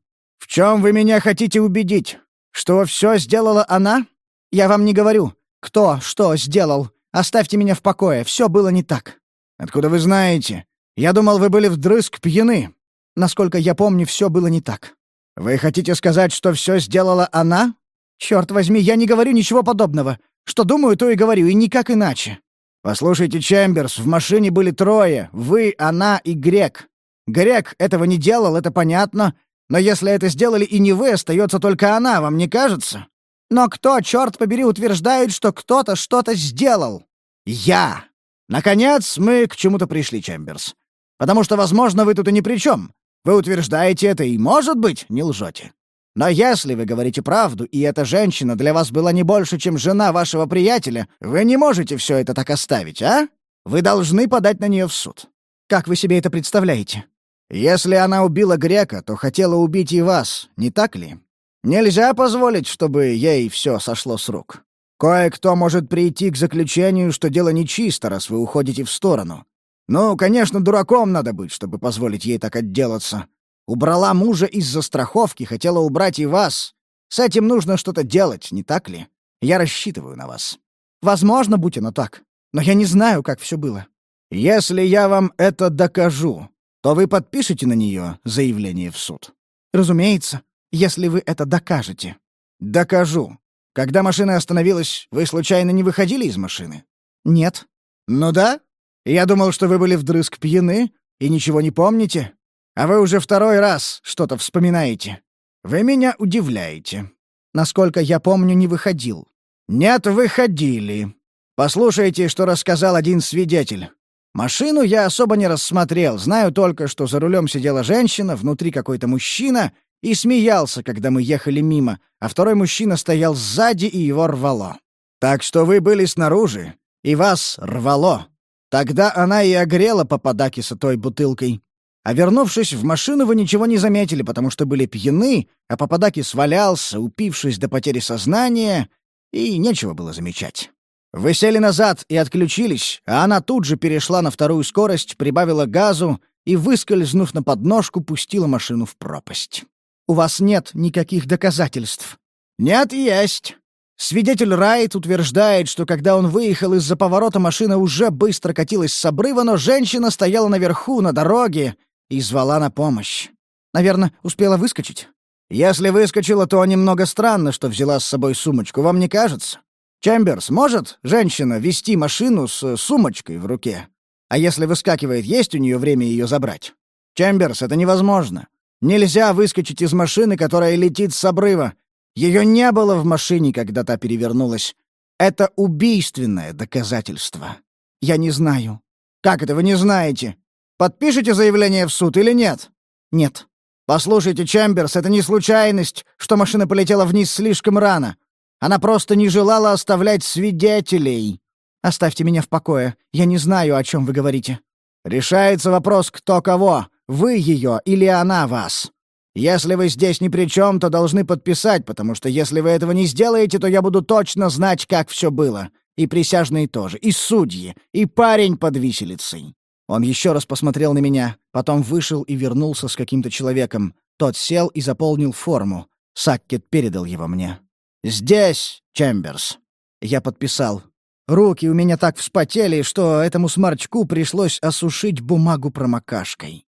В чем вы меня хотите убедить? Что все сделала она? Я вам не говорю, кто что сделал. Оставьте меня в покое, все было не так. Откуда вы знаете? Я думал, вы были вдрызг пьяны. Насколько я помню, все было не так. «Вы хотите сказать, что все сделала она?» «Черт возьми, я не говорю ничего подобного. Что думаю, то и говорю, и никак иначе». «Послушайте, Чемберс, в машине были трое. Вы, она и Грек. Грек этого не делал, это понятно. Но если это сделали и не вы, остается только она, вам не кажется?» «Но кто, черт побери, утверждает, что кто-то что-то сделал?» «Я!» «Наконец мы к чему-то пришли, Чемберс. Потому что, возможно, вы тут и ни при чем. Вы утверждаете это и, может быть, не лжете. Но если вы говорите правду, и эта женщина для вас была не больше, чем жена вашего приятеля, вы не можете все это так оставить, а? Вы должны подать на нее в суд. Как вы себе это представляете? Если она убила грека, то хотела убить и вас, не так ли? Нельзя позволить, чтобы ей все сошло с рук. Кое-кто может прийти к заключению, что дело нечисто, раз вы уходите в сторону. Ну, конечно, дураком надо быть, чтобы позволить ей так отделаться. Убрала мужа из-за страховки, хотела убрать и вас. С этим нужно что-то делать, не так ли? Я рассчитываю на вас. Возможно, будь оно так. Но я не знаю, как все было. Если я вам это докажу, то вы подпишете на нее заявление в суд. Разумеется, если вы это докажете. Докажу. Когда машина остановилась, вы случайно не выходили из машины? Нет. Ну да, я думал, что вы были вдрызг пьяны и ничего не помните, а вы уже второй раз что-то вспоминаете. Вы меня удивляете. Насколько я помню, не выходил. Нет, выходили. Послушайте, что рассказал один свидетель. Машину я особо не рассмотрел, знаю только, что за рулем сидела женщина, внутри какой-то мужчина и смеялся, когда мы ехали мимо, а второй мужчина стоял сзади и его рвало. Так что вы были снаружи, и вас рвало. Тогда она и огрела Пападакиса той бутылкой. А вернувшись в машину, вы ничего не заметили, потому что были пьяны, а Пападакис валялся, упившись до потери сознания, и нечего было замечать. Вы сели назад и отключились, а она тут же перешла на вторую скорость, прибавила газу и, выскользнув на подножку, пустила машину в пропасть. «У вас нет никаких доказательств». «Нет, есть. Свидетель Райт утверждает, что когда он выехал из-за поворота, машина уже быстро катилась с обрыва, но женщина стояла наверху, на дороге, и звала на помощь. Наверное, успела выскочить. Если выскочила, то немного странно, что взяла с собой сумочку, вам не кажется? Чемберс, может женщина вести машину с сумочкой в руке? А если выскакивает, есть у нее время ее забрать? Чемберс, это невозможно. Нельзя выскочить из машины, которая летит с обрыва. Ее не было в машине, когда та перевернулась. Это убийственное доказательство. Я не знаю. Как это вы не знаете? Подпишите заявление в суд или нет? Нет. Послушайте, Чемберс, это не случайность, что машина полетела вниз слишком рано. Она просто не желала оставлять свидетелей. Оставьте меня в покое. Я не знаю, о чем вы говорите. Решается вопрос, кто кого. Вы ее или она вас. Если вы здесь ни при чем, то должны подписать, потому что если вы этого не сделаете, то я буду точно знать, как все было. И присяжные тоже, и судьи, и парень под виселицей». Он еще раз посмотрел на меня, потом вышел и вернулся с каким-то человеком. Тот сел и заполнил форму. Саккет передал его мне. «Здесь, Чемберс». Я подписал. Руки у меня так вспотели, что этому сморчку пришлось осушить бумагу промокашкой.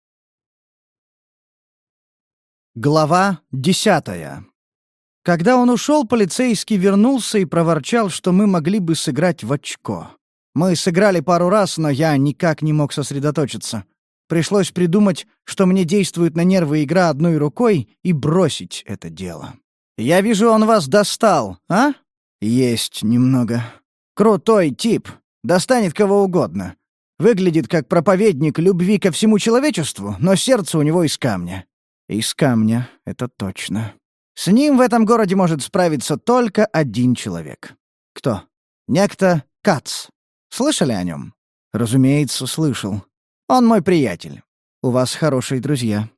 Глава десятая. Когда он ушел, полицейский вернулся и проворчал, что мы могли бы сыграть в очко. Мы сыграли пару раз, но я никак не мог сосредоточиться. Пришлось придумать, что мне действует на нервы игра одной рукой, и бросить это дело. «Я вижу, он вас достал, а?» «Есть немного», Крутой тип. Достанет кого угодно. Выглядит как проповедник любви ко всему человечеству, но сердце у него из камня. Из камня, это точно. С ним в этом городе может справиться только один человек. Кто? Некто Кац. Слышали о нем? Разумеется, слышал. Он мой приятель. У вас хорошие друзья.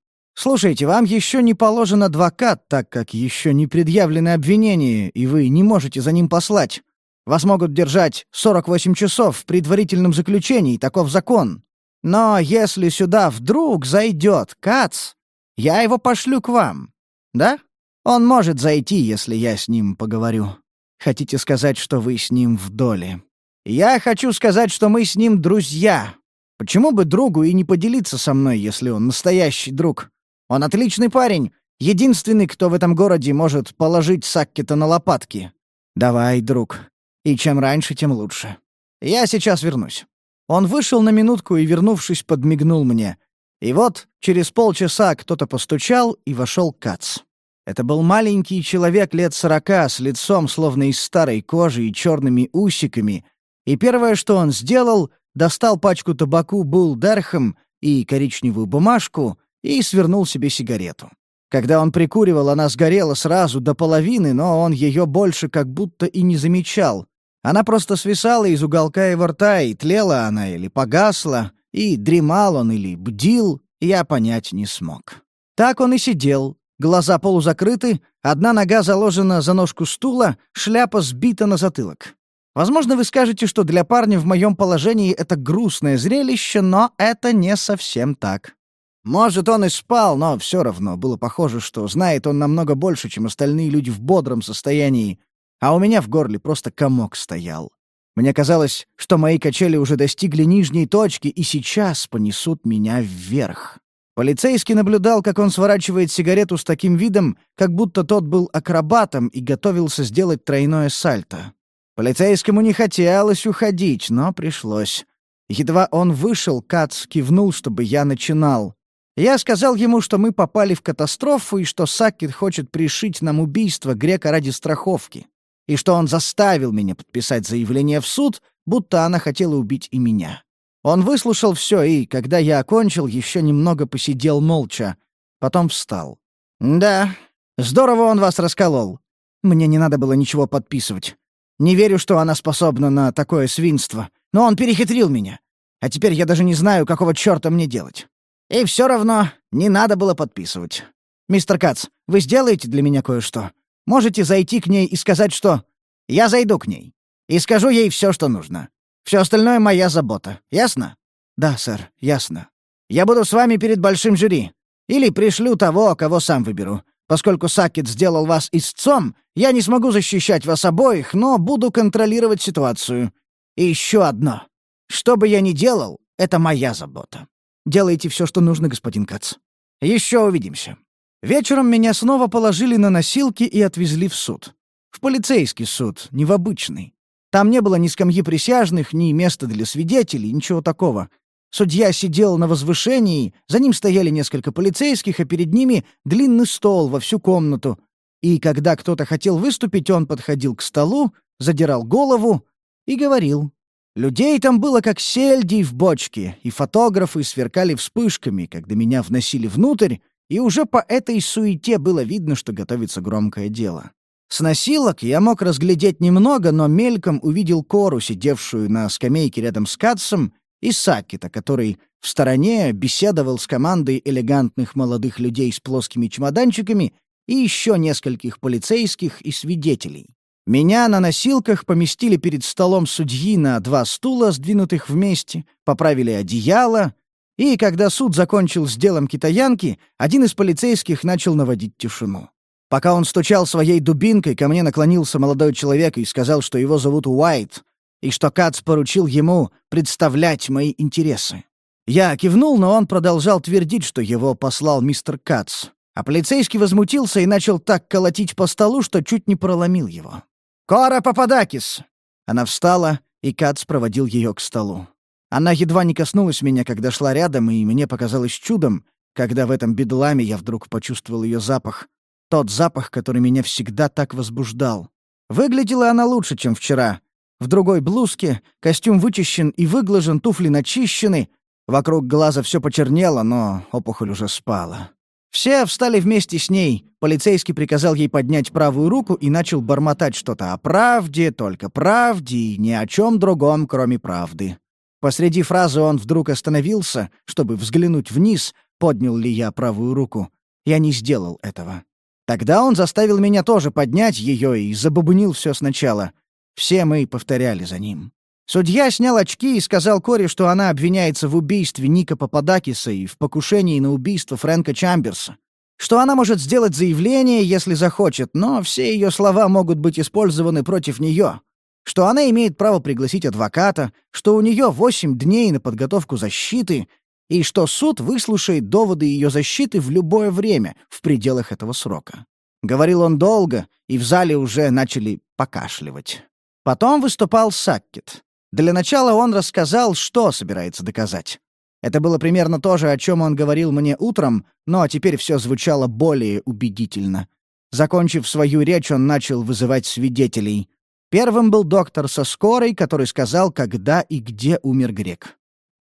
Слушайте, вам еще не положен адвокат, так как еще не предъявлены обвинения, и вы не можете за ним послать. Вас могут держать 48 часов в предварительном заключении, таков закон. Но если сюда вдруг зайдет Кац, я его пошлю к вам. Да? Он может зайти, если я с ним поговорю. Хотите сказать, что вы с ним в доле? Я хочу сказать, что мы с ним друзья. Почему бы другу и не поделиться со мной, если он настоящий друг? Он отличный парень, единственный, кто в этом городе может положить Саккета на лопатки. Давай, друг, и чем раньше, тем лучше. Я сейчас вернусь». Он вышел на минутку и, вернувшись, подмигнул мне. И вот через полчаса кто-то постучал, и вошел Кац. Это был маленький человек лет сорока, с лицом словно из старой кожи и черными усиками. И первое, что он сделал, достал пачку табаку Булдерхам и коричневую бумажку и свернул себе сигарету. Когда он прикуривал, она сгорела сразу до половины, но он ее больше как будто и не замечал, она просто свисала из уголка его рта, и тлела она или погасла, и дремал он или бдил, я понять не смог. Так он и сидел, глаза полузакрыты, одна нога заложена за ножку стула, шляпа сбита на затылок. Возможно, вы скажете, что для парня в моем положении это грустное зрелище, но это не совсем так. Может, он и спал, но все равно было похоже, что знает он намного больше, чем остальные люди в бодром состоянии, а у меня в горле просто комок стоял. Мне казалось, что мои качели уже достигли нижней точки и сейчас понесут меня вверх. Полицейский наблюдал, как он сворачивает сигарету с таким видом, как будто тот был акробатом и готовился сделать тройное сальто. Полицейскому не хотелось уходить, но пришлось. Едва он вышел, Кац кивнул, чтобы я начинал. Я сказал ему, что мы попали в катастрофу и что Саккет хочет пришить нам убийство грека ради страховки и что он заставил меня подписать заявление в суд, будто она хотела убить и меня. Он выслушал все и, когда я окончил, еще немного посидел молча. Потом встал. «Да, здорово он вас расколол. Мне не надо было ничего подписывать. Не верю, что она способна на такое свинство. Но он перехитрил меня. А теперь я даже не знаю, какого черта мне делать. И все равно не надо было подписывать. Мистер Кац, вы сделаете для меня кое-что? Можете зайти к ней и сказать, что... Я зайду к ней. И скажу ей все, что нужно. Все остальное моя забота. Ясно? Да, сэр, ясно. Я буду с вами перед большим жюри. Или пришлю того, кого сам выберу. Поскольку Сакет сделал вас истцом, я не смогу защищать вас обоих, но буду контролировать ситуацию. И еще одно. Что бы я ни делал, это моя забота. Делайте все, что нужно, господин Кац. Еще увидимся. Вечером меня снова положили на носилки и отвезли в суд. В полицейский суд, не в обычный. Там не было ни скамьи присяжных, ни места для свидетелей, ничего такого. Судья сидел на возвышении, за ним стояли несколько полицейских, а перед ними длинный стол во всю комнату. И когда кто-то хотел выступить, он подходил к столу, задирал голову и говорил. Людей там было как сельдей в бочке, и фотографы сверкали вспышками, когда меня вносили внутрь, и уже по этой суете было видно, что готовится громкое дело. С носилок я мог разглядеть немного, но мельком увидел Кору, сидевшую на скамейке рядом с Катсом, и Сакита, который в стороне беседовал с командой элегантных молодых людей с плоскими чемоданчиками и еще нескольких полицейских и свидетелей. Меня на носилках поместили перед столом судьи на два стула, сдвинутых вместе, поправили одеяло, и когда суд закончил с делом китаянки, один из полицейских начал наводить тишину. Пока он стучал своей дубинкой, ко мне наклонился молодой человек и сказал, что его зовут Уайт. и что Кац поручил ему представлять мои интересы. Я кивнул, но он продолжал твердить, что его послал мистер Кац. А полицейский возмутился и начал так колотить по столу, что чуть не проломил его. «Кора Пападакис!» Она встала, и Кац проводил ее к столу. Она едва не коснулась меня, когда шла рядом, и мне показалось чудом, когда в этом бедламе я вдруг почувствовал ее запах. Тот запах, который меня всегда так возбуждал. Выглядела она лучше, чем вчера. В другой блузке, костюм вычищен и выглажен, туфли начищены. Вокруг глаза все почернело, но опухоль уже спала. Все встали вместе с ней. Полицейский приказал ей поднять правую руку и начал бормотать что-то о правде, только правде и ни о чем другом, кроме правды. Посреди фразы он вдруг остановился, чтобы взглянуть вниз, поднял ли я правую руку. Я не сделал этого. Тогда он заставил меня тоже поднять ее и забубнил все сначала. Все мы повторяли за ним. Судья снял очки и сказал Кори, что она обвиняется в убийстве Ника Пападакиса и в покушении на убийство Фрэнка Чамберса. Что она может сделать заявление, если захочет, но все ее слова могут быть использованы против нее. Что она имеет право пригласить адвоката, что у нее восемь дней на подготовку защиты, и что суд выслушает доводы ее защиты в любое время в пределах этого срока. Говорил он долго, и в зале уже начали покашливать. Потом выступал Саккет. Для начала он рассказал, что собирается доказать. Это было примерно то же, о чем он говорил мне утром, но теперь все звучало более убедительно. Закончив свою речь, он начал вызывать свидетелей. Первым был доктор со скорой, который сказал, когда и где умер грек.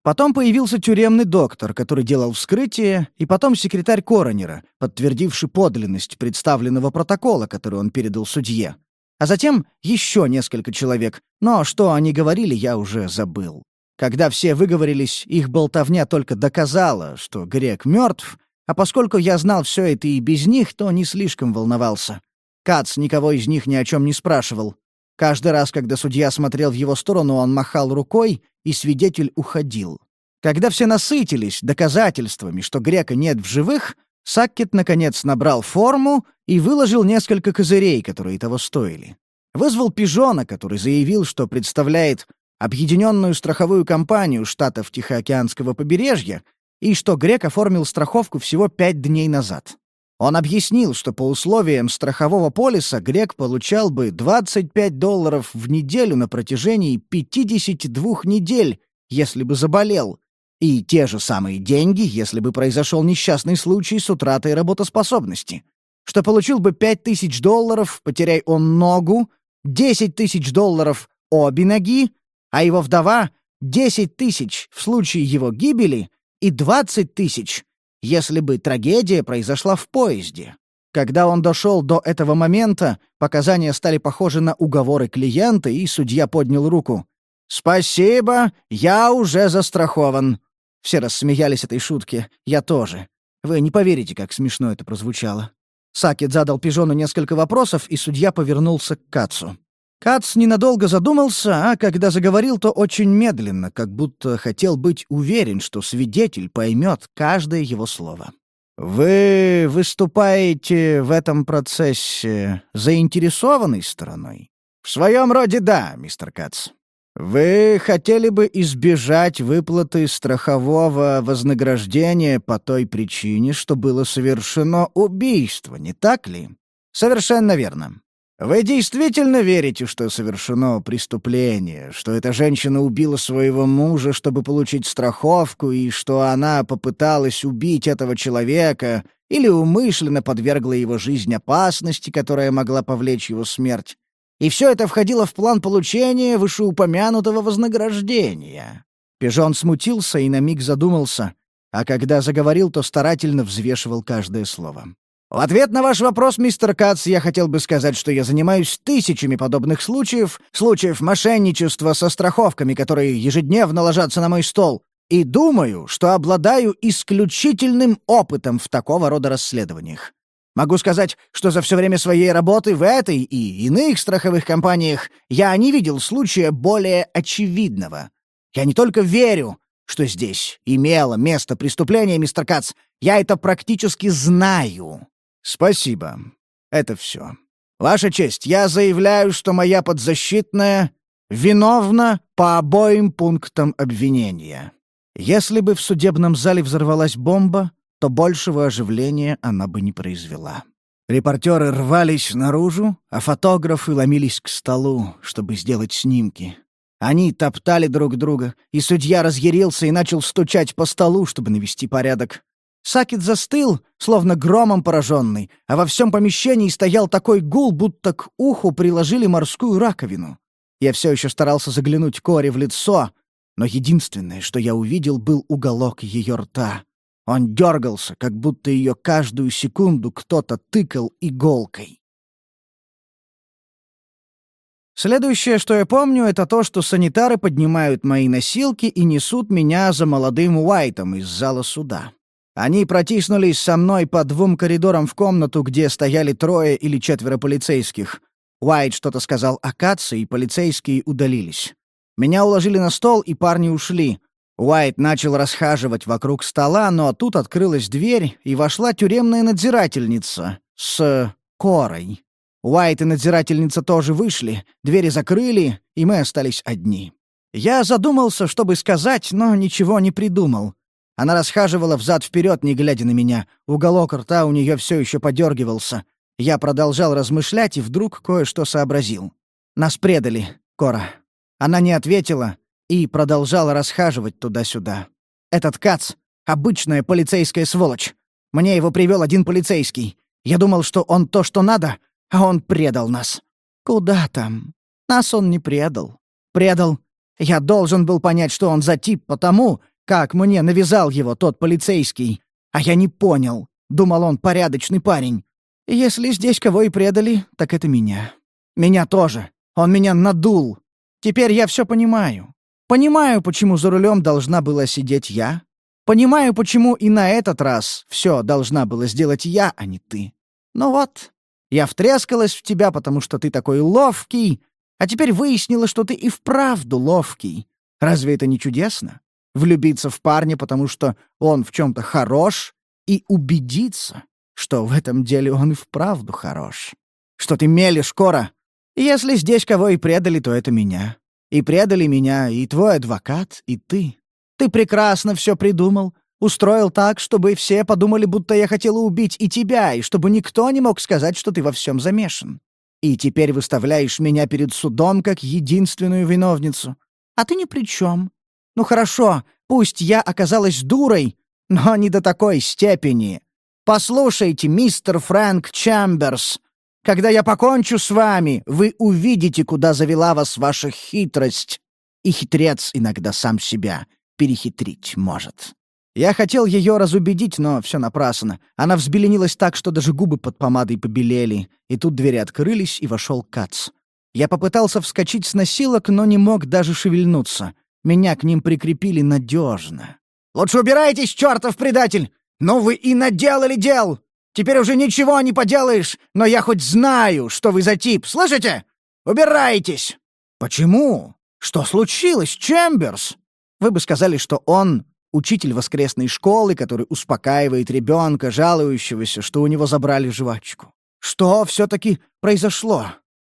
Потом появился тюремный доктор, который делал вскрытие, и потом секретарь коронера, подтвердивший подлинность представленного протокола, который он передал судье. А затем еще несколько человек, но что они говорили, я уже забыл. Когда все выговорились, их болтовня только доказала, что грек мертв, а поскольку я знал все это и без них, то не слишком волновался. Кац никого из них ни о чем не спрашивал. Каждый раз, когда судья смотрел в его сторону, он махал рукой, и свидетель уходил. Когда все насытились доказательствами, что грека нет в живых, Саккет, наконец, набрал форму и выложил несколько козырей, которые того стоили. Вызвал Пижона, который заявил, что представляет объединенную страховую компанию штатов Тихоокеанского побережья и что грек оформил страховку всего пять дней назад. Он объяснил, что по условиям страхового полиса грек получал бы 25 долларов в неделю на протяжении 52 недель, если бы заболел, и те же самые деньги, если бы произошел несчастный случай с утратой работоспособности. Что получил бы 5 тысяч долларов, потеряй он ногу, 10 тысяч долларов обе ноги, а его вдова — 10 тысяч в случае его гибели и 20 тысяч если бы трагедия произошла в поезде. Когда он дошел до этого момента, показания стали похожи на уговоры клиента, и судья поднял руку. «Спасибо, я уже застрахован». Все рассмеялись этой шутке. Я тоже. Вы не поверите, как смешно это прозвучало. Сакет задал Пижону несколько вопросов, и судья повернулся к Кацу. Кац ненадолго задумался, а когда заговорил, то очень медленно, как будто хотел быть уверен, что свидетель поймет каждое его слово. «Вы выступаете в этом процессе заинтересованной стороной?» «В своем роде да, мистер Кац. Вы хотели бы избежать выплаты страхового вознаграждения по той причине, что было совершено убийство, не так ли?» «Совершенно верно. Вы действительно верите, что совершено преступление, что эта женщина убила своего мужа, чтобы получить страховку, и что она попыталась убить этого человека или умышленно подвергла его жизнь опасности, которая могла повлечь его смерть? И все это входило в план получения вышеупомянутого вознаграждения. Пижон смутился и на миг задумался, а когда заговорил, то старательно взвешивал каждое слово. В ответ на ваш вопрос, мистер Кац, я хотел бы сказать, что я занимаюсь тысячами подобных случаев, случаев мошенничества со страховками, которые ежедневно ложатся на мой стол, и думаю, что обладаю исключительным опытом в такого рода расследованиях. Могу сказать, что за все время своей работы в этой и иных страховых компаниях я не видел случая более очевидного. Я не только верю, что здесь имело место преступление, мистер Кац, я это практически знаю. «Спасибо. Это все. Ваша честь, я заявляю, что моя подзащитная Виновна по обоим пунктам обвинения. Если бы в судебном зале взорвалась бомба, то большего оживления она бы не произвела. Репортеры рвались наружу, а фотографы ломились к столу, чтобы сделать снимки. Они топтали друг друга, и судья разъярился и начал стучать по столу, чтобы навести порядок. Сакет застыл, словно громом пораженный, а во всем помещении стоял такой гул, будто к уху приложили морскую раковину. Я все еще старался заглянуть Коре в лицо, но единственное, что я увидел, был уголок ее рта. Он дергался, как будто ее каждую секунду кто-то тыкал иголкой. Следующее, что я помню, это то, что санитары поднимают мои носилки и несут меня за молодым Уайтом из зала суда. Они протиснулись со мной по двум коридорам в комнату, где стояли трое или четверо полицейских. Уайт что-то сказал о Катце, и полицейские удалились. Меня уложили на стол, и парни ушли. Уайт начал расхаживать вокруг стола, но тут открылась дверь, и вошла тюремная надзирательница с Корой. Уайт и надзирательница тоже вышли, двери закрыли, и мы остались одни. Я задумался, чтобы сказать, но ничего не придумал. Она расхаживала взад-вперед, не глядя на меня. Уголок рта у нее все еще подергивался. Я продолжал размышлять и вдруг кое-что сообразил. Нас предали, Кора. Она не ответила и продолжала расхаживать туда-сюда. Этот Кац — обычная полицейская сволочь. Мне его привел один полицейский. Я думал, что он то, что надо, а он предал нас. Куда там? Нас он не предал. Предал. Я должен был понять, что он за тип потому, как мне навязал его тот полицейский. А я не понял. Думал, он порядочный парень. Если здесь кого и предали, так это меня. Меня тоже. Он меня надул. Теперь я все понимаю. Понимаю, почему за рулем должна была сидеть я. Понимаю, почему и на этот раз все должна была сделать я, а не ты. Ну вот, я втрескалась в тебя, потому что ты такой ловкий, а теперь выяснила, что ты и вправду ловкий. Разве это не чудесно? Влюбиться в парня, потому что он в чем-то хорош, и убедиться, что в этом деле он и вправду хорош. Что ты мелешь, Кора? Если здесь кого и предали, то это меня. И предали меня и твой адвокат, и ты. Ты прекрасно все придумал, устроил так, чтобы все подумали, будто я хотела убить и тебя, и чтобы никто не мог сказать, что ты во всем замешан. И теперь выставляешь меня перед судом как единственную виновницу. А ты ни при чем. Ну хорошо, пусть я оказалась дурой, но не до такой степени. Послушайте, мистер Фрэнк Чамберс, когда я покончу с вами, вы увидите, куда завела вас ваша хитрость. И хитрец иногда сам себя перехитрить может. Я хотел ее разубедить, но все напрасно. Она взбеленилась так, что даже губы под помадой побелели, и тут двери открылись, и вошел Кац. Я попытался вскочить с носилок, но не мог даже шевельнуться. Меня к ним прикрепили надежно. «Лучше убирайтесь, чертов предатель! «Ну вы и наделали дел! Теперь уже ничего не поделаешь, но я хоть знаю, что вы за тип, слышите? Убирайтесь!» «Почему? Что случилось, Чемберс?» Вы бы сказали, что он — учитель воскресной школы, который успокаивает ребенка, жалующегося, что у него забрали жвачку. Что все-таки произошло?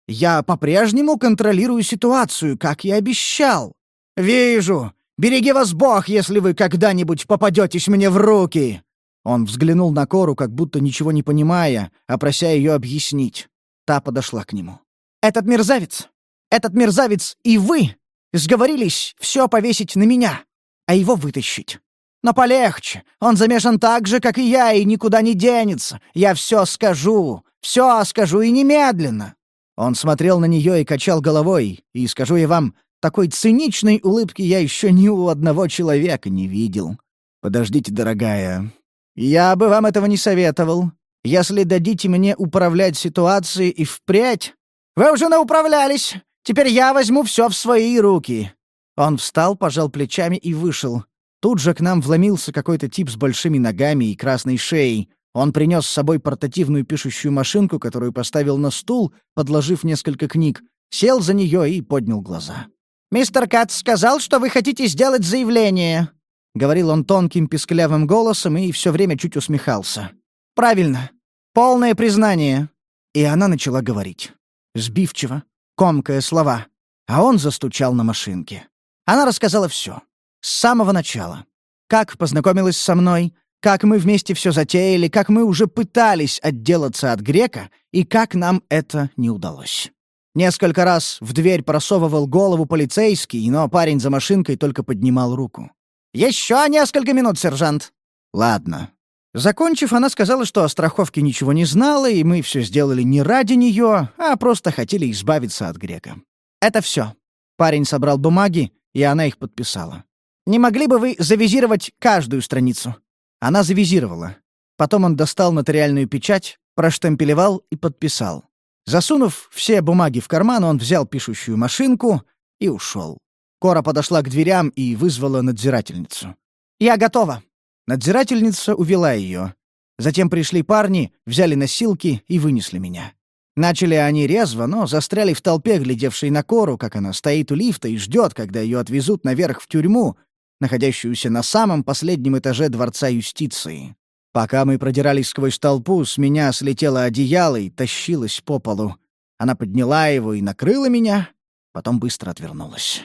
Я по-прежнему контролирую ситуацию, как и обещал. Вижу. Береги вас Бог, если вы когда-нибудь попадетесь мне в руки. Он взглянул на Кору, как будто ничего не понимая, а прося ее объяснить. Та подошла к нему. «Этот мерзавец! Этот мерзавец и вы сговорились все повесить на меня, а его вытащить. Но полегче. Он замешан так же, как и я, и никуда не денется. Я все скажу. Все скажу и немедленно». Он смотрел на нее и качал головой, и, скажу я вам, такой циничной улыбки я еще ни у одного человека не видел. «Подождите, дорогая, «Я бы вам этого не советовал. Если дадите мне управлять ситуацией и впрядь...» «Вы уже науправлялись! Теперь я возьму все в свои руки!» Он встал, пожал плечами и вышел. Тут же к нам вломился какой-то тип с большими ногами и красной шеей. Он принес с собой портативную пишущую машинку, которую поставил на стул, подложив несколько книг, сел за нее и поднял глаза. «Мистер Катс сказал, что вы хотите сделать заявление», — говорил он тонким писклявым голосом и все время чуть усмехался. «Правильно. Полное признание». И она начала говорить. Сбивчиво, комкая слова. А он застучал на машинке. Она рассказала все. С самого начала. Как познакомилась со мной, как мы вместе все затеяли, как мы уже пытались отделаться от грека и как нам это не удалось. Несколько раз в дверь просовывал голову полицейский, но парень за машинкой только поднимал руку. «Еще несколько минут, сержант!» «Ладно». Закончив, она сказала, что о страховке ничего не знала, и мы все сделали не ради нее, а просто хотели избавиться от грека. «Это все». Парень собрал бумаги, и она их подписала. «Не могли бы вы завизировать каждую страницу?» Она завизировала. Потом он достал нотариальную печать, проштемпелевал и подписал. Засунув все бумаги в карман, он взял пишущую машинку и ушел. Кора подошла к дверям и вызвала надзирательницу. «Я готова!» Надзирательница увела ее. Затем пришли парни, взяли носилки и вынесли меня. Начали они резво, но застряли в толпе, глядевшей на Кору, как она стоит у лифта и ждет, когда ее отвезут наверх в тюрьму, находящуюся на самом последнем этаже Дворца юстиции. Пока мы продирались сквозь толпу, с меня слетело одеяло и тащилось по полу. Она подняла его и накрыла меня, потом быстро отвернулась.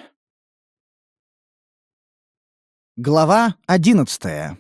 Глава одиннадцатая.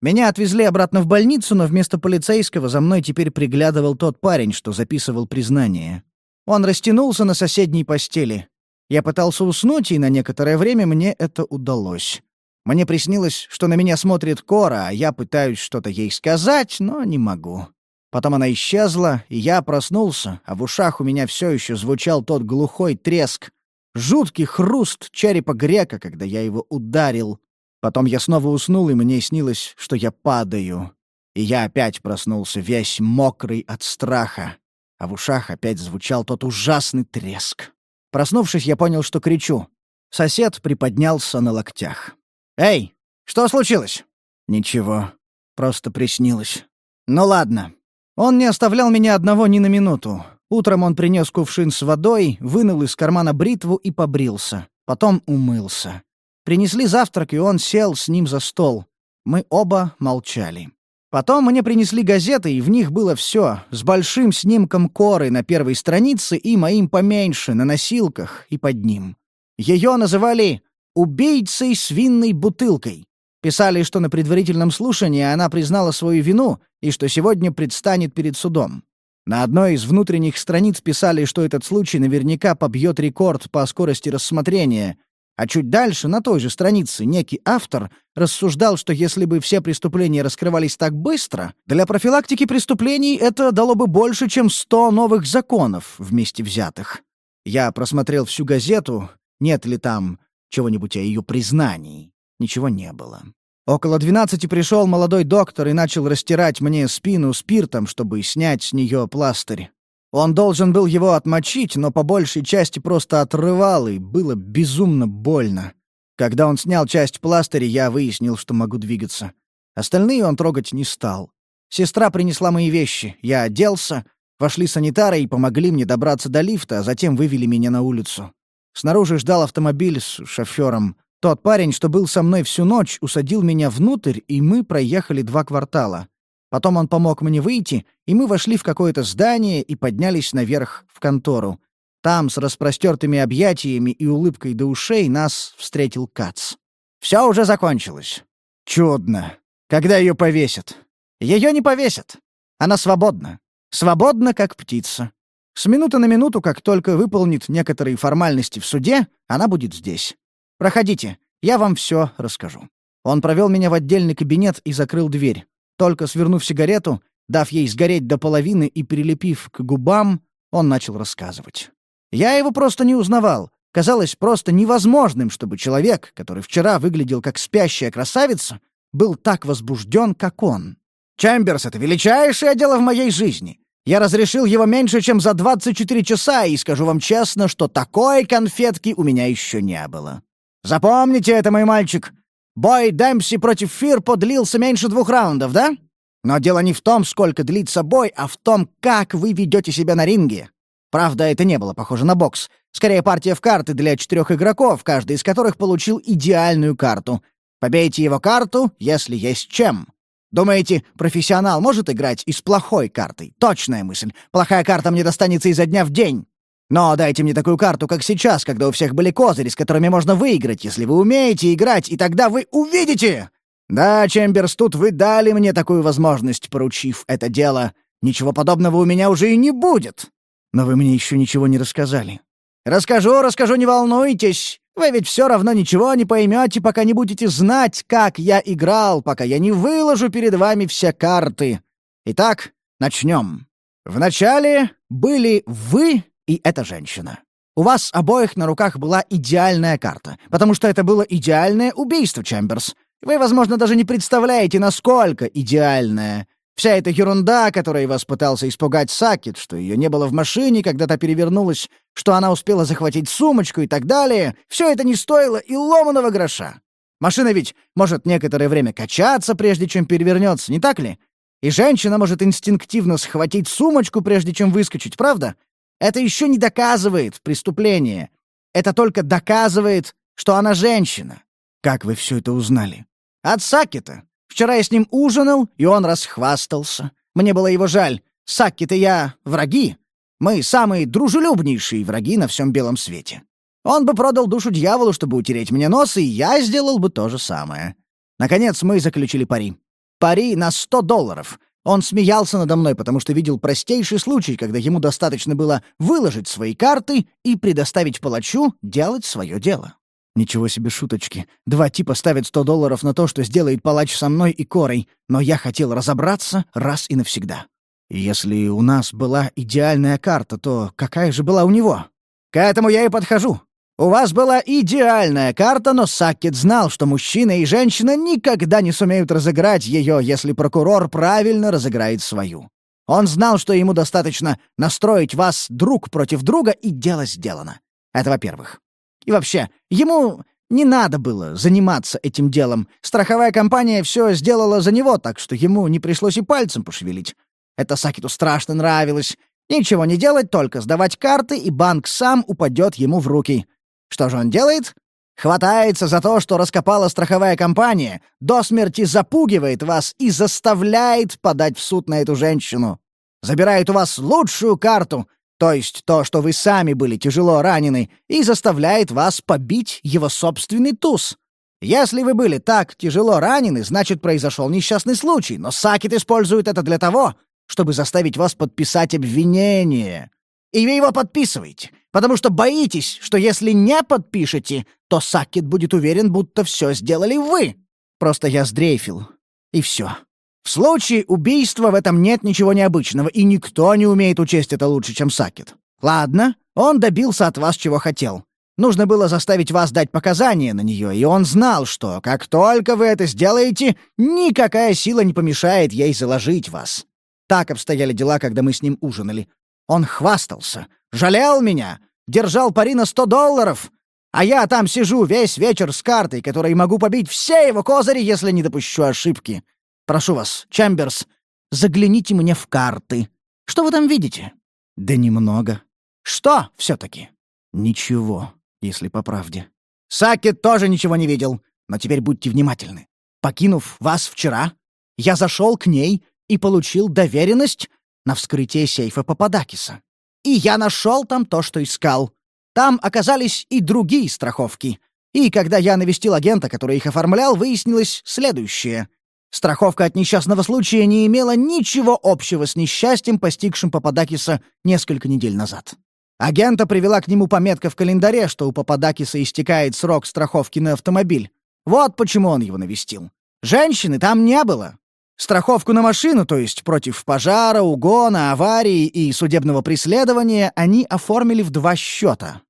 Меня отвезли обратно в больницу, но вместо полицейского за мной теперь приглядывал тот парень, что записывал признание. Он растянулся на соседней постели. Я пытался уснуть, и на некоторое время мне это удалось. Мне приснилось, что на меня смотрит Кора, а я пытаюсь что-то ей сказать, но не могу. Потом она исчезла, и я проснулся, а в ушах у меня все еще звучал тот глухой треск, жуткий хруст черепа грека, когда я его ударил. Потом я снова уснул, и мне снилось, что я падаю. И я опять проснулся, весь мокрый от страха. А в ушах опять звучал тот ужасный треск. Проснувшись, я понял, что кричу. Сосед приподнялся на локтях. «Эй, что случилось?» «Ничего. Просто приснилось». «Ну ладно». Он не оставлял меня одного ни на минуту. Утром он принес кувшин с водой, вынул из кармана бритву и побрился. Потом умылся. Принесли завтрак, и он сел с ним за стол. Мы оба молчали. Потом мне принесли газеты, и в них было все, с большим снимком коры на первой странице и моим поменьше, на носилках и под ним. Ее называли «убийцей с винной бутылкой». Писали, что на предварительном слушании она признала свою вину и что сегодня предстанет перед судом. На одной из внутренних страниц писали, что этот случай наверняка побьет рекорд по скорости рассмотрения — а чуть дальше, на той же странице, некий автор рассуждал, что если бы все преступления раскрывались так быстро, для профилактики преступлений это дало бы больше, чем сто новых законов вместе взятых. Я просмотрел всю газету, нет ли там чего-нибудь о ее признании. Ничего не было. Около двенадцати пришел молодой доктор и начал растирать мне спину спиртом, чтобы снять с нее пластырь. Он должен был его отмочить, но по большей части просто отрывал, и было безумно больно. Когда он снял часть пластыря, я выяснил, что могу двигаться. Остальные он трогать не стал. Сестра принесла мои вещи. Я оделся, вошли санитары и помогли мне добраться до лифта, а затем вывели меня на улицу. Снаружи ждал автомобиль с шофером. Тот парень, что был со мной всю ночь, усадил меня внутрь, и мы проехали два квартала. Потом он помог мне выйти, и мы вошли в какое-то здание и поднялись наверх в контору. Там с распростертыми объятиями и улыбкой до ушей нас встретил Кац. Все уже закончилось. Чудно. Когда ее повесят? Ее не повесят. Она свободна. Свободна, как птица. С минуты на минуту, как только выполнит некоторые формальности в суде, она будет здесь. Проходите, я вам все расскажу. Он провел меня в отдельный кабинет и закрыл дверь. Только свернув сигарету, дав ей сгореть до половины и прилепив к губам, он начал рассказывать. Я его просто не узнавал. Казалось просто невозможным, чтобы человек, который вчера выглядел как спящая красавица, был так возбужден, как он. «Чемберс — это величайшее дело в моей жизни. Я разрешил его меньше, чем за 24 часа, и скажу вам честно, что такой конфетки у меня еще не было. Запомните это, мой мальчик. Бой Дэмпси против Фирпо длился меньше двух раундов, да? Но дело не в том, сколько длится бой, а в том, как вы ведете себя на ринге. Правда, это не было похоже на бокс. Скорее, партия в карты для четырех игроков, каждый из которых получил идеальную карту. Побейте его карту, если есть чем. Думаете, профессионал может играть и с плохой картой? Точная мысль. Плохая карта мне достанется изо дня в день. Но дайте мне такую карту, как сейчас, когда у всех были козыри, с которыми можно выиграть, если вы умеете играть, и тогда вы увидите! Да, Чемберс, тут вы дали мне такую возможность, поручив это дело. Ничего подобного у меня уже и не будет. Но вы мне еще ничего не рассказали. Расскажу, расскажу, не волнуйтесь. Вы ведь все равно ничего не поймете, пока не будете знать, как я играл, пока я не выложу перед вами все карты. Итак, начнем. Вначале были вы и эта женщина. У вас обоих на руках была идеальная карта, потому что это было идеальное убийство, Чемберс. Вы, возможно, даже не представляете, насколько идеальное. Вся эта ерунда, которой вас пытался испугать Сакет, что ее не было в машине, когда та перевернулась, что она успела захватить сумочку и так далее, все это не стоило и ломаного гроша. Машина ведь может некоторое время качаться, прежде чем перевернется, не так ли? И женщина может инстинктивно схватить сумочку, прежде чем выскочить, правда? Это еще не доказывает преступление. Это только доказывает, что она женщина. Как вы все это узнали? От Сакета. Вчера я с ним ужинал, и он расхвастался. Мне было его жаль. Сакет и я — враги. Мы самые дружелюбнейшие враги на всем белом свете. Он бы продал душу дьяволу, чтобы утереть мне нос, и я сделал бы то же самое. Наконец мы заключили пари. Пари на сто долларов. Он смеялся надо мной, потому что видел простейший случай, когда ему достаточно было выложить свои карты и предоставить палачу делать свое дело. Ничего себе шуточки. Два типа ставят сто долларов на то, что сделает палач со мной и Корой, но я хотел разобраться раз и навсегда. Если у нас была идеальная карта, то какая же была у него? К этому я и подхожу. У вас была идеальная карта, но Саккет знал, что мужчина и женщина никогда не сумеют разыграть ее, если прокурор правильно разыграет свою. Он знал, что ему достаточно настроить вас друг против друга, и дело сделано. Это во-первых. И вообще, ему не надо было заниматься этим делом. Страховая компания все сделала за него, так что ему не пришлось и пальцем пошевелить. Это Сакету страшно нравилось. Ничего не делать, только сдавать карты, и банк сам упадет ему в руки. Что же он делает? Хватается за то, что раскопала страховая компания, до смерти запугивает вас и заставляет подать в суд на эту женщину. Забирает у вас лучшую карту, то есть то, что вы сами были тяжело ранены, и заставляет вас побить его собственный туз. Если вы были так тяжело ранены, значит, произошел несчастный случай, но Сакет использует это для того, чтобы заставить вас подписать обвинение. И вы его подписываете, потому что боитесь, что если не подпишете, то Сакет будет уверен, будто все сделали вы. Просто я сдрейфил. И все. В случае убийства в этом нет ничего необычного, и никто не умеет учесть это лучше, чем Сакет. Ладно, он добился от вас, чего хотел. Нужно было заставить вас дать показания на нее, и он знал, что как только вы это сделаете, никакая сила не помешает ей заложить вас. Так обстояли дела, когда мы с ним ужинали. Он хвастался, жалел меня, держал пари на сто долларов, а я там сижу весь вечер с картой, которой могу побить все его козыри, если не допущу ошибки. Прошу вас, Чемберс, загляните мне в карты. Что вы там видите? Да немного. Что все-таки? Ничего, если по правде. Сакет тоже ничего не видел, но теперь будьте внимательны. Покинув вас вчера, я зашел к ней и получил доверенность на вскрытие сейфа Пападакиса. И я нашел там то, что искал. Там оказались и другие страховки. И когда я навестил агента, который их оформлял, выяснилось следующее. Страховка от несчастного случая не имела ничего общего с несчастьем, постигшим Пападакиса несколько недель назад. Агента привела к нему пометка в календаре, что у Пападакиса истекает срок страховки на автомобиль. Вот почему он его навестил. Женщины там не было. Страховку на машину, то есть против пожара, угона, аварии и судебного преследования, они оформили в два счета.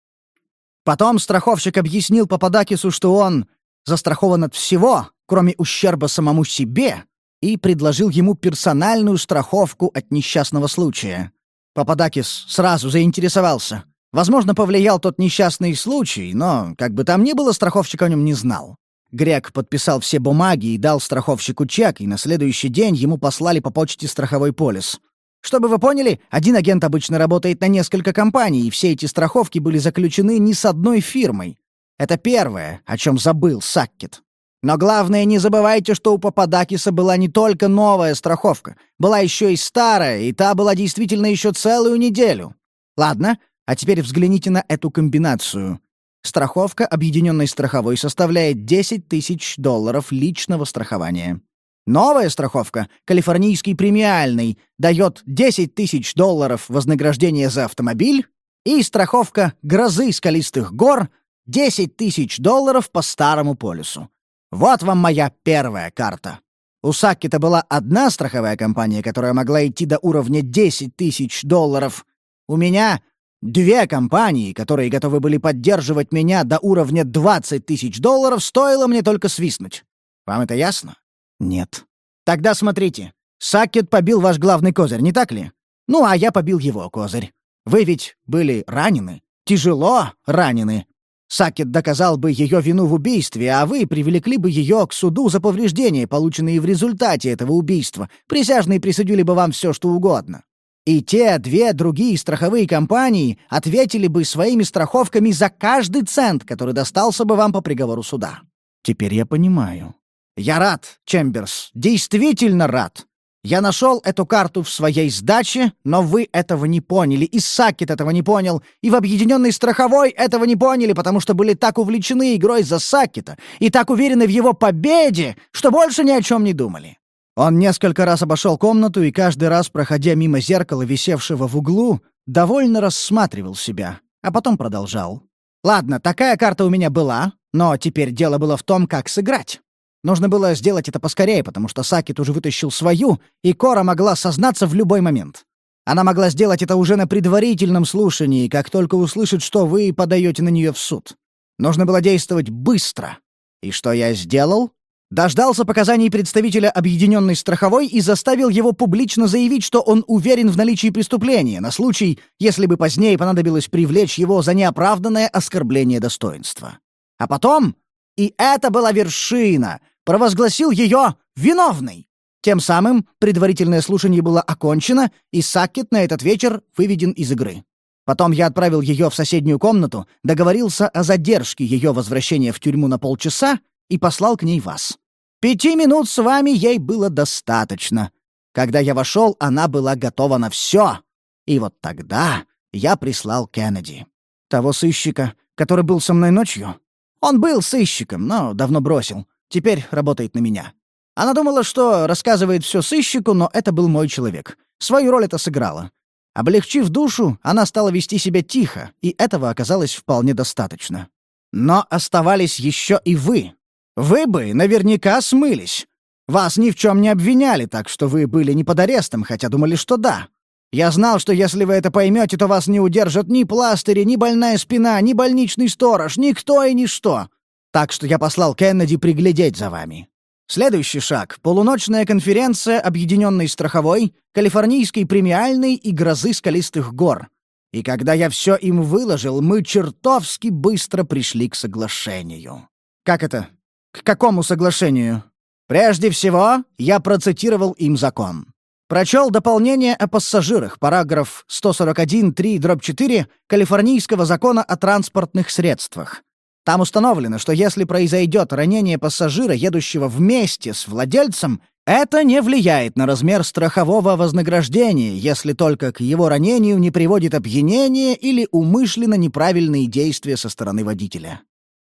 Потом страховщик объяснил Пападакису, что он застрахован от всего, кроме ущерба самому себе, и предложил ему персональную страховку от несчастного случая. Пападакис сразу заинтересовался. Возможно, повлиял тот несчастный случай, но, как бы там ни было, страховщик о нем не знал. Грек подписал все бумаги и дал страховщику чек, и на следующий день ему послали по почте страховой полис. Чтобы вы поняли, один агент обычно работает на несколько компаний, и все эти страховки были заключены не с одной фирмой. Это первое, о чем забыл Саккет. Но главное, не забывайте, что у Пападакиса была не только новая страховка, была еще и старая, и та была действительно еще целую неделю. Ладно, А теперь взгляните на эту комбинацию. Страховка объединенной страховой составляет 10 тысяч долларов личного страхования. Новая страховка, калифорнийский премиальный, дает 10 тысяч долларов вознаграждения за автомобиль, и страховка грозы скалистых гор — 10 тысяч долларов по старому полюсу. Вот вам моя первая карта. У Саккита была одна страховая компания, которая могла идти до уровня 10 тысяч долларов. У меня две компании, которые готовы были поддерживать меня до уровня 20 тысяч долларов, стоило мне только свистнуть. Вам это ясно? Нет. Тогда смотрите. Саккет побил ваш главный козырь, не так ли? Ну, а я побил его козырь. Вы ведь были ранены. Тяжело ранены. Сакет доказал бы ее вину в убийстве, а вы привлекли бы ее к суду за повреждения, полученные в результате этого убийства. Присяжные присудили бы вам все, что угодно. И те две другие страховые компании ответили бы своими страховками за каждый цент, который достался бы вам по приговору суда. Теперь я понимаю. Я рад, Чемберс, действительно рад. Я нашел эту карту в своей сдаче, но вы этого не поняли, и Сакет этого не понял, и в Объединенной Страховой этого не поняли, потому что были так увлечены игрой за Сакета и так уверены в его победе, что больше ни о чем не думали. Он несколько раз обошел комнату и каждый раз, проходя мимо зеркала, висевшего в углу, довольно рассматривал себя, а потом продолжал. «Ладно, такая карта у меня была, но теперь дело было в том, как сыграть. Нужно было сделать это поскорее, потому что Сакит уже вытащил свою, и Кора могла сознаться в любой момент. Она могла сделать это уже на предварительном слушании, как только услышит, что вы подаете на нее в суд. Нужно было действовать быстро. И что я сделал? Дождался показаний представителя Объединенной страховой и заставил его публично заявить, что он уверен в наличии преступления, на случай, если бы позднее понадобилось привлечь его за неоправданное оскорбление достоинства. А потом, и это была вершина, провозгласил ее виновной. Тем самым предварительное слушание было окончено, и Сакет на этот вечер выведен из игры. Потом я отправил ее в соседнюю комнату, договорился о задержке ее возвращения в тюрьму на полчаса и послал к ней вас. Пяти минут с вами ей было достаточно. Когда я вошел, она была готова на все. И вот тогда я прислал Кеннеди. Того сыщика, который был со мной ночью. Он был сыщиком, но давно бросил. Теперь работает на меня. Она думала, что рассказывает все сыщику, но это был мой человек. Свою роль это сыграла. Облегчив душу, она стала вести себя тихо, и этого оказалось вполне достаточно. Но оставались еще и вы. Вы бы наверняка смылись. Вас ни в чем не обвиняли, так что вы были не под арестом, хотя думали, что да. Я знал, что если вы это поймете, то вас не удержат ни пластыри, ни больная спина, ни больничный сторож, никто и ничто. Так что я послал Кеннеди приглядеть за вами. Следующий шаг — полуночная конференция Объединенной страховой, Калифорнийской премиальной и Грозы скалистых гор. И когда я все им выложил, мы чертовски быстро пришли к соглашению. Как это? К какому соглашению? Прежде всего, я процитировал им закон. Прочел дополнение о пассажирах, параграф 141.3.4 Калифорнийского закона о транспортных средствах. Там установлено, что если произойдет ранение пассажира, едущего вместе с владельцем, это не влияет на размер страхового вознаграждения, если только к его ранению не приводит опьянение или умышленно неправильные действия со стороны водителя.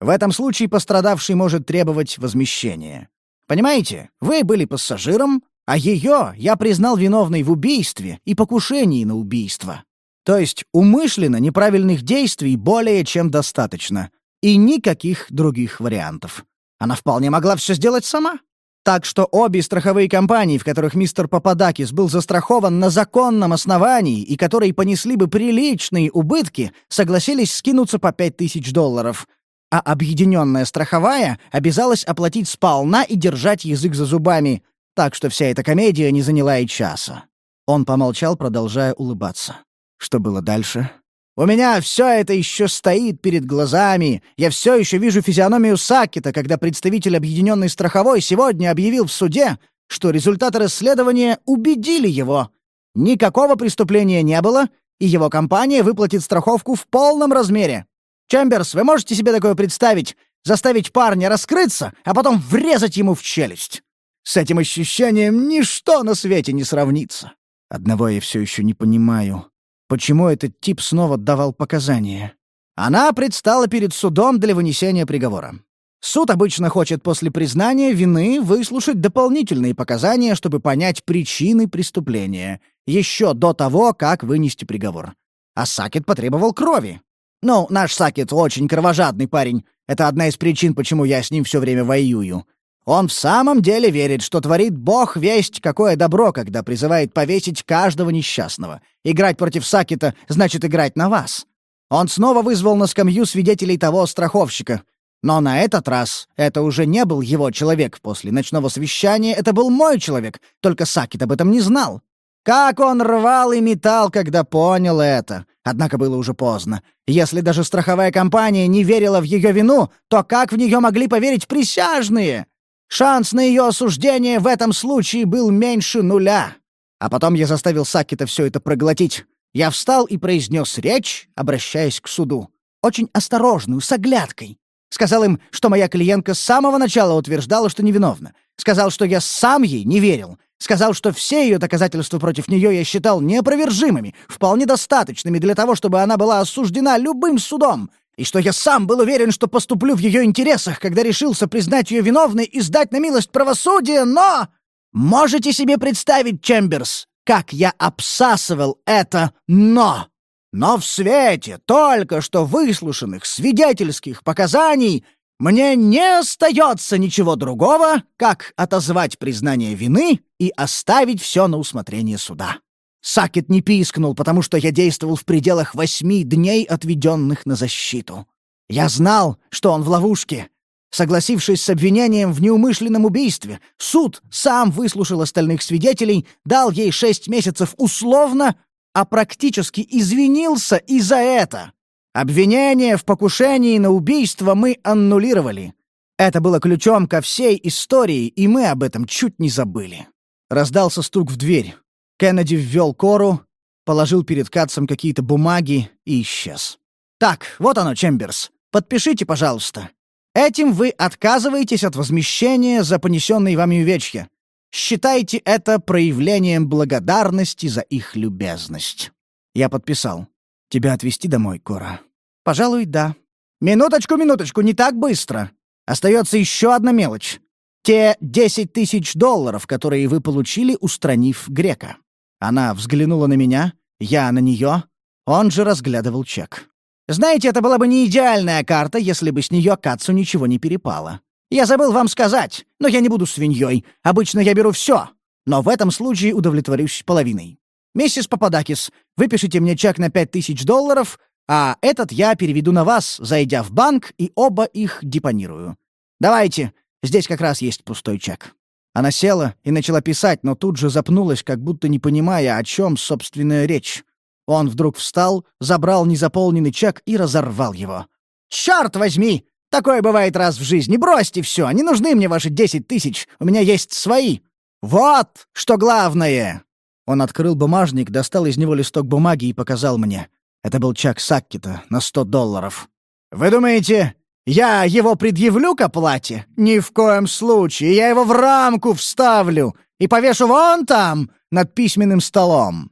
В этом случае пострадавший может требовать возмещения. Понимаете, вы были пассажиром, а ее я признал виновной в убийстве и покушении на убийство. То есть умышленно неправильных действий более чем достаточно, и никаких других вариантов. Она вполне могла все сделать сама. Так что обе страховые компании, в которых мистер Пападакис был застрахован на законном основании и которые понесли бы приличные убытки, согласились скинуться по пять тысяч долларов. А объединенная страховая обязалась оплатить сполна и держать язык за зубами, так что вся эта комедия не заняла и часа. Он помолчал, продолжая улыбаться. Что было дальше? У меня все это еще стоит перед глазами. Я все еще вижу физиономию Сакета, когда представитель Объединенной страховой сегодня объявил в суде, что результаты расследования убедили его. Никакого преступления не было, и его компания выплатит страховку в полном размере. Чемберс, вы можете себе такое представить? Заставить парня раскрыться, а потом врезать ему в челюсть. С этим ощущением ничто на свете не сравнится. Одного я все еще не понимаю. Почему этот тип снова давал показания? Она предстала перед судом для вынесения приговора. Суд обычно хочет после признания вины выслушать дополнительные показания, чтобы понять причины преступления, еще до того, как вынести приговор. А Сакет потребовал крови. Ну, наш Сакет очень кровожадный парень. Это одна из причин, почему я с ним все время воюю. Он в самом деле верит, что творит Бог весть какое добро, когда призывает повесить каждого несчастного. Играть против Сакета значит играть на вас. Он снова вызвал на скамью свидетелей того страховщика. Но на этот раз это уже не был его человек. После ночного совещания это был мой человек, только Сакет об этом не знал. Как он рвал и метал, когда понял это. Однако было уже поздно. Если даже страховая компания не верила в ее вину, то как в нее могли поверить присяжные? Шанс на ее осуждение в этом случае был меньше нуля. А потом я заставил Сакита все это проглотить. Я встал и произнес речь, обращаясь к суду. Очень осторожную, с оглядкой. Сказал им, что моя клиентка с самого начала утверждала, что невиновна. Сказал, что я сам ей не верил. Сказал, что все ее доказательства против нее я считал неопровержимыми, вполне достаточными для того, чтобы она была осуждена любым судом, и что я сам был уверен, что поступлю в ее интересах, когда решился признать ее виновной и сдать на милость правосудия, но... Можете себе представить, Чемберс, как я обсасывал это «но». Но в свете только что выслушанных свидетельских показаний мне не остается ничего другого, как отозвать признание вины и оставить все на усмотрение суда. Сакет не пискнул, потому что я действовал в пределах восьми дней, отведенных на защиту. Я знал, что он в ловушке. Согласившись с обвинением в неумышленном убийстве, суд сам выслушал остальных свидетелей, дал ей шесть месяцев условно, а практически извинился и за это. Обвинение в покушении на убийство мы аннулировали. Это было ключом ко всей истории, и мы об этом чуть не забыли. Раздался стук в дверь. Кеннеди ввел кору, положил перед Катцем какие-то бумаги и исчез. «Так, вот оно, Чемберс. Подпишите, пожалуйста. Этим вы отказываетесь от возмещения за понесенные вами увечья. Считайте это проявлением благодарности за их любезность». Я подписал. «Тебя отвезти домой, Кора?» «Пожалуй, да». «Минуточку, минуточку, не так быстро. Остается еще одна мелочь. Те десять тысяч долларов, которые вы получили, устранив грека». Она взглянула на меня, я на нее. Он же разглядывал чек. «Знаете, это была бы не идеальная карта, если бы с нее Кацу ничего не перепало. Я забыл вам сказать, но я не буду свиньей. Обычно я беру все, но в этом случае удовлетворюсь половиной. Миссис Пападакис, выпишите мне чек на пять тысяч долларов, а этот я переведу на вас, зайдя в банк, и оба их депонирую. Давайте, здесь как раз есть пустой чек». Она села и начала писать, но тут же запнулась, как будто не понимая, о чем собственная речь. Он вдруг встал, забрал незаполненный чек и разорвал его. «Черт возьми! Такое бывает раз в жизни. Бросьте все, не нужны мне ваши десять тысяч. У меня есть свои. Вот что главное!» Он открыл бумажник, достал из него листок бумаги и показал мне. Это был чек Саккета на сто долларов. «Вы думаете, я его предъявлю к оплате? Ни в коем случае. Я его в рамку вставлю и повешу вон там, над письменным столом.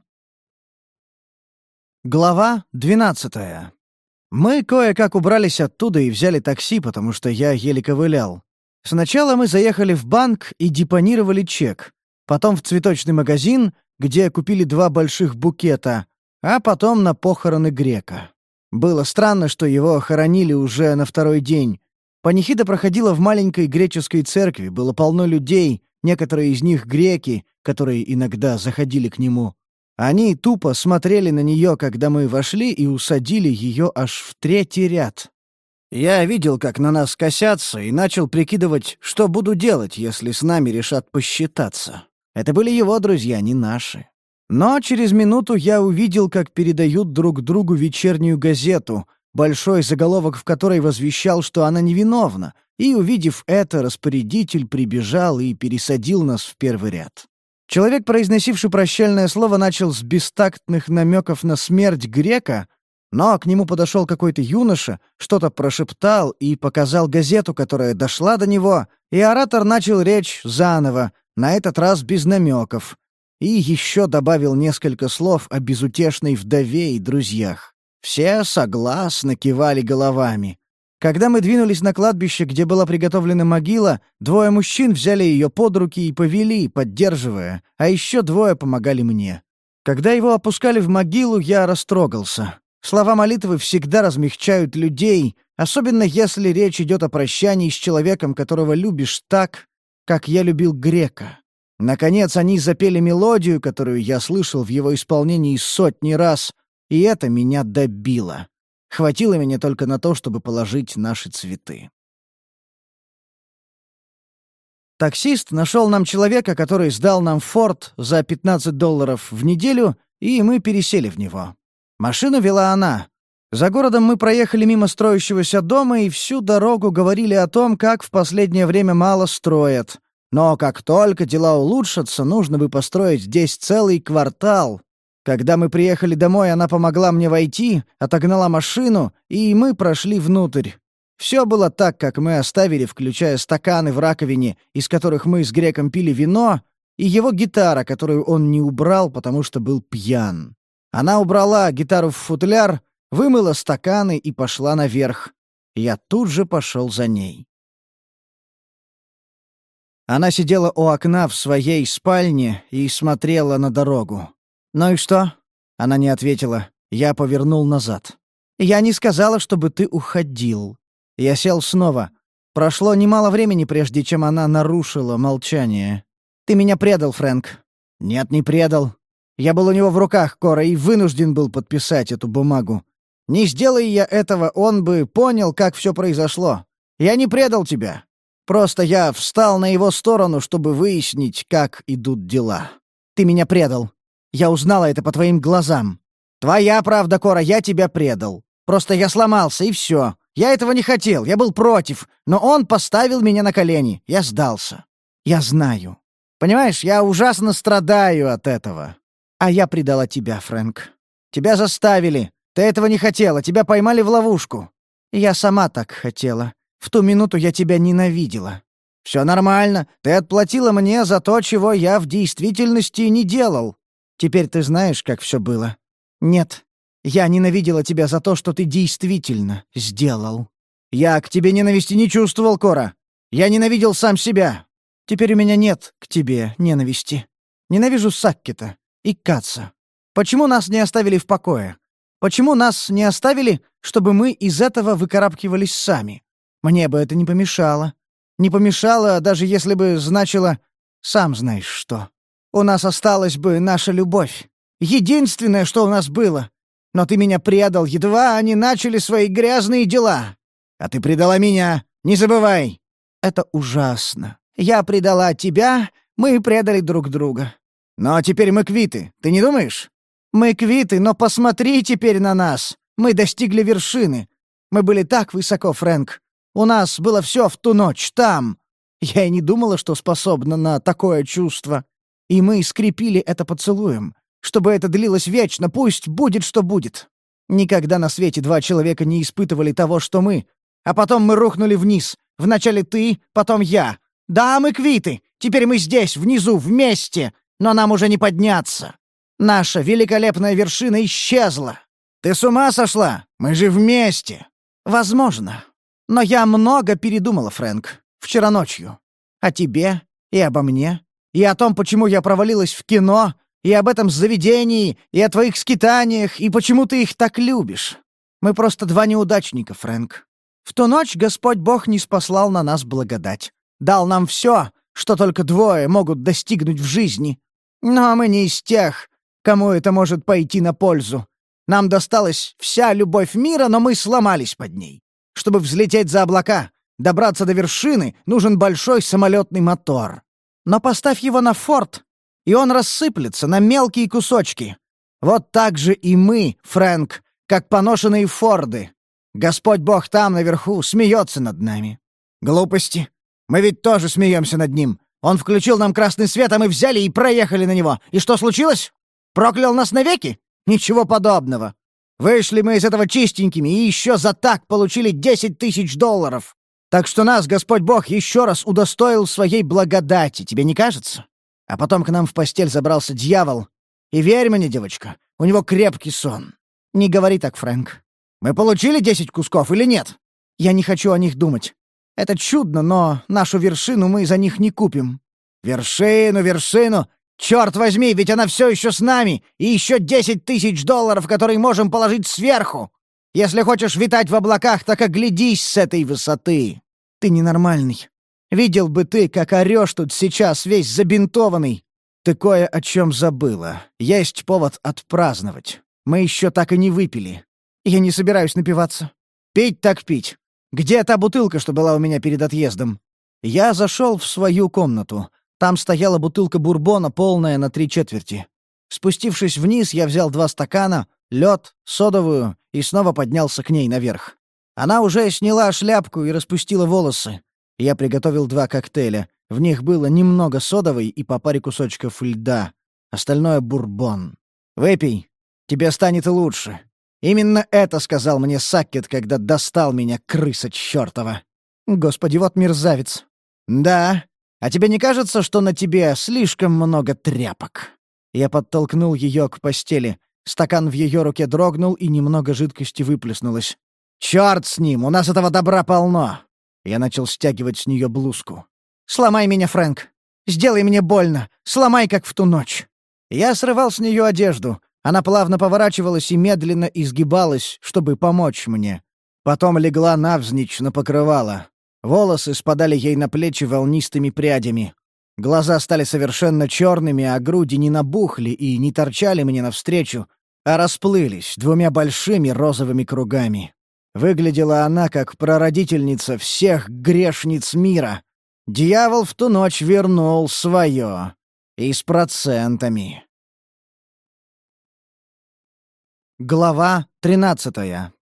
Глава двенадцатая. Мы кое-как убрались оттуда и взяли такси, потому что я еле ковылял. Сначала мы заехали в банк и депонировали чек. Потом в цветочный магазин, где купили два больших букета, а потом на похороны грека. Было странно, что его хоронили уже на второй день. Панихида проходила в маленькой греческой церкви, было полно людей, некоторые из них греки, которые иногда заходили к нему. Они тупо смотрели на нее, когда мы вошли и усадили ее аж в третий ряд. Я видел, как на нас косятся, и начал прикидывать, что буду делать, если с нами решат посчитаться. Это были его друзья, не наши. Но через минуту я увидел, как передают друг другу вечернюю газету, большой заголовок в которой возвещал, что она невиновна, и, увидев это, распорядитель прибежал и пересадил нас в первый ряд. Человек, произносивший прощальное слово, начал с бестактных намеков на смерть грека, но к нему подошел какой-то юноша, что-то прошептал и показал газету, которая дошла до него, и оратор начал речь заново, на этот раз без намеков. и еще добавил несколько слов о безутешной вдове и друзьях. Все согласно кивали головами. Когда мы двинулись на кладбище, где была приготовлена могила, двое мужчин взяли ее под руки и повели, поддерживая, а еще двое помогали мне. Когда его опускали в могилу, я растрогался. Слова молитвы всегда размягчают людей, особенно если речь идет о прощании с человеком, которого любишь так, как я любил грека. Наконец они запели мелодию, которую я слышал в его исполнении сотни раз, и это меня добило. Хватило меня только на то, чтобы положить наши цветы. Таксист нашел нам человека, который сдал нам форт за 15 долларов в неделю, и мы пересели в него. Машину вела она. За городом мы проехали мимо строящегося дома и всю дорогу говорили о том, как в последнее время мало строят. Но как только дела улучшатся, нужно бы построить здесь целый квартал, когда мы приехали домой, она помогла мне войти, отогнала машину, и мы прошли внутрь. Все было так, как мы оставили, включая стаканы в раковине, из которых мы с греком пили вино, и его гитара, которую он не убрал, потому что был пьян. Она убрала гитару в футляр, вымыла стаканы и пошла наверх. Я тут же пошел за ней. Она сидела у окна в своей спальне и смотрела на дорогу. «Ну и что?» Она не ответила. Я повернул назад. «Я не сказала, чтобы ты уходил». Я сел снова. Прошло немало времени, прежде чем она нарушила молчание. «Ты меня предал, Фрэнк». «Нет, не предал. Я был у него в руках, Кора, и вынужден был подписать эту бумагу. Не сделай я этого, он бы понял, как все произошло. Я не предал тебя. Просто я встал на его сторону, чтобы выяснить, как идут дела. Ты меня предал. Я узнала это по твоим глазам. Твоя правда, Кора, я тебя предал. Просто я сломался, и все. Я этого не хотел, я был против, но он поставил меня на колени. Я сдался. Я знаю. Понимаешь, я ужасно страдаю от этого. А я предала тебя, Фрэнк. Тебя заставили. Ты этого не хотела, тебя поймали в ловушку. Я сама так хотела. В ту минуту я тебя ненавидела. Все нормально. Ты отплатила мне за то, чего я в действительности не делал. Теперь ты знаешь, как все было. Нет, я ненавидела тебя за то, что ты действительно сделал. Я к тебе ненависти не чувствовал, Кора. Я ненавидел сам себя. Теперь у меня нет к тебе ненависти. Ненавижу Саккета и Каца. Почему нас не оставили в покое? Почему нас не оставили, чтобы мы из этого выкарабкивались сами? Мне бы это не помешало. Не помешало, даже если бы значило «сам знаешь что». У нас осталась бы наша любовь. Единственное, что у нас было. Но ты меня предал, едва они начали свои грязные дела. А ты предала меня, не забывай. Это ужасно. Я предала тебя, мы предали друг друга. Но теперь мы квиты, ты не думаешь? Мы квиты, но посмотри теперь на нас. Мы достигли вершины. Мы были так высоко, Фрэнк. У нас было все в ту ночь, там. Я и не думала, что способна на такое чувство. И мы скрепили это поцелуем. Чтобы это длилось вечно, пусть будет, что будет. Никогда на свете два человека не испытывали того, что мы. А потом мы рухнули вниз. Вначале ты, потом я. Да, мы квиты. Теперь мы здесь, внизу, вместе. Но нам уже не подняться. Наша великолепная вершина исчезла. Ты с ума сошла? Мы же вместе. Возможно. Но я много передумала, Фрэнк. Вчера ночью. О тебе и обо мне и о том, почему я провалилась в кино, и об этом заведении, и о твоих скитаниях, и почему ты их так любишь. Мы просто два неудачника, Фрэнк. В ту ночь Господь Бог не спаслал на нас благодать. Дал нам все, что только двое могут достигнуть в жизни. Но мы не из тех, кому это может пойти на пользу. Нам досталась вся любовь мира, но мы сломались под ней. Чтобы взлететь за облака, добраться до вершины, нужен большой самолетный мотор. Но поставь его на форт, и он рассыплется на мелкие кусочки. Вот так же и мы, Фрэнк, как поношенные форды. Господь Бог там наверху смеется над нами. Глупости. Мы ведь тоже смеемся над ним. Он включил нам красный свет, а мы взяли и проехали на него. И что случилось? Проклял нас навеки? Ничего подобного. Вышли мы из этого чистенькими и еще за так получили десять тысяч долларов. Так что нас Господь Бог еще раз удостоил своей благодати, тебе не кажется? А потом к нам в постель забрался дьявол. И верь мне, девочка, у него крепкий сон. Не говори так, Фрэнк. Мы получили десять кусков или нет? Я не хочу о них думать. Это чудно, но нашу вершину мы за них не купим. Вершину, вершину! Черт возьми, ведь она все еще с нами! И еще десять тысяч долларов, которые можем положить сверху! Если хочешь витать в облаках, так оглядись с этой высоты. Ты ненормальный. Видел бы ты, как орешь тут сейчас, весь забинтованный. Ты кое о чем забыла. Есть повод отпраздновать. Мы еще так и не выпили. Я не собираюсь напиваться. Пить так пить. Где та бутылка, что была у меня перед отъездом? Я зашел в свою комнату. Там стояла бутылка бурбона, полная на три четверти. Спустившись вниз, я взял два стакана, лед, содовую и снова поднялся к ней наверх. Она уже сняла шляпку и распустила волосы. Я приготовил два коктейля. В них было немного содовой и по паре кусочков льда. Остальное — бурбон. «Выпей. Тебе станет лучше». Именно это сказал мне Саккет, когда достал меня, крыса чёртова. Господи, вот мерзавец. Да. А тебе не кажется, что на тебе слишком много тряпок? Я подтолкнул ее к постели. Стакан в ее руке дрогнул, и немного жидкости выплеснулось. «Черт с ним! У нас этого добра полно!» Я начал стягивать с нее блузку. «Сломай меня, Фрэнк! Сделай мне больно! Сломай, как в ту ночь!» Я срывал с нее одежду. Она плавно поворачивалась и медленно изгибалась, чтобы помочь мне. Потом легла навзничь на покрывало. Волосы спадали ей на плечи волнистыми прядями. Глаза стали совершенно черными, а груди не набухли и не торчали мне навстречу, а расплылись двумя большими розовыми кругами. Выглядела она как прародительница всех грешниц мира. Дьявол в ту ночь вернул свое. И с процентами. Глава тринадцатая.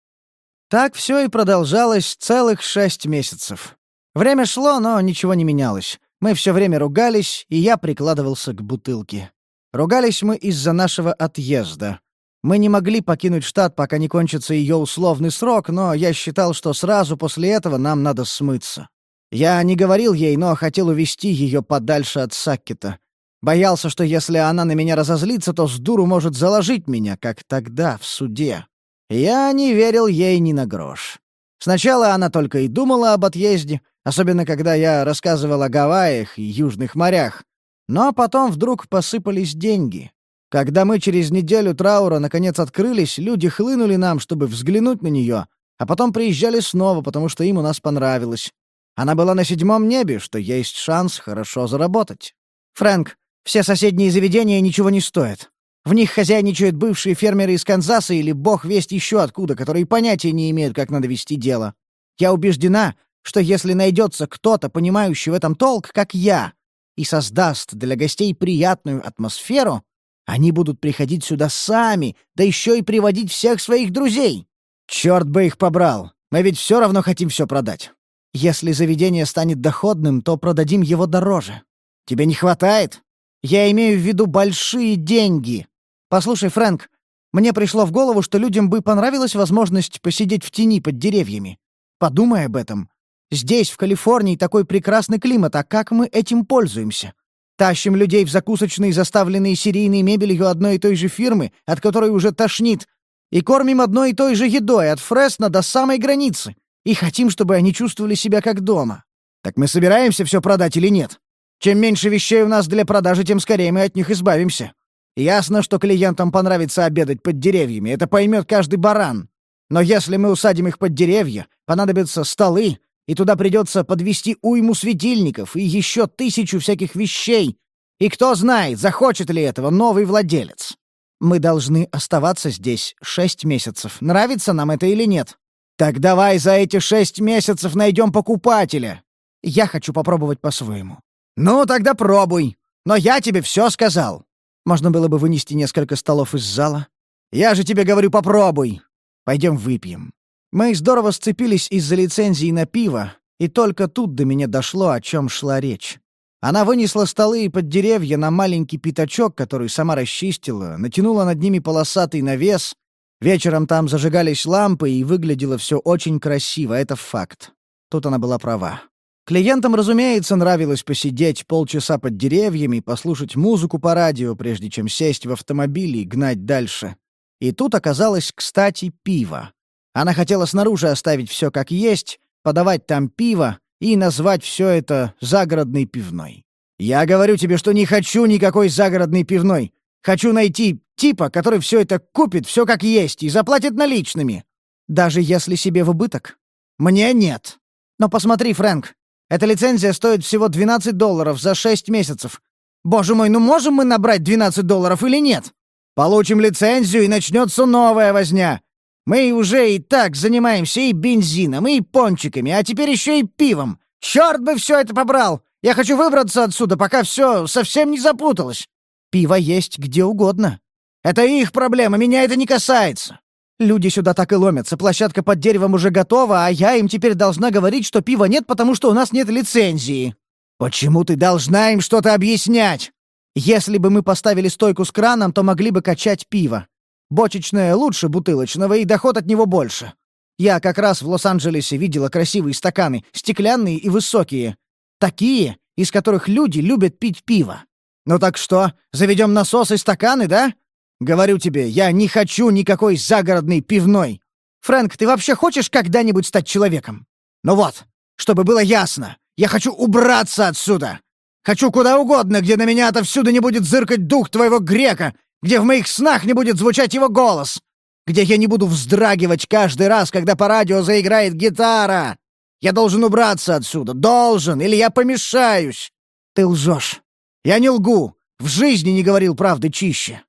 Так все и продолжалось целых шесть месяцев. Время шло, но ничего не менялось. Мы все время ругались, и я прикладывался к бутылке. Ругались мы из-за нашего отъезда. Мы не могли покинуть штат, пока не кончится ее условный срок, но я считал, что сразу после этого нам надо смыться. Я не говорил ей, но хотел увести ее подальше от Саккета. Боялся, что если она на меня разозлится, то с дуру может заложить меня, как тогда, в суде. Я не верил ей ни на грош. Сначала она только и думала об отъезде, особенно когда я рассказывал о Гавайях и Южных морях. Но потом вдруг посыпались деньги. Когда мы через неделю траура наконец открылись, люди хлынули нам, чтобы взглянуть на нее, а потом приезжали снова, потому что им у нас понравилось. Она была на седьмом небе, что есть шанс хорошо заработать. Фрэнк, все соседние заведения ничего не стоят. В них хозяйничают бывшие фермеры из Канзаса или бог весть еще откуда, которые понятия не имеют, как надо вести дело. Я убеждена, что если найдется кто-то, понимающий в этом толк, как я, и создаст для гостей приятную атмосферу, они будут приходить сюда сами, да еще и приводить всех своих друзей. Черт бы их побрал. Мы ведь все равно хотим все продать. Если заведение станет доходным, то продадим его дороже. Тебе не хватает? Я имею в виду большие деньги. Послушай, Фрэнк, мне пришло в голову, что людям бы понравилась возможность посидеть в тени под деревьями. Подумай об этом. Здесь, в Калифорнии, такой прекрасный климат, а как мы этим пользуемся? Тащим людей в закусочные, заставленные серийной мебелью одной и той же фирмы, от которой уже тошнит, и кормим одной и той же едой от Фресно до самой границы. И хотим, чтобы они чувствовали себя как дома. Так мы собираемся все продать или нет? Чем меньше вещей у нас для продажи, тем скорее мы от них избавимся. Ясно, что клиентам понравится обедать под деревьями, это поймет каждый баран. Но если мы усадим их под деревья, понадобятся столы, и туда придется подвести уйму светильников и еще тысячу всяких вещей. И кто знает, захочет ли этого новый владелец. Мы должны оставаться здесь шесть месяцев. Нравится нам это или нет? Так давай за эти шесть месяцев найдем покупателя. Я хочу попробовать по-своему. Ну, тогда пробуй. Но я тебе все сказал. Можно было бы вынести несколько столов из зала. Я же тебе говорю, попробуй. Пойдем выпьем. Мы здорово сцепились из-за лицензии на пиво, и только тут до меня дошло, о чем шла речь. Она вынесла столы и под деревья на маленький пятачок, который сама расчистила, натянула над ними полосатый навес. Вечером там зажигались лампы, и выглядело все очень красиво, это факт. Тут она была права. Клиентам, разумеется, нравилось посидеть полчаса под деревьями, послушать музыку по радио, прежде чем сесть в автомобиль и гнать дальше. И тут оказалось, кстати, пиво. Она хотела снаружи оставить все как есть, подавать там пиво и назвать все это загородной пивной. Я говорю тебе, что не хочу никакой загородной пивной. Хочу найти типа, который все это купит, все как есть, и заплатит наличными. Даже если себе в убыток. Мне нет. Но посмотри, Фрэнк, эта лицензия стоит всего 12 долларов за 6 месяцев. Боже мой, ну можем мы набрать 12 долларов или нет? Получим лицензию, и начнется новая возня. Мы уже и так занимаемся и бензином, и пончиками, а теперь еще и пивом. Черт бы все это побрал! Я хочу выбраться отсюда, пока все совсем не запуталось. Пиво есть где угодно. Это их проблема, меня это не касается. Люди сюда так и ломятся, площадка под деревом уже готова, а я им теперь должна говорить, что пива нет, потому что у нас нет лицензии. Почему ты должна им что-то объяснять? Если бы мы поставили стойку с краном, то могли бы качать пиво. Бочечное лучше бутылочного, и доход от него больше. Я как раз в Лос-Анджелесе видела красивые стаканы, стеклянные и высокие. Такие, из которых люди любят пить пиво. Ну так что, заведем насос и стаканы, да? Говорю тебе, я не хочу никакой загородной пивной. Фрэнк, ты вообще хочешь когда-нибудь стать человеком? Ну вот, чтобы было ясно, я хочу убраться отсюда. Хочу куда угодно, где на меня отовсюду не будет зыркать дух твоего грека, где в моих снах не будет звучать его голос, где я не буду вздрагивать каждый раз, когда по радио заиграет гитара. Я должен убраться отсюда. Должен, или я помешаюсь. Ты лжешь. Я не лгу. В жизни не говорил правды чище.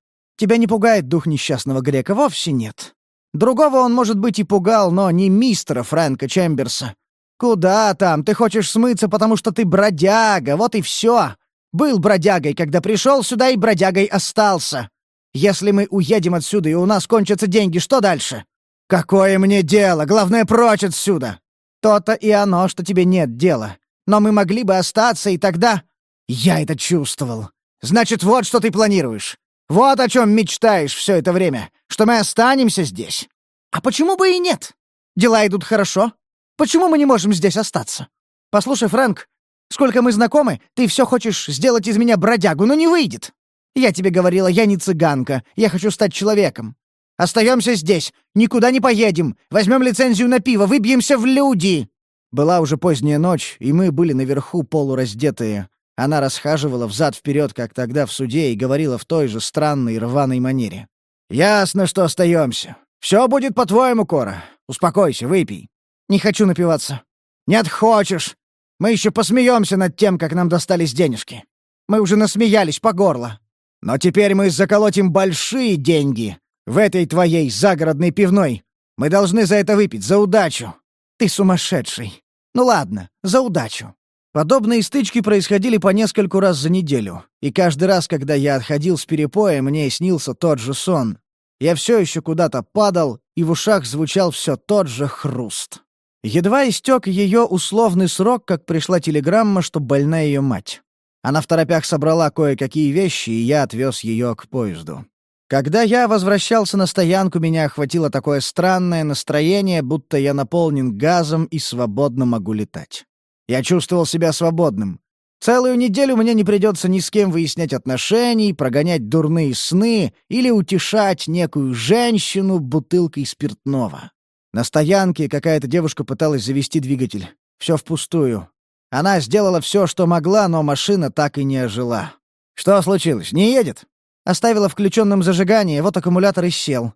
Тебя не пугает дух несчастного грека? Вовсе нет. Другого он, может быть, и пугал, но не мистера Фрэнка Чемберса. Куда там? Ты хочешь смыться, потому что ты бродяга, вот и все. Был бродягой, когда пришел сюда, и бродягой остался. Если мы уедем отсюда, и у нас кончатся деньги, что дальше? Какое мне дело? Главное, прочь отсюда. То-то и оно, что тебе нет дела. Но мы могли бы остаться, и тогда... Я это чувствовал. Значит, вот что ты планируешь. Вот о чем мечтаешь все это время, что мы останемся здесь. А почему бы и нет? Дела идут хорошо. Почему мы не можем здесь остаться? Послушай, Фрэнк, сколько мы знакомы, ты все хочешь сделать из меня бродягу, но не выйдет. Я тебе говорила, я не цыганка, я хочу стать человеком. Остаемся здесь, никуда не поедем, возьмем лицензию на пиво, выбьемся в люди!» Была уже поздняя ночь, и мы были наверху полураздетые. Она расхаживала взад-вперед, как тогда в суде, и говорила в той же странной рваной манере. «Ясно, что остаемся. Все будет по-твоему, Кора. Успокойся, выпей. Не хочу напиваться. Нет, хочешь. Мы еще посмеемся над тем, как нам достались денежки. Мы уже насмеялись по горло. Но теперь мы заколотим большие деньги, в этой твоей загородной пивной. Мы должны за это выпить, за удачу. Ты сумасшедший. Ну ладно, за удачу. Подобные стычки происходили по нескольку раз за неделю, и каждый раз, когда я отходил с перепоя, мне снился тот же сон. Я все еще куда-то падал, и в ушах звучал все тот же хруст. Едва истек ее условный срок, как пришла телеграмма, что больна ее мать. Она в торопях собрала кое-какие вещи, и я отвез ее к поезду. Когда я возвращался на стоянку, меня охватило такое странное настроение, будто я наполнен газом и свободно могу летать. Я чувствовал себя свободным. Целую неделю мне не придется ни с кем выяснять отношений, прогонять дурные сны или утешать некую женщину бутылкой спиртного. На стоянке какая-то девушка пыталась завести двигатель. Все впустую. Она сделала все, что могла, но машина так и не ожила. «Что случилось? Не едет?» Оставила включенным зажигание, вот аккумулятор и сел.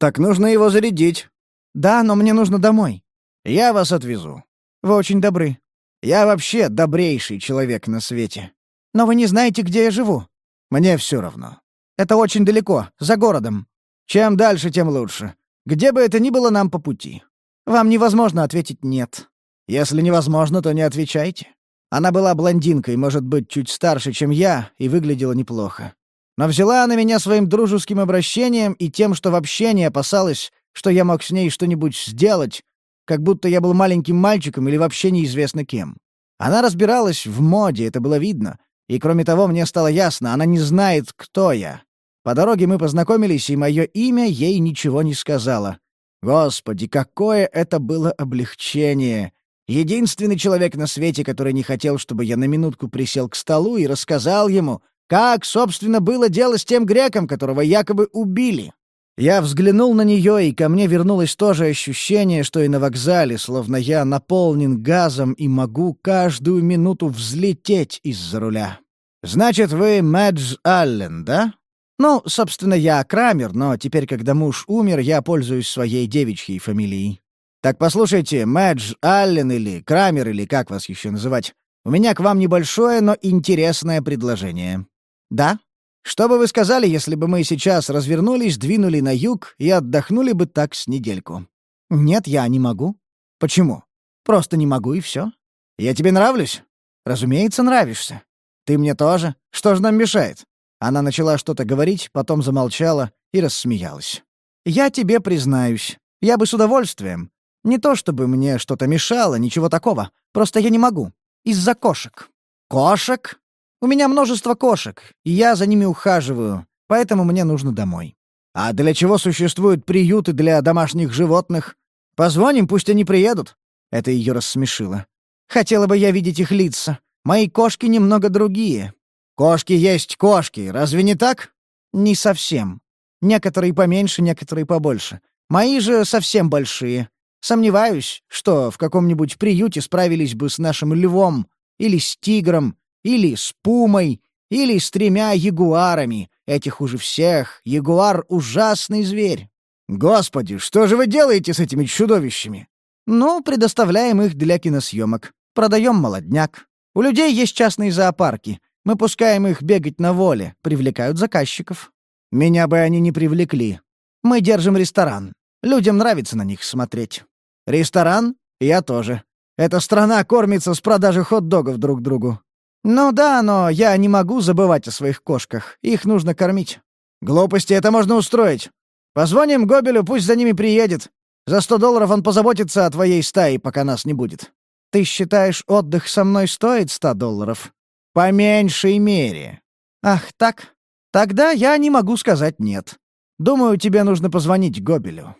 Так нужно его зарядить. Да, но мне нужно домой. Я вас отвезу. Вы очень добры. Я вообще добрейший человек на свете. Но вы не знаете, где я живу. Мне все равно. Это очень далеко, за городом. Чем дальше, тем лучше. Где бы это ни было нам по пути. Вам невозможно ответить «нет». Если невозможно, то не отвечайте. Она была блондинкой, может быть, чуть старше, чем я, и выглядела неплохо. Но взяла она меня своим дружеским обращением и тем, что вообще не опасалась, что я мог с ней что-нибудь сделать, как будто я был маленьким мальчиком или вообще неизвестно кем. Она разбиралась в моде, это было видно. И кроме того, мне стало ясно, она не знает, кто я. По дороге мы познакомились, и мое имя ей ничего не сказала. Господи, какое это было облегчение! Единственный человек на свете, который не хотел, чтобы я на минутку присел к столу и рассказал ему, как, собственно, было дело с тем греком, которого якобы убили. Я взглянул на нее, и ко мне вернулось то же ощущение, что и на вокзале, словно я наполнен газом и могу каждую минуту взлететь из-за руля. «Значит, вы Мэдж Аллен, да?» «Ну, собственно, я Крамер, но теперь, когда муж умер, я пользуюсь своей девичьей фамилией». «Так послушайте, Мэдж Аллен или Крамер, или как вас еще называть, у меня к вам небольшое, но интересное предложение». «Да?» «Что бы вы сказали, если бы мы сейчас развернулись, двинули на юг и отдохнули бы так с недельку?» «Нет, я не могу». «Почему?» «Просто не могу, и все. Я тебе нравлюсь?» «Разумеется, нравишься. Ты мне тоже. Что же нам мешает?» Она начала что-то говорить, потом замолчала и рассмеялась. «Я тебе признаюсь. Я бы с удовольствием. Не то чтобы мне что-то мешало, ничего такого. Просто я не могу. Из-за кошек. Кошек? У меня множество кошек, и я за ними ухаживаю, поэтому мне нужно домой. А для чего существуют приюты для домашних животных? Позвоним, пусть они приедут. Это ее рассмешило. Хотела бы я видеть их лица. Мои кошки немного другие. Кошки есть кошки, разве не так? Не совсем. Некоторые поменьше, некоторые побольше. Мои же совсем большие. Сомневаюсь, что в каком-нибудь приюте справились бы с нашим львом, или с тигром, или с пумой, или с тремя ягуарами. Этих хуже всех. Ягуар — ужасный зверь. Господи, что же вы делаете с этими чудовищами? Ну, предоставляем их для киносъемок. Продаем молодняк. У людей есть частные зоопарки. Мы пускаем их бегать на воле, привлекают заказчиков. Меня бы они не привлекли. Мы держим ресторан. Людям нравится на них смотреть. Ресторан? Я тоже. Эта страна кормится с продажи хот-догов друг другу. Ну да, но я не могу забывать о своих кошках. Их нужно кормить. Глупости это можно устроить. Позвоним Гобелю, пусть за ними приедет. За сто долларов он позаботится о твоей стае, пока нас не будет. Ты считаешь, отдых со мной стоит ста долларов? По меньшей мере. Ах, так? Тогда я не могу сказать нет. Думаю, тебе нужно позвонить Гобелю.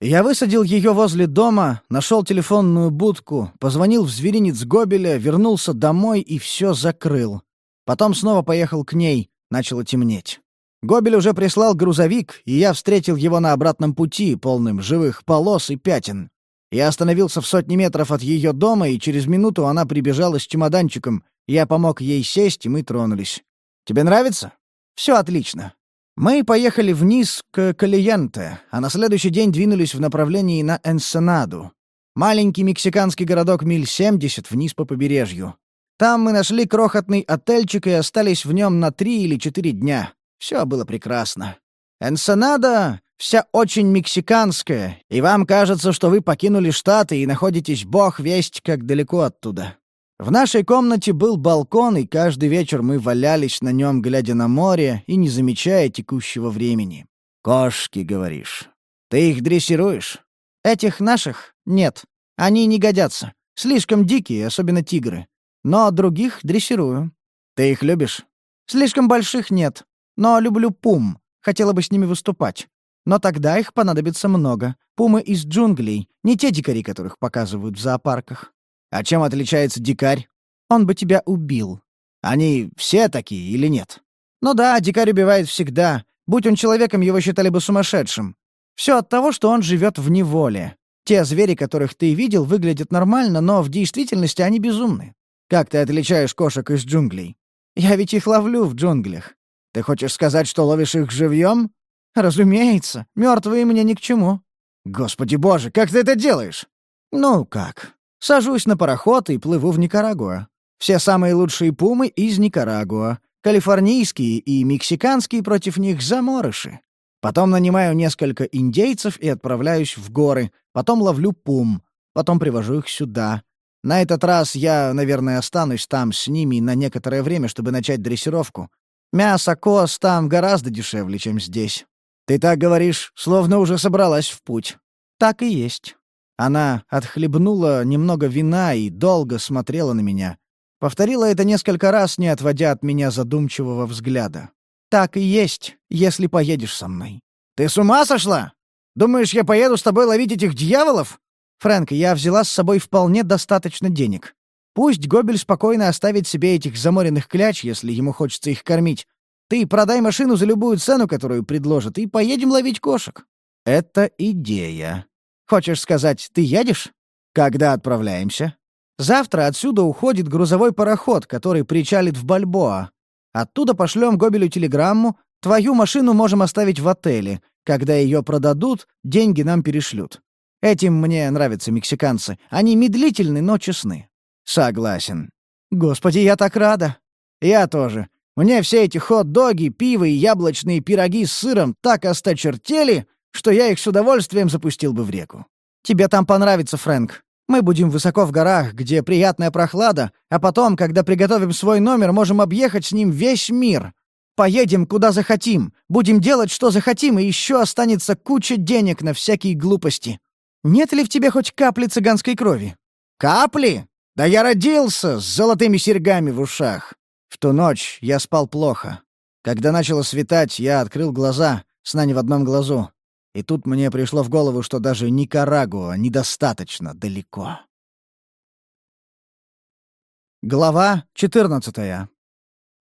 Я высадил ее возле дома, нашел телефонную будку, позвонил в зверинец Гобеля, вернулся домой и все закрыл. Потом снова поехал к ней, начало темнеть. Гобель уже прислал грузовик, и я встретил его на обратном пути, полным живых полос и пятен. Я остановился в сотне метров от ее дома, и через минуту она прибежала с чемоданчиком. Я помог ей сесть, и мы тронулись. «Тебе нравится?» «Все отлично. Мы поехали вниз к Калиенте, а на следующий день двинулись в направлении на Энсенаду. Маленький мексиканский городок миль 70 вниз по побережью. Там мы нашли крохотный отельчик и остались в нем на три или четыре дня. Все было прекрасно. Энсенада вся очень мексиканская, и вам кажется, что вы покинули Штаты и находитесь бог весть как далеко оттуда. В нашей комнате был балкон, и каждый вечер мы валялись на нем, глядя на море и не замечая текущего времени. «Кошки, говоришь. Ты их дрессируешь?» «Этих наших? Нет. Они не годятся. Слишком дикие, особенно тигры. Но других дрессирую». «Ты их любишь?» «Слишком больших нет. Но люблю пум. Хотела бы с ними выступать. Но тогда их понадобится много. Пумы из джунглей, не те дикари, которых показывают в зоопарках. А чем отличается дикарь? Он бы тебя убил. Они все такие или нет? Ну да, дикарь убивает всегда. Будь он человеком, его считали бы сумасшедшим. Все от того, что он живет в неволе. Те звери, которых ты видел, выглядят нормально, но в действительности они безумны. Как ты отличаешь кошек из джунглей? Я ведь их ловлю в джунглях. Ты хочешь сказать, что ловишь их живьем? Разумеется, мертвые мне ни к чему. Господи боже, как ты это делаешь? Ну как? Сажусь на пароход и плыву в Никарагуа. Все самые лучшие пумы из Никарагуа. Калифорнийские и мексиканские против них заморыши. Потом нанимаю несколько индейцев и отправляюсь в горы. Потом ловлю пум. Потом привожу их сюда. На этот раз я, наверное, останусь там с ними на некоторое время, чтобы начать дрессировку. Мясо коз там гораздо дешевле, чем здесь. Ты так говоришь, словно уже собралась в путь. Так и есть. Она отхлебнула немного вина и долго смотрела на меня. Повторила это несколько раз, не отводя от меня задумчивого взгляда. «Так и есть, если поедешь со мной». «Ты с ума сошла? Думаешь, я поеду с тобой ловить этих дьяволов? Фрэнк, я взяла с собой вполне достаточно денег. Пусть Гобель спокойно оставит себе этих заморенных кляч, если ему хочется их кормить. Ты продай машину за любую цену, которую предложат, и поедем ловить кошек. Это идея. Хочешь сказать, ты едешь? Когда отправляемся? Завтра отсюда уходит грузовой пароход, который причалит в Бальбоа. Оттуда пошлем Гобелю телеграмму. Твою машину можем оставить в отеле. Когда ее продадут, деньги нам перешлют. Этим мне нравятся мексиканцы. Они медлительны, но честны. Согласен. Господи, я так рада. Я тоже. Мне все эти хот-доги, пиво и яблочные пироги с сыром так осточертели, что я их с удовольствием запустил бы в реку. Тебе там понравится, Фрэнк. Мы будем высоко в горах, где приятная прохлада, а потом, когда приготовим свой номер, можем объехать с ним весь мир. Поедем куда захотим, будем делать, что захотим, и еще останется куча денег на всякие глупости. Нет ли в тебе хоть капли цыганской крови? Капли? Да я родился с золотыми серьгами в ушах. В ту ночь я спал плохо. Когда начало светать, я открыл глаза, сна не в одном глазу. И тут мне пришло в голову, что даже Никарагуа недостаточно далеко. Глава 14.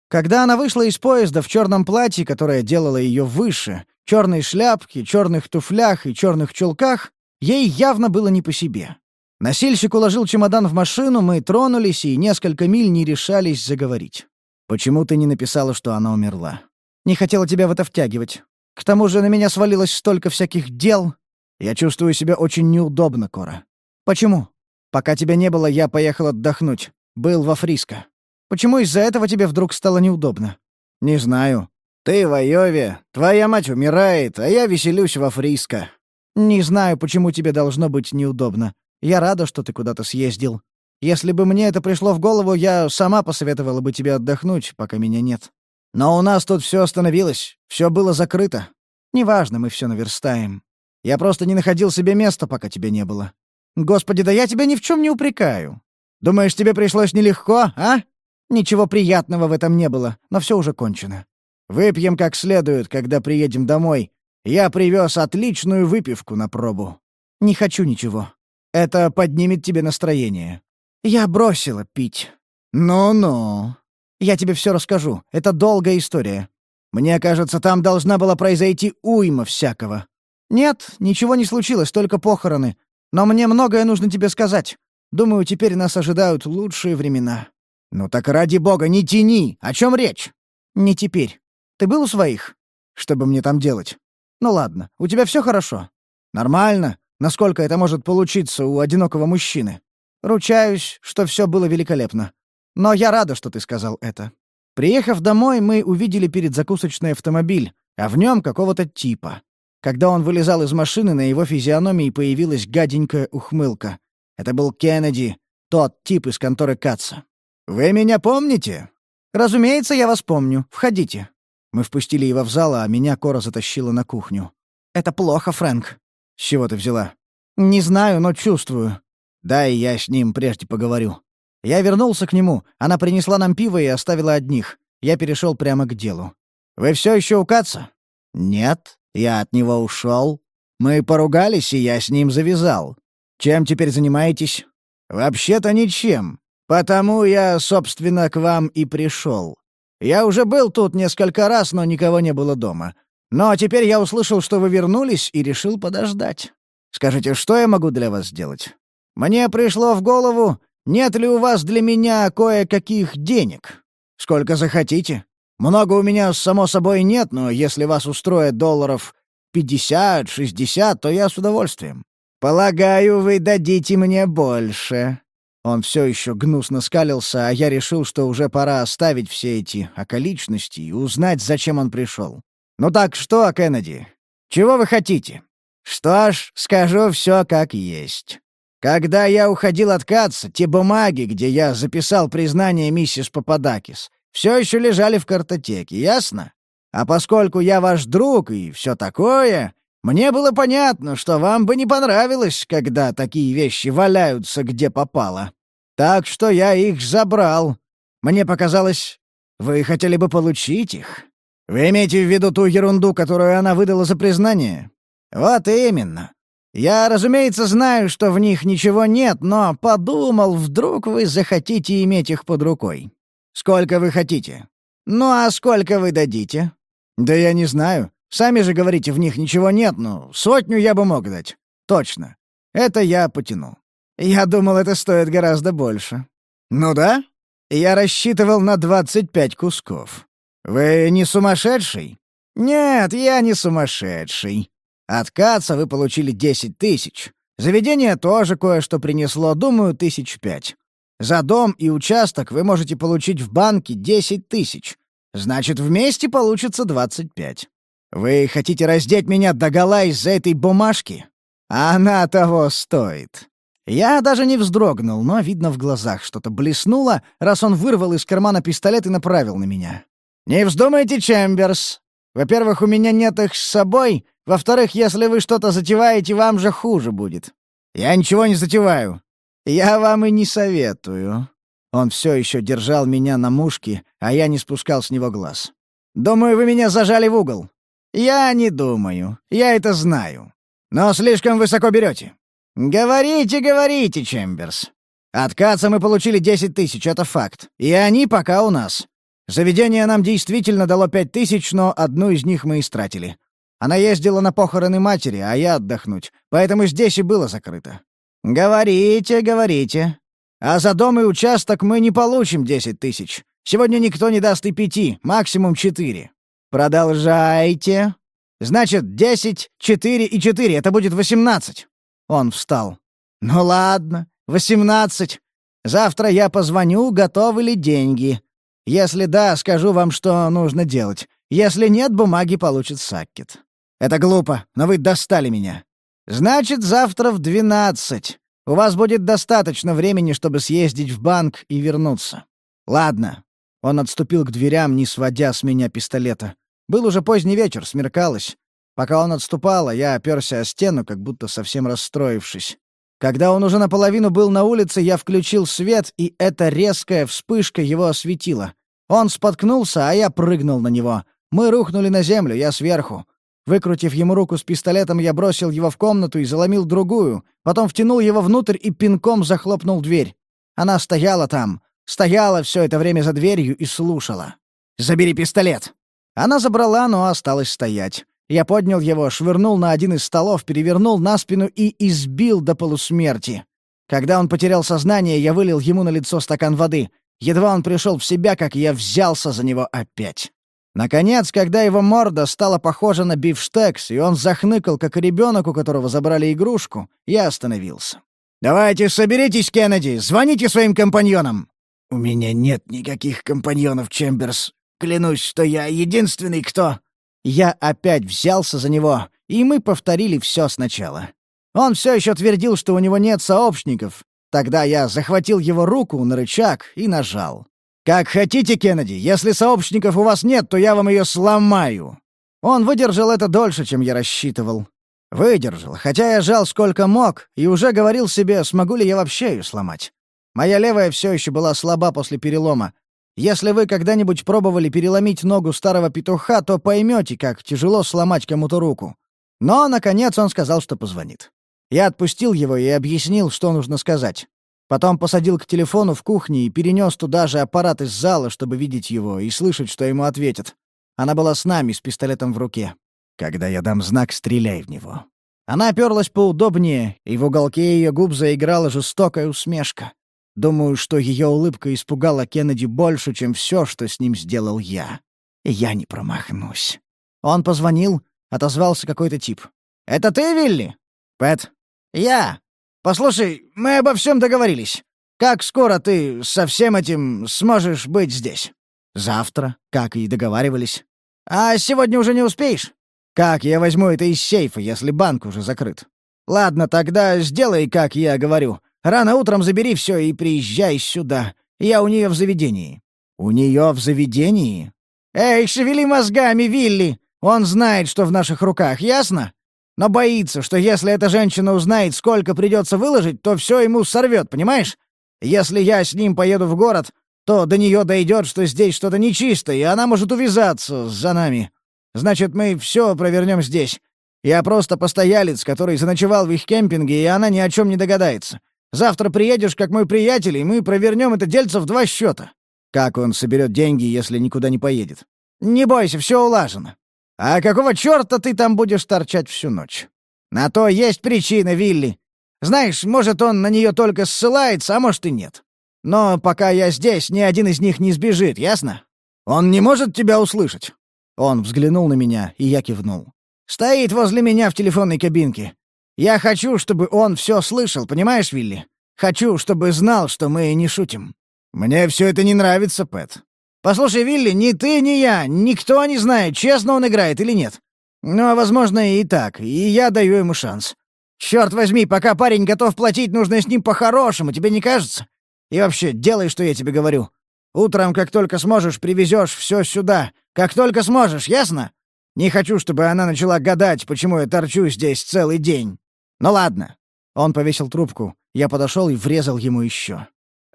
Когда она вышла из поезда в черном платье, которое делало ее выше, черной шляпке, черных туфлях и черных чулках, ей явно было не по себе. Носильщик уложил чемодан в машину, мы тронулись и несколько миль не решались заговорить. «Почему ты не написала, что она умерла?» «Не хотела тебя в это втягивать. К тому же на меня свалилось столько всяких дел. Я чувствую себя очень неудобно, Кора. Почему? Пока тебя не было, я поехал отдохнуть. Был во Фриско. Почему из-за этого тебе вдруг стало неудобно? Не знаю. Ты в Айове, твоя мать умирает, а я веселюсь во Фриско. Не знаю, почему тебе должно быть неудобно. Я рада, что ты куда-то съездил. Если бы мне это пришло в голову, я сама посоветовала бы тебе отдохнуть, пока меня нет. Но у нас тут все остановилось, все было закрыто. Неважно, мы все наверстаем. Я просто не находил себе места, пока тебя не было. Господи, да я тебя ни в чем не упрекаю. Думаешь, тебе пришлось нелегко, а? Ничего приятного в этом не было, но все уже кончено. Выпьем как следует, когда приедем домой. Я привез отличную выпивку на пробу. Не хочу ничего. Это поднимет тебе настроение. Я бросила пить. Ну-ну. Я тебе все расскажу. Это долгая история. Мне кажется, там должна была произойти уйма всякого. Нет, ничего не случилось, только похороны. Но мне многое нужно тебе сказать. Думаю, теперь нас ожидают лучшие времена. Ну так ради бога, не тяни. О чем речь? Не теперь. Ты был у своих? Что бы мне там делать? Ну ладно, у тебя все хорошо. Нормально. Насколько это может получиться у одинокого мужчины? Ручаюсь, что все было великолепно. Но я рада, что ты сказал это. Приехав домой, мы увидели перед закусочной автомобиль, а в нем какого-то типа. Когда он вылезал из машины, на его физиономии появилась гаденькая ухмылка. Это был Кеннеди, тот тип из конторы Катца. «Вы меня помните?» «Разумеется, я вас помню. Входите». Мы впустили его в зал, а меня Кора затащила на кухню. «Это плохо, Фрэнк». «С чего ты взяла?» «Не знаю, но чувствую». «Дай я с ним прежде поговорю». Я вернулся к нему. Она принесла нам пиво и оставила одних. Я перешел прямо к делу. «Вы все еще у Каца?» «Нет, я от него ушел. Мы поругались, и я с ним завязал. Чем теперь занимаетесь?» «Вообще-то ничем. Потому я, собственно, к вам и пришел. Я уже был тут несколько раз, но никого не было дома. Но теперь я услышал, что вы вернулись, и решил подождать. Скажите, что я могу для вас сделать? Мне пришло в голову, нет ли у вас для меня кое-каких денег? Сколько захотите. Много у меня, само собой, нет, но если вас устроит долларов 50-60, то я с удовольствием. Полагаю, вы дадите мне больше». Он все еще гнусно скалился, а я решил, что уже пора оставить все эти околичности и узнать, зачем он пришел. «Ну так что, Кеннеди? Чего вы хотите?» «Что ж, скажу все как есть. Когда я уходил от Каца, те бумаги, где я записал признание миссис Пападакис, все еще лежали в картотеке, ясно? А поскольку я ваш друг и все такое, мне было понятно, что вам бы не понравилось, когда такие вещи валяются где попало. Так что я их забрал. Мне показалось, вы хотели бы получить их. Вы имеете в виду ту ерунду, которую она выдала за признание? Вот именно. Я, разумеется, знаю, что в них ничего нет, но подумал, вдруг вы захотите иметь их под рукой. Сколько вы хотите? Ну а сколько вы дадите? Да я не знаю. Сами же говорите, в них ничего нет, ну, сотню я бы мог дать. Точно. Это я потяну. Я думал, это стоит гораздо больше. Ну да? Я рассчитывал на 25 кусков. Вы не сумасшедший? Нет, я не сумасшедший. От Каца вы получили 10 тысяч. Заведение тоже кое-что принесло, думаю, тысяч пять. За дом и участок вы можете получить в банке 10 тысяч. Значит, вместе получится 25. Вы хотите раздеть меня догола из-за этой бумажки? Она того стоит. Я даже не вздрогнул, но, видно, в глазах что-то блеснуло, раз он вырвал из кармана пистолет и направил на меня. «Не вздумайте, Чемберс. Во-первых, у меня нет их с собой, во-вторых, если вы что-то затеваете, вам же хуже будет. Я ничего не затеваю. Я вам и не советую». Он все еще держал меня на мушке, а я не спускал с него глаз. «Думаю, вы меня зажали в угол». «Я не думаю. Я это знаю. Но слишком высоко берете». «Говорите, говорите, Чемберс. От мы получили десять тысяч, это факт. И они пока у нас. Заведение нам действительно дало пять тысяч, но одну из них мы истратили. Она ездила на похороны матери, а я отдохнуть, поэтому здесь и было закрыто. Говорите, говорите. А за дом и участок мы не получим десять тысяч. Сегодня никто не даст и пяти, максимум четыре. Продолжайте. Значит, десять, четыре и четыре — это будет восемнадцать. Он встал. Ну ладно, восемнадцать. Завтра я позвоню, готовы ли деньги. Если да, скажу вам, что нужно делать. Если нет, бумаги получит Саккет. Это глупо, но вы достали меня. Значит, завтра в двенадцать. У вас будет достаточно времени, чтобы съездить в банк и вернуться. Ладно. Он отступил к дверям, не сводя с меня пистолета. Был уже поздний вечер, смеркалось. Пока он отступал, а я оперся о стену, как будто совсем расстроившись. Когда он уже наполовину был на улице, я включил свет, и эта резкая вспышка его осветила. Он споткнулся, а я прыгнул на него. Мы рухнули на землю, я сверху. Выкрутив ему руку с пистолетом, я бросил его в комнату и заломил другую, потом втянул его внутрь и пинком захлопнул дверь. Она стояла там, стояла все это время за дверью и слушала. «Забери пистолет!» Она забрала, но осталась стоять. Я поднял его, швырнул на один из столов, перевернул на спину и избил до полусмерти. Когда он потерял сознание, я вылил ему на лицо стакан воды. Едва он пришел в себя, как я взялся за него опять. Наконец, когда его морда стала похожа на бифштекс, и он захныкал, как ребенок, у которого забрали игрушку, я остановился. «Давайте соберитесь, Кеннеди! Звоните своим компаньонам!» «У меня нет никаких компаньонов, Чемберс. Клянусь, что я единственный, кто...» Я опять взялся за него, и мы повторили все сначала. Он все еще твердил, что у него нет сообщников. Тогда я захватил его руку на рычаг и нажал. «Как хотите, Кеннеди. Если сообщников у вас нет, то я вам ее сломаю». Он выдержал это дольше, чем я рассчитывал. Выдержал, хотя я жал сколько мог, и уже говорил себе, смогу ли я вообще ее сломать. Моя левая все еще была слаба после перелома. Если вы когда-нибудь пробовали переломить ногу старого петуха, то поймете, как тяжело сломать кому-то руку. Но, наконец, он сказал, что позвонит. Я отпустил его и объяснил, что нужно сказать. Потом посадил к телефону в кухне и перенес туда же аппарат из зала, чтобы видеть его и слышать, что ему ответят. Она была с нами, с пистолетом в руке. Когда я дам знак, стреляй в него. Она оперлась поудобнее, и в уголке ее губ заиграла жестокая усмешка. Думаю, что ее улыбка испугала Кеннеди больше, чем все, что с ним сделал я. И я не промахнусь. Он позвонил, отозвался какой-то тип. «Это ты, Вилли?» «Пэт?» «Я. Послушай, мы обо всем договорились. Как скоро ты со всем этим сможешь быть здесь? Завтра, как и договаривались. А сегодня уже не успеешь? Как я возьму это из сейфа, если банк уже закрыт? Ладно, тогда сделай, как я говорю. Рано утром забери все и приезжай сюда. Я у нее в заведении. У нее в заведении? Эй, шевели мозгами, Вилли! Он знает, что в наших руках, ясно? Но боится, что если эта женщина узнает, сколько придется выложить, то все ему сорвет, понимаешь? Если я с ним поеду в город, то до нее дойдет, что здесь что-то нечисто, и она может увязаться за нами. Значит, мы все провернем здесь. Я просто постоялец, который заночевал в их кемпинге, и она ни о чем не догадается. Завтра приедешь, как мой приятель, и мы провернем это дельце в два счета. Как он соберет деньги, если никуда не поедет? Не бойся, все улажено. А какого черта ты там будешь торчать всю ночь? На то есть причина, Вилли. Знаешь, может, он на нее только ссылается, а может и нет. Но пока я здесь, ни один из них не сбежит, ясно? Он не может тебя услышать. Он взглянул на меня, и я кивнул. Стоит возле меня в телефонной кабинке. Я хочу, чтобы он все слышал, понимаешь, Вилли? Хочу, чтобы знал, что мы не шутим. Мне все это не нравится, Пэт. Послушай, Вилли, ни ты, ни я, никто не знает, честно он играет или нет. Но, возможно, и так, и я даю ему шанс. Черт возьми, пока парень готов платить, нужно с ним по-хорошему, тебе не кажется? И вообще, делай, что я тебе говорю. Утром, как только сможешь, привезешь все сюда. Как только сможешь, ясно? Не хочу, чтобы она начала гадать, почему я торчу здесь целый день. Ну ладно. Он повесил трубку. Я подошел и врезал ему еще.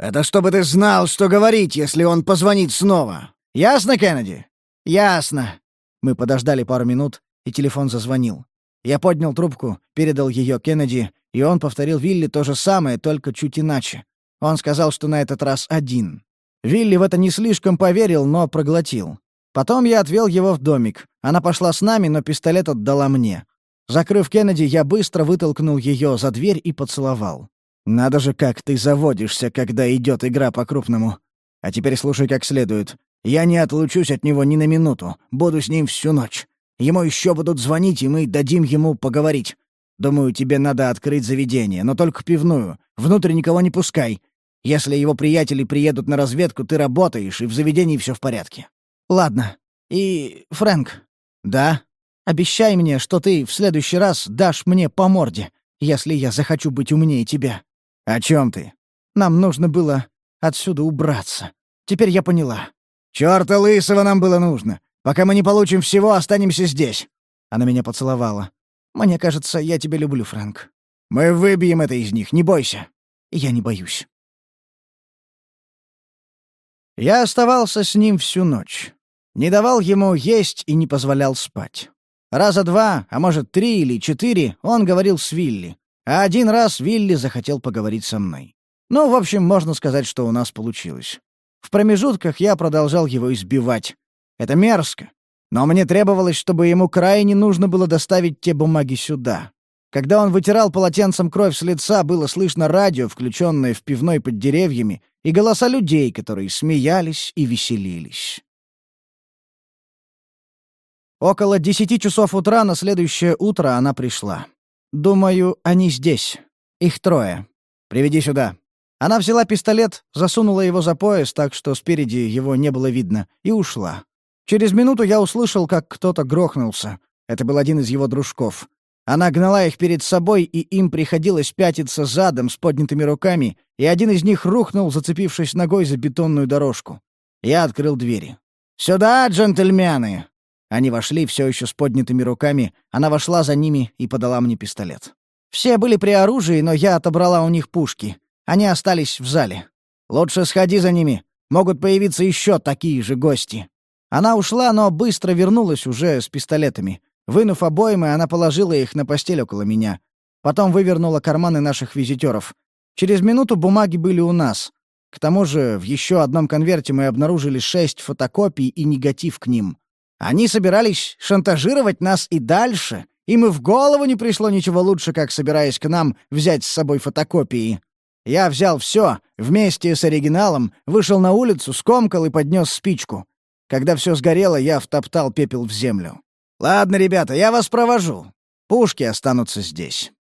Это чтобы ты знал, что говорить, если он позвонит снова. Ясно, Кеннеди? Ясно. Мы подождали пару минут, и телефон зазвонил. Я поднял трубку, передал ее Кеннеди, и он повторил Вилли то же самое, только чуть иначе. Он сказал, что на этот раз один. Вилли в это не слишком поверил, но проглотил. Потом я отвел его в домик. Она пошла с нами, но пистолет отдала мне. Закрыв Кеннеди, я быстро вытолкнул ее за дверь и поцеловал. «Надо же, как ты заводишься, когда идет игра по-крупному. А теперь слушай как следует. Я не отлучусь от него ни на минуту. Буду с ним всю ночь. Ему еще будут звонить, и мы дадим ему поговорить. Думаю, тебе надо открыть заведение, но только пивную. Внутрь никого не пускай. Если его приятели приедут на разведку, ты работаешь, и в заведении все в порядке. Ладно. И, Фрэнк. Да? Обещай мне, что ты в следующий раз дашь мне по морде, если я захочу быть умнее тебя. О чем ты? Нам нужно было отсюда убраться. Теперь я поняла. Чёрта лысого нам было нужно. Пока мы не получим всего, останемся здесь. Она меня поцеловала. Мне кажется, я тебя люблю, Фрэнк. Мы выбьем это из них, не бойся. Я не боюсь. Я оставался с ним всю ночь. Не давал ему есть и не позволял спать. Раза два, а может три или четыре, он говорил с Вилли. А один раз Вилли захотел поговорить со мной. Ну, в общем, можно сказать, что у нас получилось. В промежутках я продолжал его избивать. Это мерзко. Но мне требовалось, чтобы ему крайне нужно было доставить те бумаги сюда. Когда он вытирал полотенцем кровь с лица, было слышно радио, включенное в пивной под деревьями, и голоса людей, которые смеялись и веселились. Около десяти часов утра на следующее утро она пришла. Думаю, они здесь. Их трое. Приведи сюда. Она взяла пистолет, засунула его за пояс, так что спереди его не было видно, и ушла. Через минуту я услышал, как кто-то грохнулся. Это был один из его дружков. Она гнала их перед собой, и им приходилось пятиться задом с поднятыми руками, и один из них рухнул, зацепившись ногой за бетонную дорожку. Я открыл двери. «Сюда, джентльмены!» Они вошли все еще с поднятыми руками, она вошла за ними и подала мне пистолет. Все были при оружии, но я отобрала у них пушки. Они остались в зале. «Лучше сходи за ними. Могут появиться еще такие же гости». Она ушла, но быстро вернулась уже с пистолетами. Вынув обоймы, она положила их на постель около меня. Потом вывернула карманы наших визитеров. Через минуту бумаги были у нас. К тому же в еще одном конверте мы обнаружили шесть фотокопий и негатив к ним. Они собирались шантажировать нас и дальше, им и в голову не пришло ничего лучше, как, собираясь к нам, взять с собой фотокопии. Я взял все вместе с оригиналом, вышел на улицу, скомкал и поднес спичку. Когда все сгорело, я втоптал пепел в землю. «Ладно, ребята, я вас провожу. Пушки останутся здесь».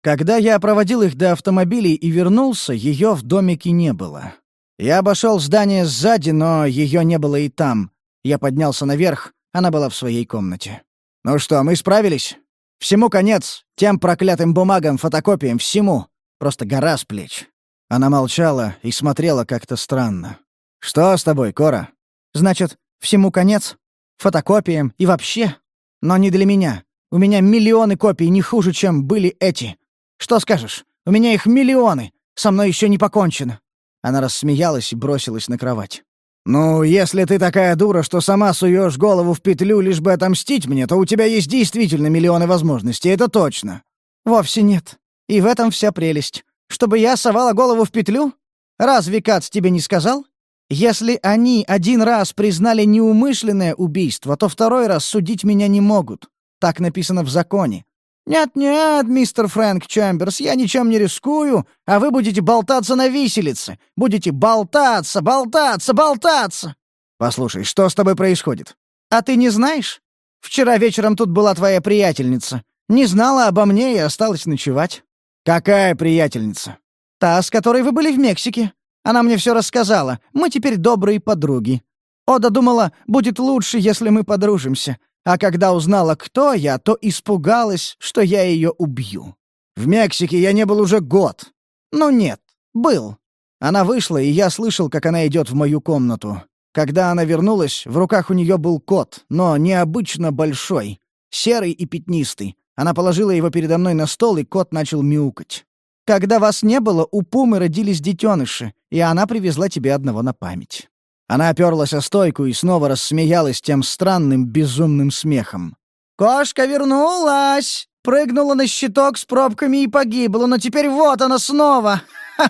Когда я проводил их до автомобилей и вернулся, ее в домике не было. Я обошел здание сзади, но ее не было и там. Я поднялся наверх, она была в своей комнате. «Ну что, мы справились? Всему конец. Тем проклятым бумагам, фотокопиям, всему. Просто гора с плеч». Она молчала и смотрела как-то странно. «Что с тобой, Кора?» «Значит, всему конец? Фотокопиям и вообще? Но не для меня. У меня миллионы копий не хуже, чем были эти. Что скажешь? У меня их миллионы. Со мной еще не покончено». Она рассмеялась и бросилась на кровать. «Ну, если ты такая дура, что сама суешь голову в петлю, лишь бы отомстить мне, то у тебя есть действительно миллионы возможностей, это точно». «Вовсе нет. И в этом вся прелесть. Чтобы я совала голову в петлю? Разве Кац тебе не сказал? Если они один раз признали неумышленное убийство, то второй раз судить меня не могут. Так написано в законе. «Нет-нет, мистер Фрэнк Чемберс, я ничем не рискую, а вы будете болтаться на виселице. Будете болтаться, болтаться, болтаться!» «Послушай, что с тобой происходит?» «А ты не знаешь? Вчера вечером тут была твоя приятельница. Не знала обо мне и осталась ночевать». «Какая приятельница?» «Та, с которой вы были в Мексике. Она мне все рассказала. Мы теперь добрые подруги. Ода думала, будет лучше, если мы подружимся. А когда узнала, кто я, то испугалась, что я ее убью. В Мексике я не был уже год. Ну нет, был. Она вышла, и я слышал, как она идет в мою комнату. Когда она вернулась, в руках у нее был кот, но необычно большой, серый и пятнистый. Она положила его передо мной на стол, и кот начал мяукать. Когда вас не было, у Пумы родились детеныши, и она привезла тебе одного на память. Она оперлась о стойку и снова рассмеялась тем странным безумным смехом. «Кошка вернулась! Прыгнула на щиток с пробками и погибла, но теперь вот она снова!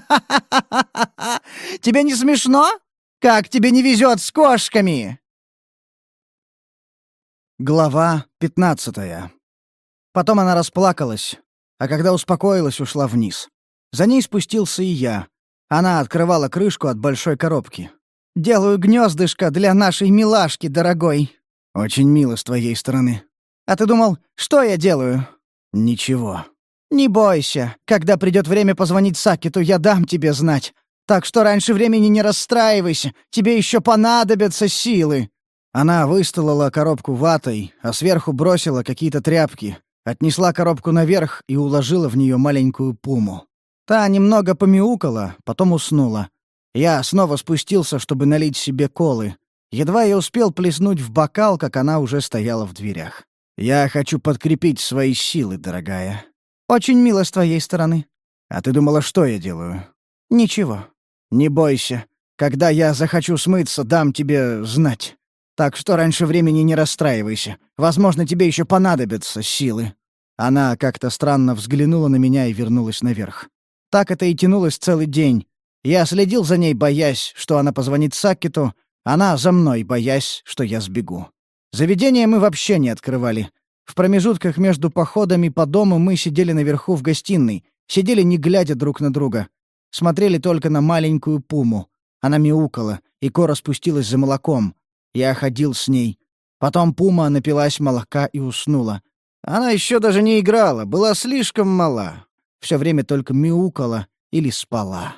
Тебе не смешно? Как тебе не везет с кошками?» Глава пятнадцатая. Потом она расплакалась, а когда успокоилась, ушла вниз. За ней спустился и я. Она открывала крышку от большой коробки. Делаю гнездышко для нашей милашки, дорогой». «Очень мило с твоей стороны». «А ты думал, что я делаю?» «Ничего». «Не бойся. Когда придет время позвонить Сакету, я дам тебе знать. Так что раньше времени не расстраивайся. Тебе еще понадобятся силы». Она выстолала коробку ватой, а сверху бросила какие-то тряпки, отнесла коробку наверх и уложила в нее маленькую пуму. Та немного помяукала, потом уснула. Я снова спустился, чтобы налить себе колы. Едва я успел плеснуть в бокал, как она уже стояла в дверях. «Я хочу подкрепить свои силы, дорогая». «Очень мило с твоей стороны». «А ты думала, что я делаю?» «Ничего». «Не бойся. Когда я захочу смыться, дам тебе знать. Так что раньше времени не расстраивайся. Возможно, тебе еще понадобятся силы». Она как-то странно взглянула на меня и вернулась наверх. Так это и тянулось целый день, я следил за ней, боясь, что она позвонит Саккету, она за мной, боясь, что я сбегу. Заведение мы вообще не открывали. В промежутках между походами по дому мы сидели наверху в гостиной, сидели не глядя друг на друга. Смотрели только на маленькую пуму. Она мяукала, и кора спустилась за молоком. Я ходил с ней. Потом пума напилась молока и уснула. Она еще даже не играла, была слишком мала. Все время только мяукала или спала.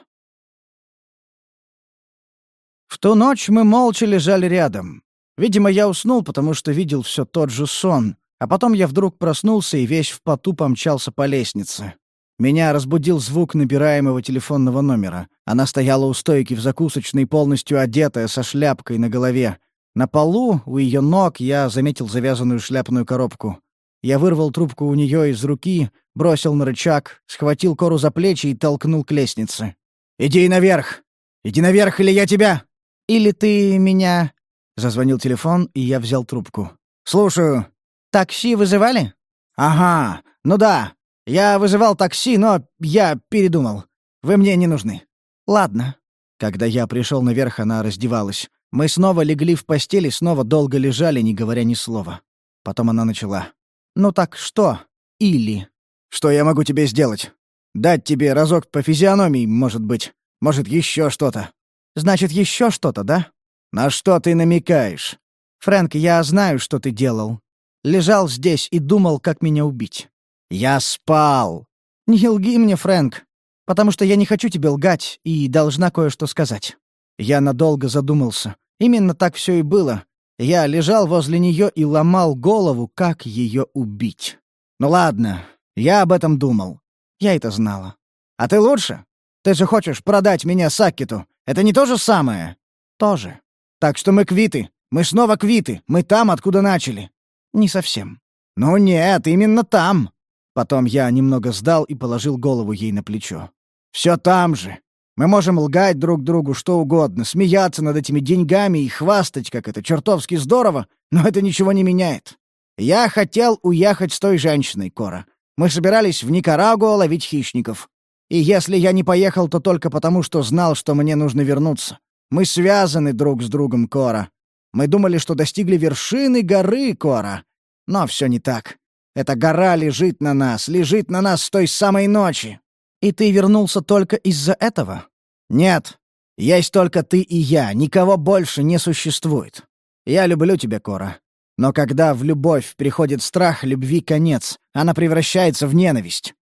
В ту ночь мы молча лежали рядом. Видимо, я уснул, потому что видел все тот же сон, а потом я вдруг проснулся и весь в поту помчался по лестнице. Меня разбудил звук набираемого телефонного номера. Она стояла у стойки в закусочной, полностью одетая, со шляпкой на голове. На полу, у ее ног, я заметил завязанную шляпную коробку. Я вырвал трубку у нее из руки, бросил на рычаг, схватил кору за плечи и толкнул к лестнице. «Иди наверх! Иди наверх, или я тебя!» Или ты меня...» Зазвонил телефон, и я взял трубку. «Слушаю». «Такси вызывали?» «Ага, ну да. Я вызывал такси, но я передумал. Вы мне не нужны». «Ладно». Когда я пришел наверх, она раздевалась. Мы снова легли в постели, снова долго лежали, не говоря ни слова. Потом она начала. «Ну так что? Или...» «Что я могу тебе сделать? Дать тебе разок по физиономии, может быть. Может, еще что-то. Значит, еще что-то, да? На что ты намекаешь? Фрэнк, я знаю, что ты делал. Лежал здесь и думал, как меня убить. Я спал. Не лги мне, Фрэнк, потому что я не хочу тебе лгать и должна кое-что сказать. Я надолго задумался. Именно так все и было. Я лежал возле нее и ломал голову, как ее убить. Ну ладно, я об этом думал. Я это знала. А ты лучше? Ты же хочешь продать меня Саккету. Это не то же самое?» «Тоже. Так что мы квиты. Мы снова квиты. Мы там, откуда начали». «Не совсем». «Ну нет, именно там». Потом я немного сдал и положил голову ей на плечо. «Все там же. Мы можем лгать друг другу что угодно, смеяться над этими деньгами и хвастать, как это чертовски здорово, но это ничего не меняет. Я хотел уехать с той женщиной, Кора. Мы собирались в Никарагуа ловить хищников. И если я не поехал, то только потому, что знал, что мне нужно вернуться. Мы связаны друг с другом, Кора. Мы думали, что достигли вершины горы, Кора. Но все не так. Эта гора лежит на нас, лежит на нас с той самой ночи. И ты вернулся только из-за этого? Нет. Есть только ты и я, никого больше не существует. Я люблю тебя, Кора. Но когда в любовь приходит страх, любви конец. Она превращается в ненависть.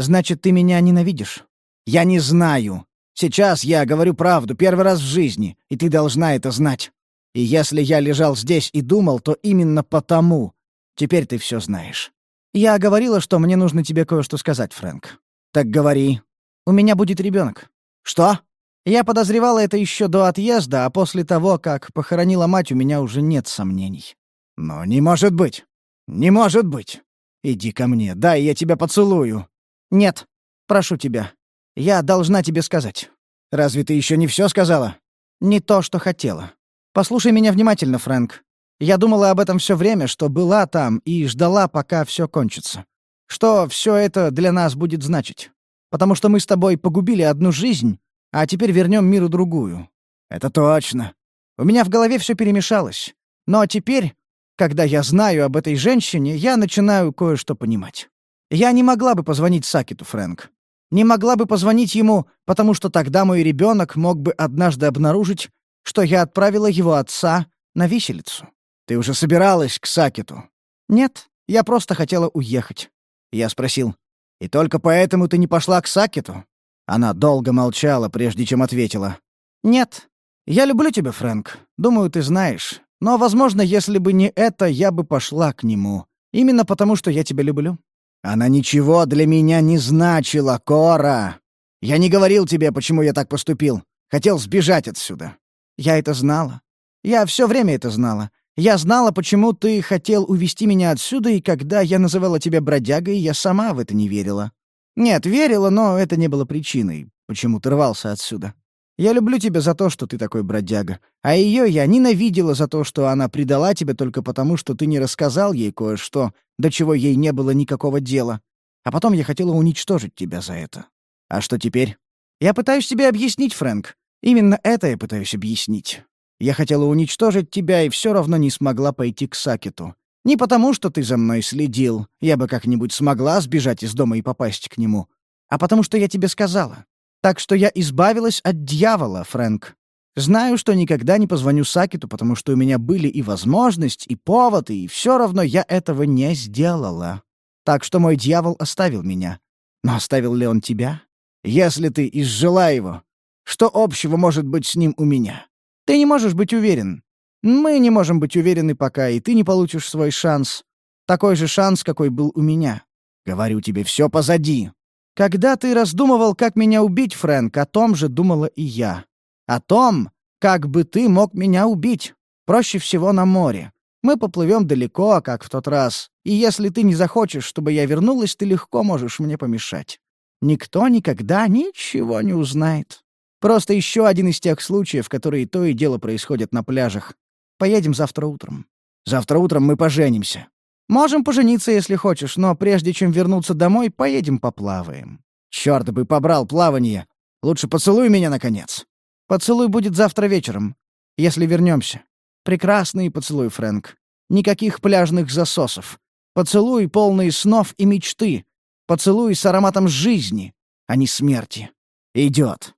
Значит, ты меня ненавидишь? Я не знаю. Сейчас я говорю правду, первый раз в жизни, и ты должна это знать. И если я лежал здесь и думал, то именно потому. Теперь ты все знаешь. Я говорила, что мне нужно тебе кое-что сказать, Фрэнк. Так говори. У меня будет ребенок. Что? Я подозревала это еще до отъезда, а после того, как похоронила мать, у меня уже нет сомнений. Но не может быть. Не может быть. Иди ко мне, дай я тебя поцелую. Нет, прошу тебя. Я должна тебе сказать. Разве ты еще не все сказала? Не то, что хотела. Послушай меня внимательно, Фрэнк. Я думала об этом все время, что была там и ждала, пока все кончится. Что все это для нас будет значить. Потому что мы с тобой погубили одну жизнь, а теперь вернем миру другую. Это точно. У меня в голове все перемешалось. Но теперь, когда я знаю об этой женщине, я начинаю кое-что понимать. Я не могла бы позвонить Сакету, Фрэнк. Не могла бы позвонить ему, потому что тогда мой ребенок мог бы однажды обнаружить, что я отправила его отца на виселицу. Ты уже собиралась к Сакету? Нет, я просто хотела уехать. Я спросил, и только поэтому ты не пошла к Сакету? Она долго молчала, прежде чем ответила. Нет, я люблю тебя, Фрэнк. Думаю, ты знаешь. Но, возможно, если бы не это, я бы пошла к нему. Именно потому, что я тебя люблю. Она ничего для меня не значила, Кора. Я не говорил тебе, почему я так поступил. Хотел сбежать отсюда. Я это знала. Я все время это знала. Я знала, почему ты хотел увести меня отсюда, и когда я называла тебя бродягой, я сама в это не верила. Нет, верила, но это не было причиной, почему ты рвался отсюда. Я люблю тебя за то, что ты такой бродяга. А ее я ненавидела за то, что она предала тебя только потому, что ты не рассказал ей кое-что, до чего ей не было никакого дела. А потом я хотела уничтожить тебя за это. А что теперь? Я пытаюсь тебе объяснить, Фрэнк. Именно это я пытаюсь объяснить. Я хотела уничтожить тебя и все равно не смогла пойти к Сакету. Не потому, что ты за мной следил, я бы как-нибудь смогла сбежать из дома и попасть к нему, а потому что я тебе сказала. Так что я избавилась от дьявола, Фрэнк. Знаю, что никогда не позвоню Сакету, потому что у меня были и возможность, и повод, и все равно я этого не сделала. Так что мой дьявол оставил меня. Но оставил ли он тебя? Если ты изжила его, что общего может быть с ним у меня? Ты не можешь быть уверен. Мы не можем быть уверены пока, и ты не получишь свой шанс. Такой же шанс, какой был у меня. Говорю тебе, все позади. Когда ты раздумывал, как меня убить, Фрэнк, о том же думала и я. О том, как бы ты мог меня убить. Проще всего на море. Мы поплывем далеко, как в тот раз. И если ты не захочешь, чтобы я вернулась, ты легко можешь мне помешать. Никто никогда ничего не узнает. Просто еще один из тех случаев, которые то и дело происходят на пляжах. Поедем завтра утром. Завтра утром мы поженимся. Можем пожениться, если хочешь, но прежде чем вернуться домой, поедем поплаваем. Чёрт бы побрал плавание. Лучше поцелуй меня, наконец. Поцелуй будет завтра вечером, если вернемся. Прекрасный поцелуй, Фрэнк. Никаких пляжных засосов. Поцелуй, полный снов и мечты. Поцелуй с ароматом жизни, а не смерти. Идет.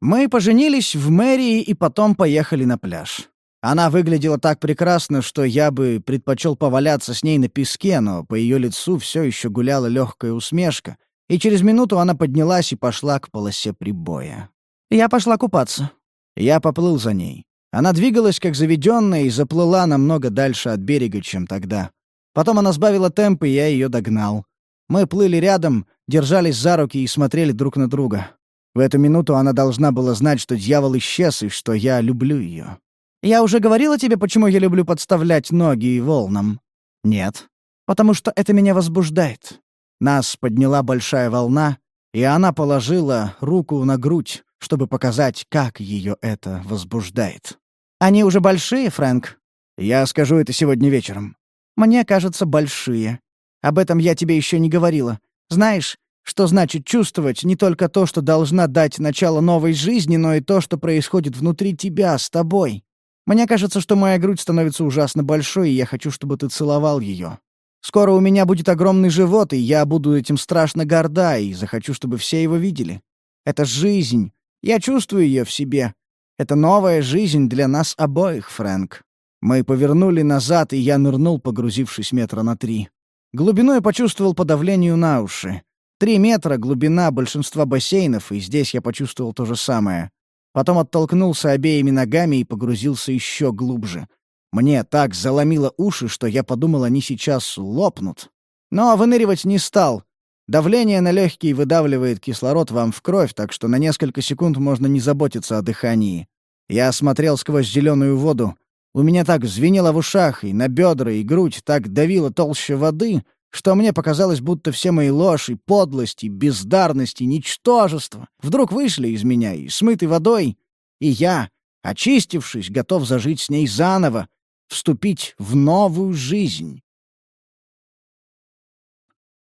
Мы поженились в мэрии и потом поехали на пляж. Она выглядела так прекрасно, что я бы предпочел поваляться с ней на песке, но по ее лицу все еще гуляла легкая усмешка, и через минуту она поднялась и пошла к полосе прибоя. Я пошла купаться. Я поплыл за ней. Она двигалась как заведенная и заплыла намного дальше от берега, чем тогда. Потом она сбавила темп, и я ее догнал. Мы плыли рядом, держались за руки и смотрели друг на друга. В эту минуту она должна была знать, что дьявол исчез и что я люблю ее. Я уже говорила тебе, почему я люблю подставлять ноги волнам? Нет. Потому что это меня возбуждает. Нас подняла большая волна, и она положила руку на грудь, чтобы показать, как ее это возбуждает. «Они уже большие, Фрэнк?» «Я скажу это сегодня вечером». «Мне кажется, большие. Об этом я тебе еще не говорила. Знаешь, что значит чувствовать не только то, что должна дать начало новой жизни, но и то, что происходит внутри тебя, с тобой. Мне кажется, что моя грудь становится ужасно большой, и я хочу, чтобы ты целовал ее. Скоро у меня будет огромный живот, и я буду этим страшно горда, и захочу, чтобы все его видели. Это жизнь. Я чувствую ее в себе. Это новая жизнь для нас обоих, Фрэнк. Мы повернули назад, и я нырнул, погрузившись метра на три. Глубину я почувствовал по давлению на уши. Три метра — глубина большинства бассейнов, и здесь я почувствовал то же самое. Потом оттолкнулся обеими ногами и погрузился еще глубже. Мне так заломило уши, что я подумал, они сейчас лопнут. Но выныривать не стал. Давление на легкие выдавливает кислород вам в кровь, так что на несколько секунд можно не заботиться о дыхании. Я смотрел сквозь зеленую воду. У меня так звенело в ушах, и на бедра, и грудь так давило толще воды — что мне показалось, будто все мои ложь и подлость, и бездарность, и ничтожество вдруг вышли из меня и смыты водой, и я, очистившись, готов зажить с ней заново, вступить в новую жизнь.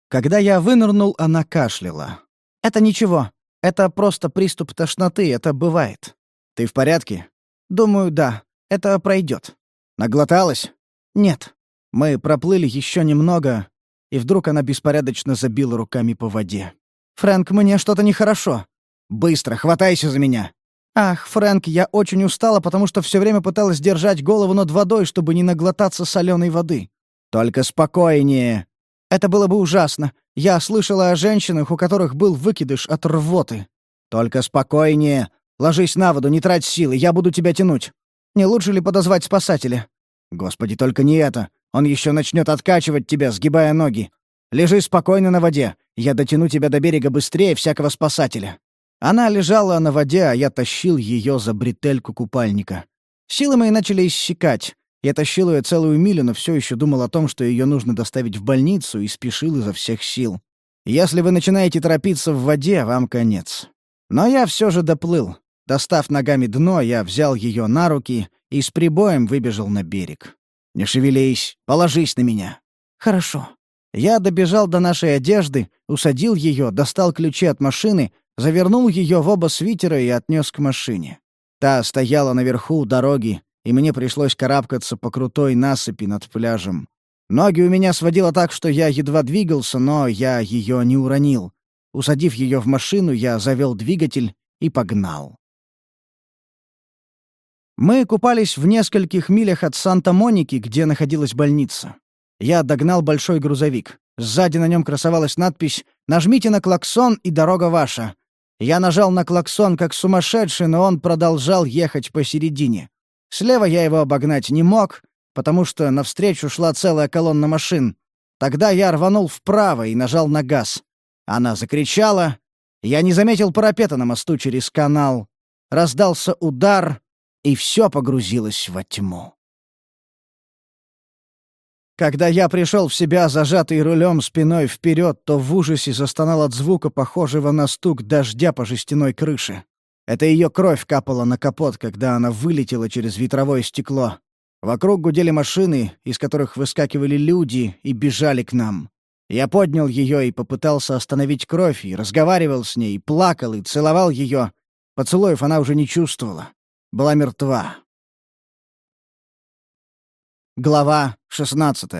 Когда я вынырнул, она кашляла. «Это ничего. Это просто приступ тошноты, это бывает. Ты в порядке?» «Думаю, да. Это пройдет. «Наглоталась?» «Нет. Мы проплыли еще немного, и вдруг она беспорядочно забила руками по воде. «Фрэнк, мне что-то нехорошо. Быстро, хватайся за меня!» «Ах, Фрэнк, я очень устала, потому что все время пыталась держать голову над водой, чтобы не наглотаться соленой воды. Только спокойнее. Это было бы ужасно. Я слышала о женщинах, у которых был выкидыш от рвоты. Только спокойнее. Ложись на воду, не трать силы, я буду тебя тянуть. Не лучше ли подозвать спасателя? Господи, только не это. Он еще начнет откачивать тебя, сгибая ноги. Лежи спокойно на воде. Я дотяну тебя до берега быстрее всякого спасателя». Она лежала на воде, а я тащил ее за бретельку купальника. Силы мои начали иссякать. Я тащил ее целую милю, но все еще думал о том, что ее нужно доставить в больницу, и спешил изо всех сил. Если вы начинаете торопиться в воде, вам конец. Но я все же доплыл. Достав ногами дно, я взял ее на руки и с прибоем выбежал на берег. «Не шевелись, положись на меня». «Хорошо». Я добежал до нашей одежды, усадил ее, достал ключи от машины, завернул ее в оба свитера и отнес к машине. Та стояла наверху дороги, и мне пришлось карабкаться по крутой насыпи над пляжем. Ноги у меня сводило так, что я едва двигался, но я ее не уронил. Усадив ее в машину, я завел двигатель и погнал. Мы купались в нескольких милях от Санта-Моники, где находилась больница. Я догнал большой грузовик. Сзади на нем красовалась надпись «Нажмите на клаксон, и дорога ваша». Я нажал на клаксон как сумасшедший, но он продолжал ехать посередине. Слева я его обогнать не мог, потому что навстречу шла целая колонна машин. Тогда я рванул вправо и нажал на газ. Она закричала. Я не заметил парапета на мосту через канал. Раздался удар — и все погрузилось во тьму. Когда я пришел в себя, зажатый рулем спиной вперед, то в ужасе застонал от звука, похожего на стук дождя по жестяной крыше. Это ее кровь капала на капот, когда она вылетела через ветровое стекло. Вокруг гудели машины, из которых выскакивали люди и бежали к нам. Я поднял ее и попытался остановить кровь, и разговаривал с ней, плакал и целовал ее. Поцелуев она уже не чувствовала была мертва. Глава 16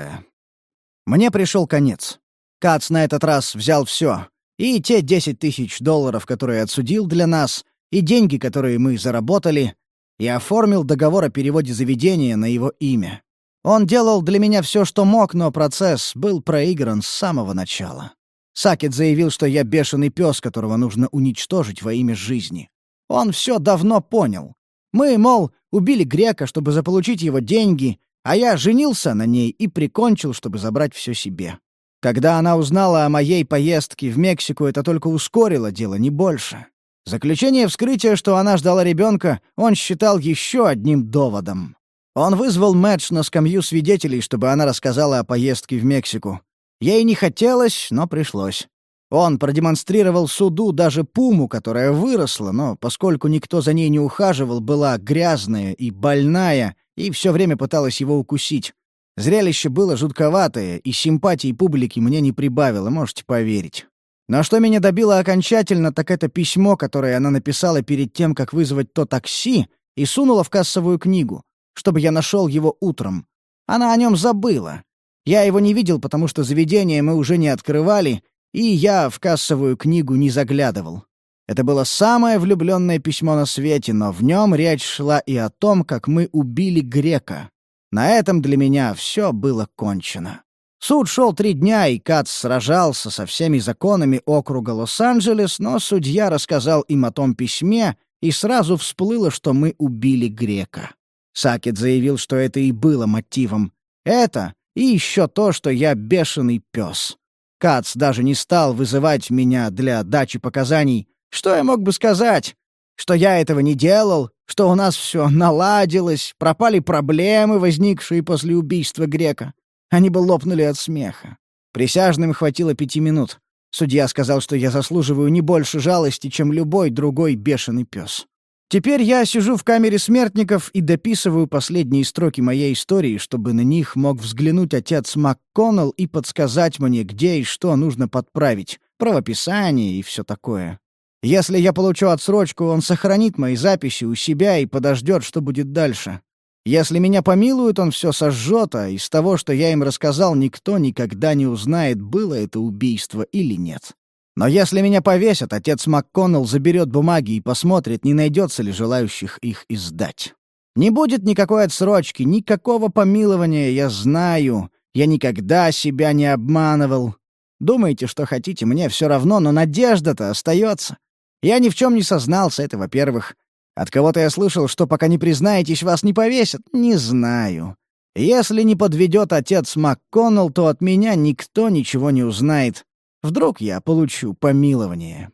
Мне пришел конец. Кац на этот раз взял все. И те 10 тысяч долларов, которые отсудил для нас, и деньги, которые мы заработали, и оформил договор о переводе заведения на его имя. Он делал для меня все, что мог, но процесс был проигран с самого начала. Сакет заявил, что я бешеный пес, которого нужно уничтожить во имя жизни. Он все давно понял. Мы, мол, убили грека, чтобы заполучить его деньги, а я женился на ней и прикончил, чтобы забрать все себе. Когда она узнала о моей поездке в Мексику, это только ускорило дело, не больше. Заключение вскрытия, что она ждала ребенка, он считал еще одним доводом. Он вызвал Мэтч на скамью свидетелей, чтобы она рассказала о поездке в Мексику. Ей не хотелось, но пришлось. Он продемонстрировал суду даже пуму, которая выросла, но поскольку никто за ней не ухаживал, была грязная и больная, и все время пыталась его укусить. Зрелище было жутковатое, и симпатии публики мне не прибавило, можете поверить. Но что меня добило окончательно, так это письмо, которое она написала перед тем, как вызвать то такси, и сунула в кассовую книгу, чтобы я нашел его утром. Она о нем забыла. Я его не видел, потому что заведение мы уже не открывали, и я в кассовую книгу не заглядывал. Это было самое влюбленное письмо на свете, но в нем речь шла и о том, как мы убили грека. На этом для меня все было кончено. Суд шел три дня, и Кац сражался со всеми законами округа Лос-Анджелес, но судья рассказал им о том письме, и сразу всплыло, что мы убили грека. Сакет заявил, что это и было мотивом. Это и еще то, что я бешеный пес. Кац даже не стал вызывать меня для дачи показаний. Что я мог бы сказать? Что я этого не делал, что у нас все наладилось, пропали проблемы, возникшие после убийства грека. Они бы лопнули от смеха. Присяжным хватило пяти минут. Судья сказал, что я заслуживаю не больше жалости, чем любой другой бешеный пес. Теперь я сижу в камере смертников и дописываю последние строки моей истории, чтобы на них мог взглянуть отец МакКоннелл и подсказать мне, где и что нужно подправить, правописание и все такое. Если я получу отсрочку, он сохранит мои записи у себя и подождет, что будет дальше. Если меня помилуют, он все сожжет, а из того, что я им рассказал, никто никогда не узнает, было это убийство или нет. Но если меня повесят, отец МакКоннелл заберет бумаги и посмотрит, не найдется ли желающих их издать. Не будет никакой отсрочки, никакого помилования, я знаю. Я никогда себя не обманывал. Думаете, что хотите, мне все равно, но надежда-то остается. Я ни в чем не сознался, это во-первых. От кого-то я слышал, что пока не признаетесь, вас не повесят. Не знаю. Если не подведет отец МакКоннелл, то от меня никто ничего не узнает. Вдруг я получу помилование.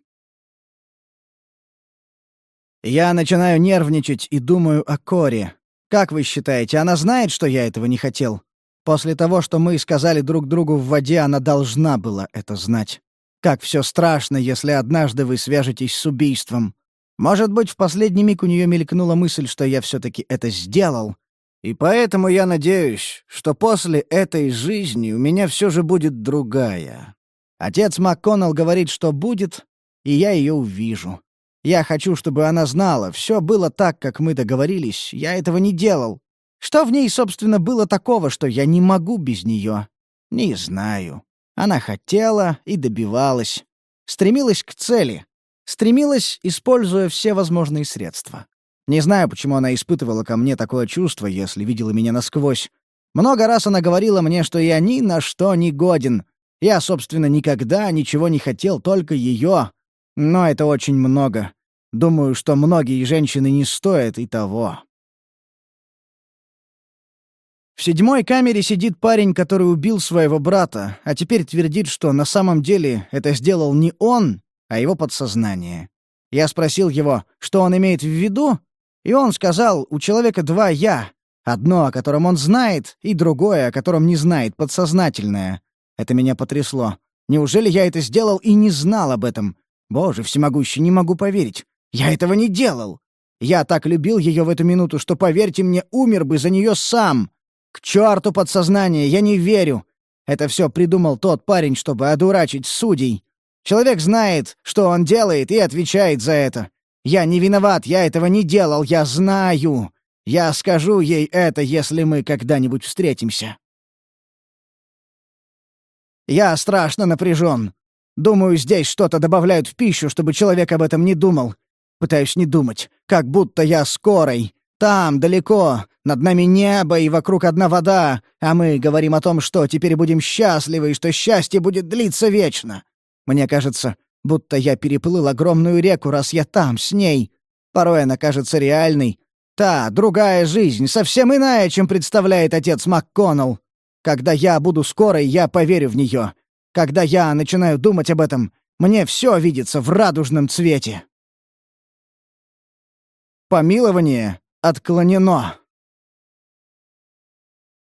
Я начинаю нервничать и думаю о Коре. Как вы считаете, она знает, что я этого не хотел? После того, что мы сказали друг другу в воде, она должна была это знать. Как все страшно, если однажды вы свяжетесь с убийством. Может быть, в последний миг у нее мелькнула мысль, что я все-таки это сделал. И поэтому я надеюсь, что после этой жизни у меня все же будет другая. Отец МакКоннелл говорит, что будет, и я ее увижу. Я хочу, чтобы она знала, все было так, как мы договорились, я этого не делал. Что в ней, собственно, было такого, что я не могу без нее? Не знаю. Она хотела и добивалась. Стремилась к цели. Стремилась, используя все возможные средства. Не знаю, почему она испытывала ко мне такое чувство, если видела меня насквозь. Много раз она говорила мне, что я ни на что не годен. Я, собственно, никогда ничего не хотел, только ее. Но это очень много. Думаю, что многие женщины не стоят и того. В седьмой камере сидит парень, который убил своего брата, а теперь твердит, что на самом деле это сделал не он, а его подсознание. Я спросил его, что он имеет в виду, и он сказал, у человека два «я». Одно, о котором он знает, и другое, о котором не знает, подсознательное. Это меня потрясло. Неужели я это сделал и не знал об этом? Боже всемогущий, не могу поверить. Я этого не делал. Я так любил ее в эту минуту, что, поверьте мне, умер бы за нее сам. К черту подсознание, я не верю. Это все придумал тот парень, чтобы одурачить судей. Человек знает, что он делает, и отвечает за это. Я не виноват, я этого не делал, я знаю. Я скажу ей это, если мы когда-нибудь встретимся. Я страшно напряжен. Думаю, здесь что-то добавляют в пищу, чтобы человек об этом не думал. Пытаюсь не думать, как будто я скорой. Там, далеко, над нами небо и вокруг одна вода, а мы говорим о том, что теперь будем счастливы и что счастье будет длиться вечно. Мне кажется, будто я переплыл огромную реку, раз я там, с ней. Порой она кажется реальной. Та, другая жизнь, совсем иная, чем представляет отец МакКоннелл. Когда я буду скорой, я поверю в нее. Когда я начинаю думать об этом, мне все видится в радужном цвете. Помилование отклонено.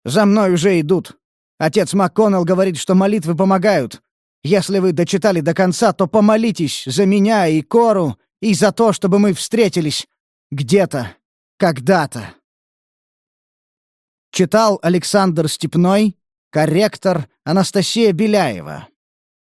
За мной уже идут. Отец МакКоннелл говорит, что молитвы помогают. Если вы дочитали до конца, то помолитесь за меня и Кору и за то, чтобы мы встретились где-то, когда-то. Читал Александр Степной, корректор Анастасия Беляева.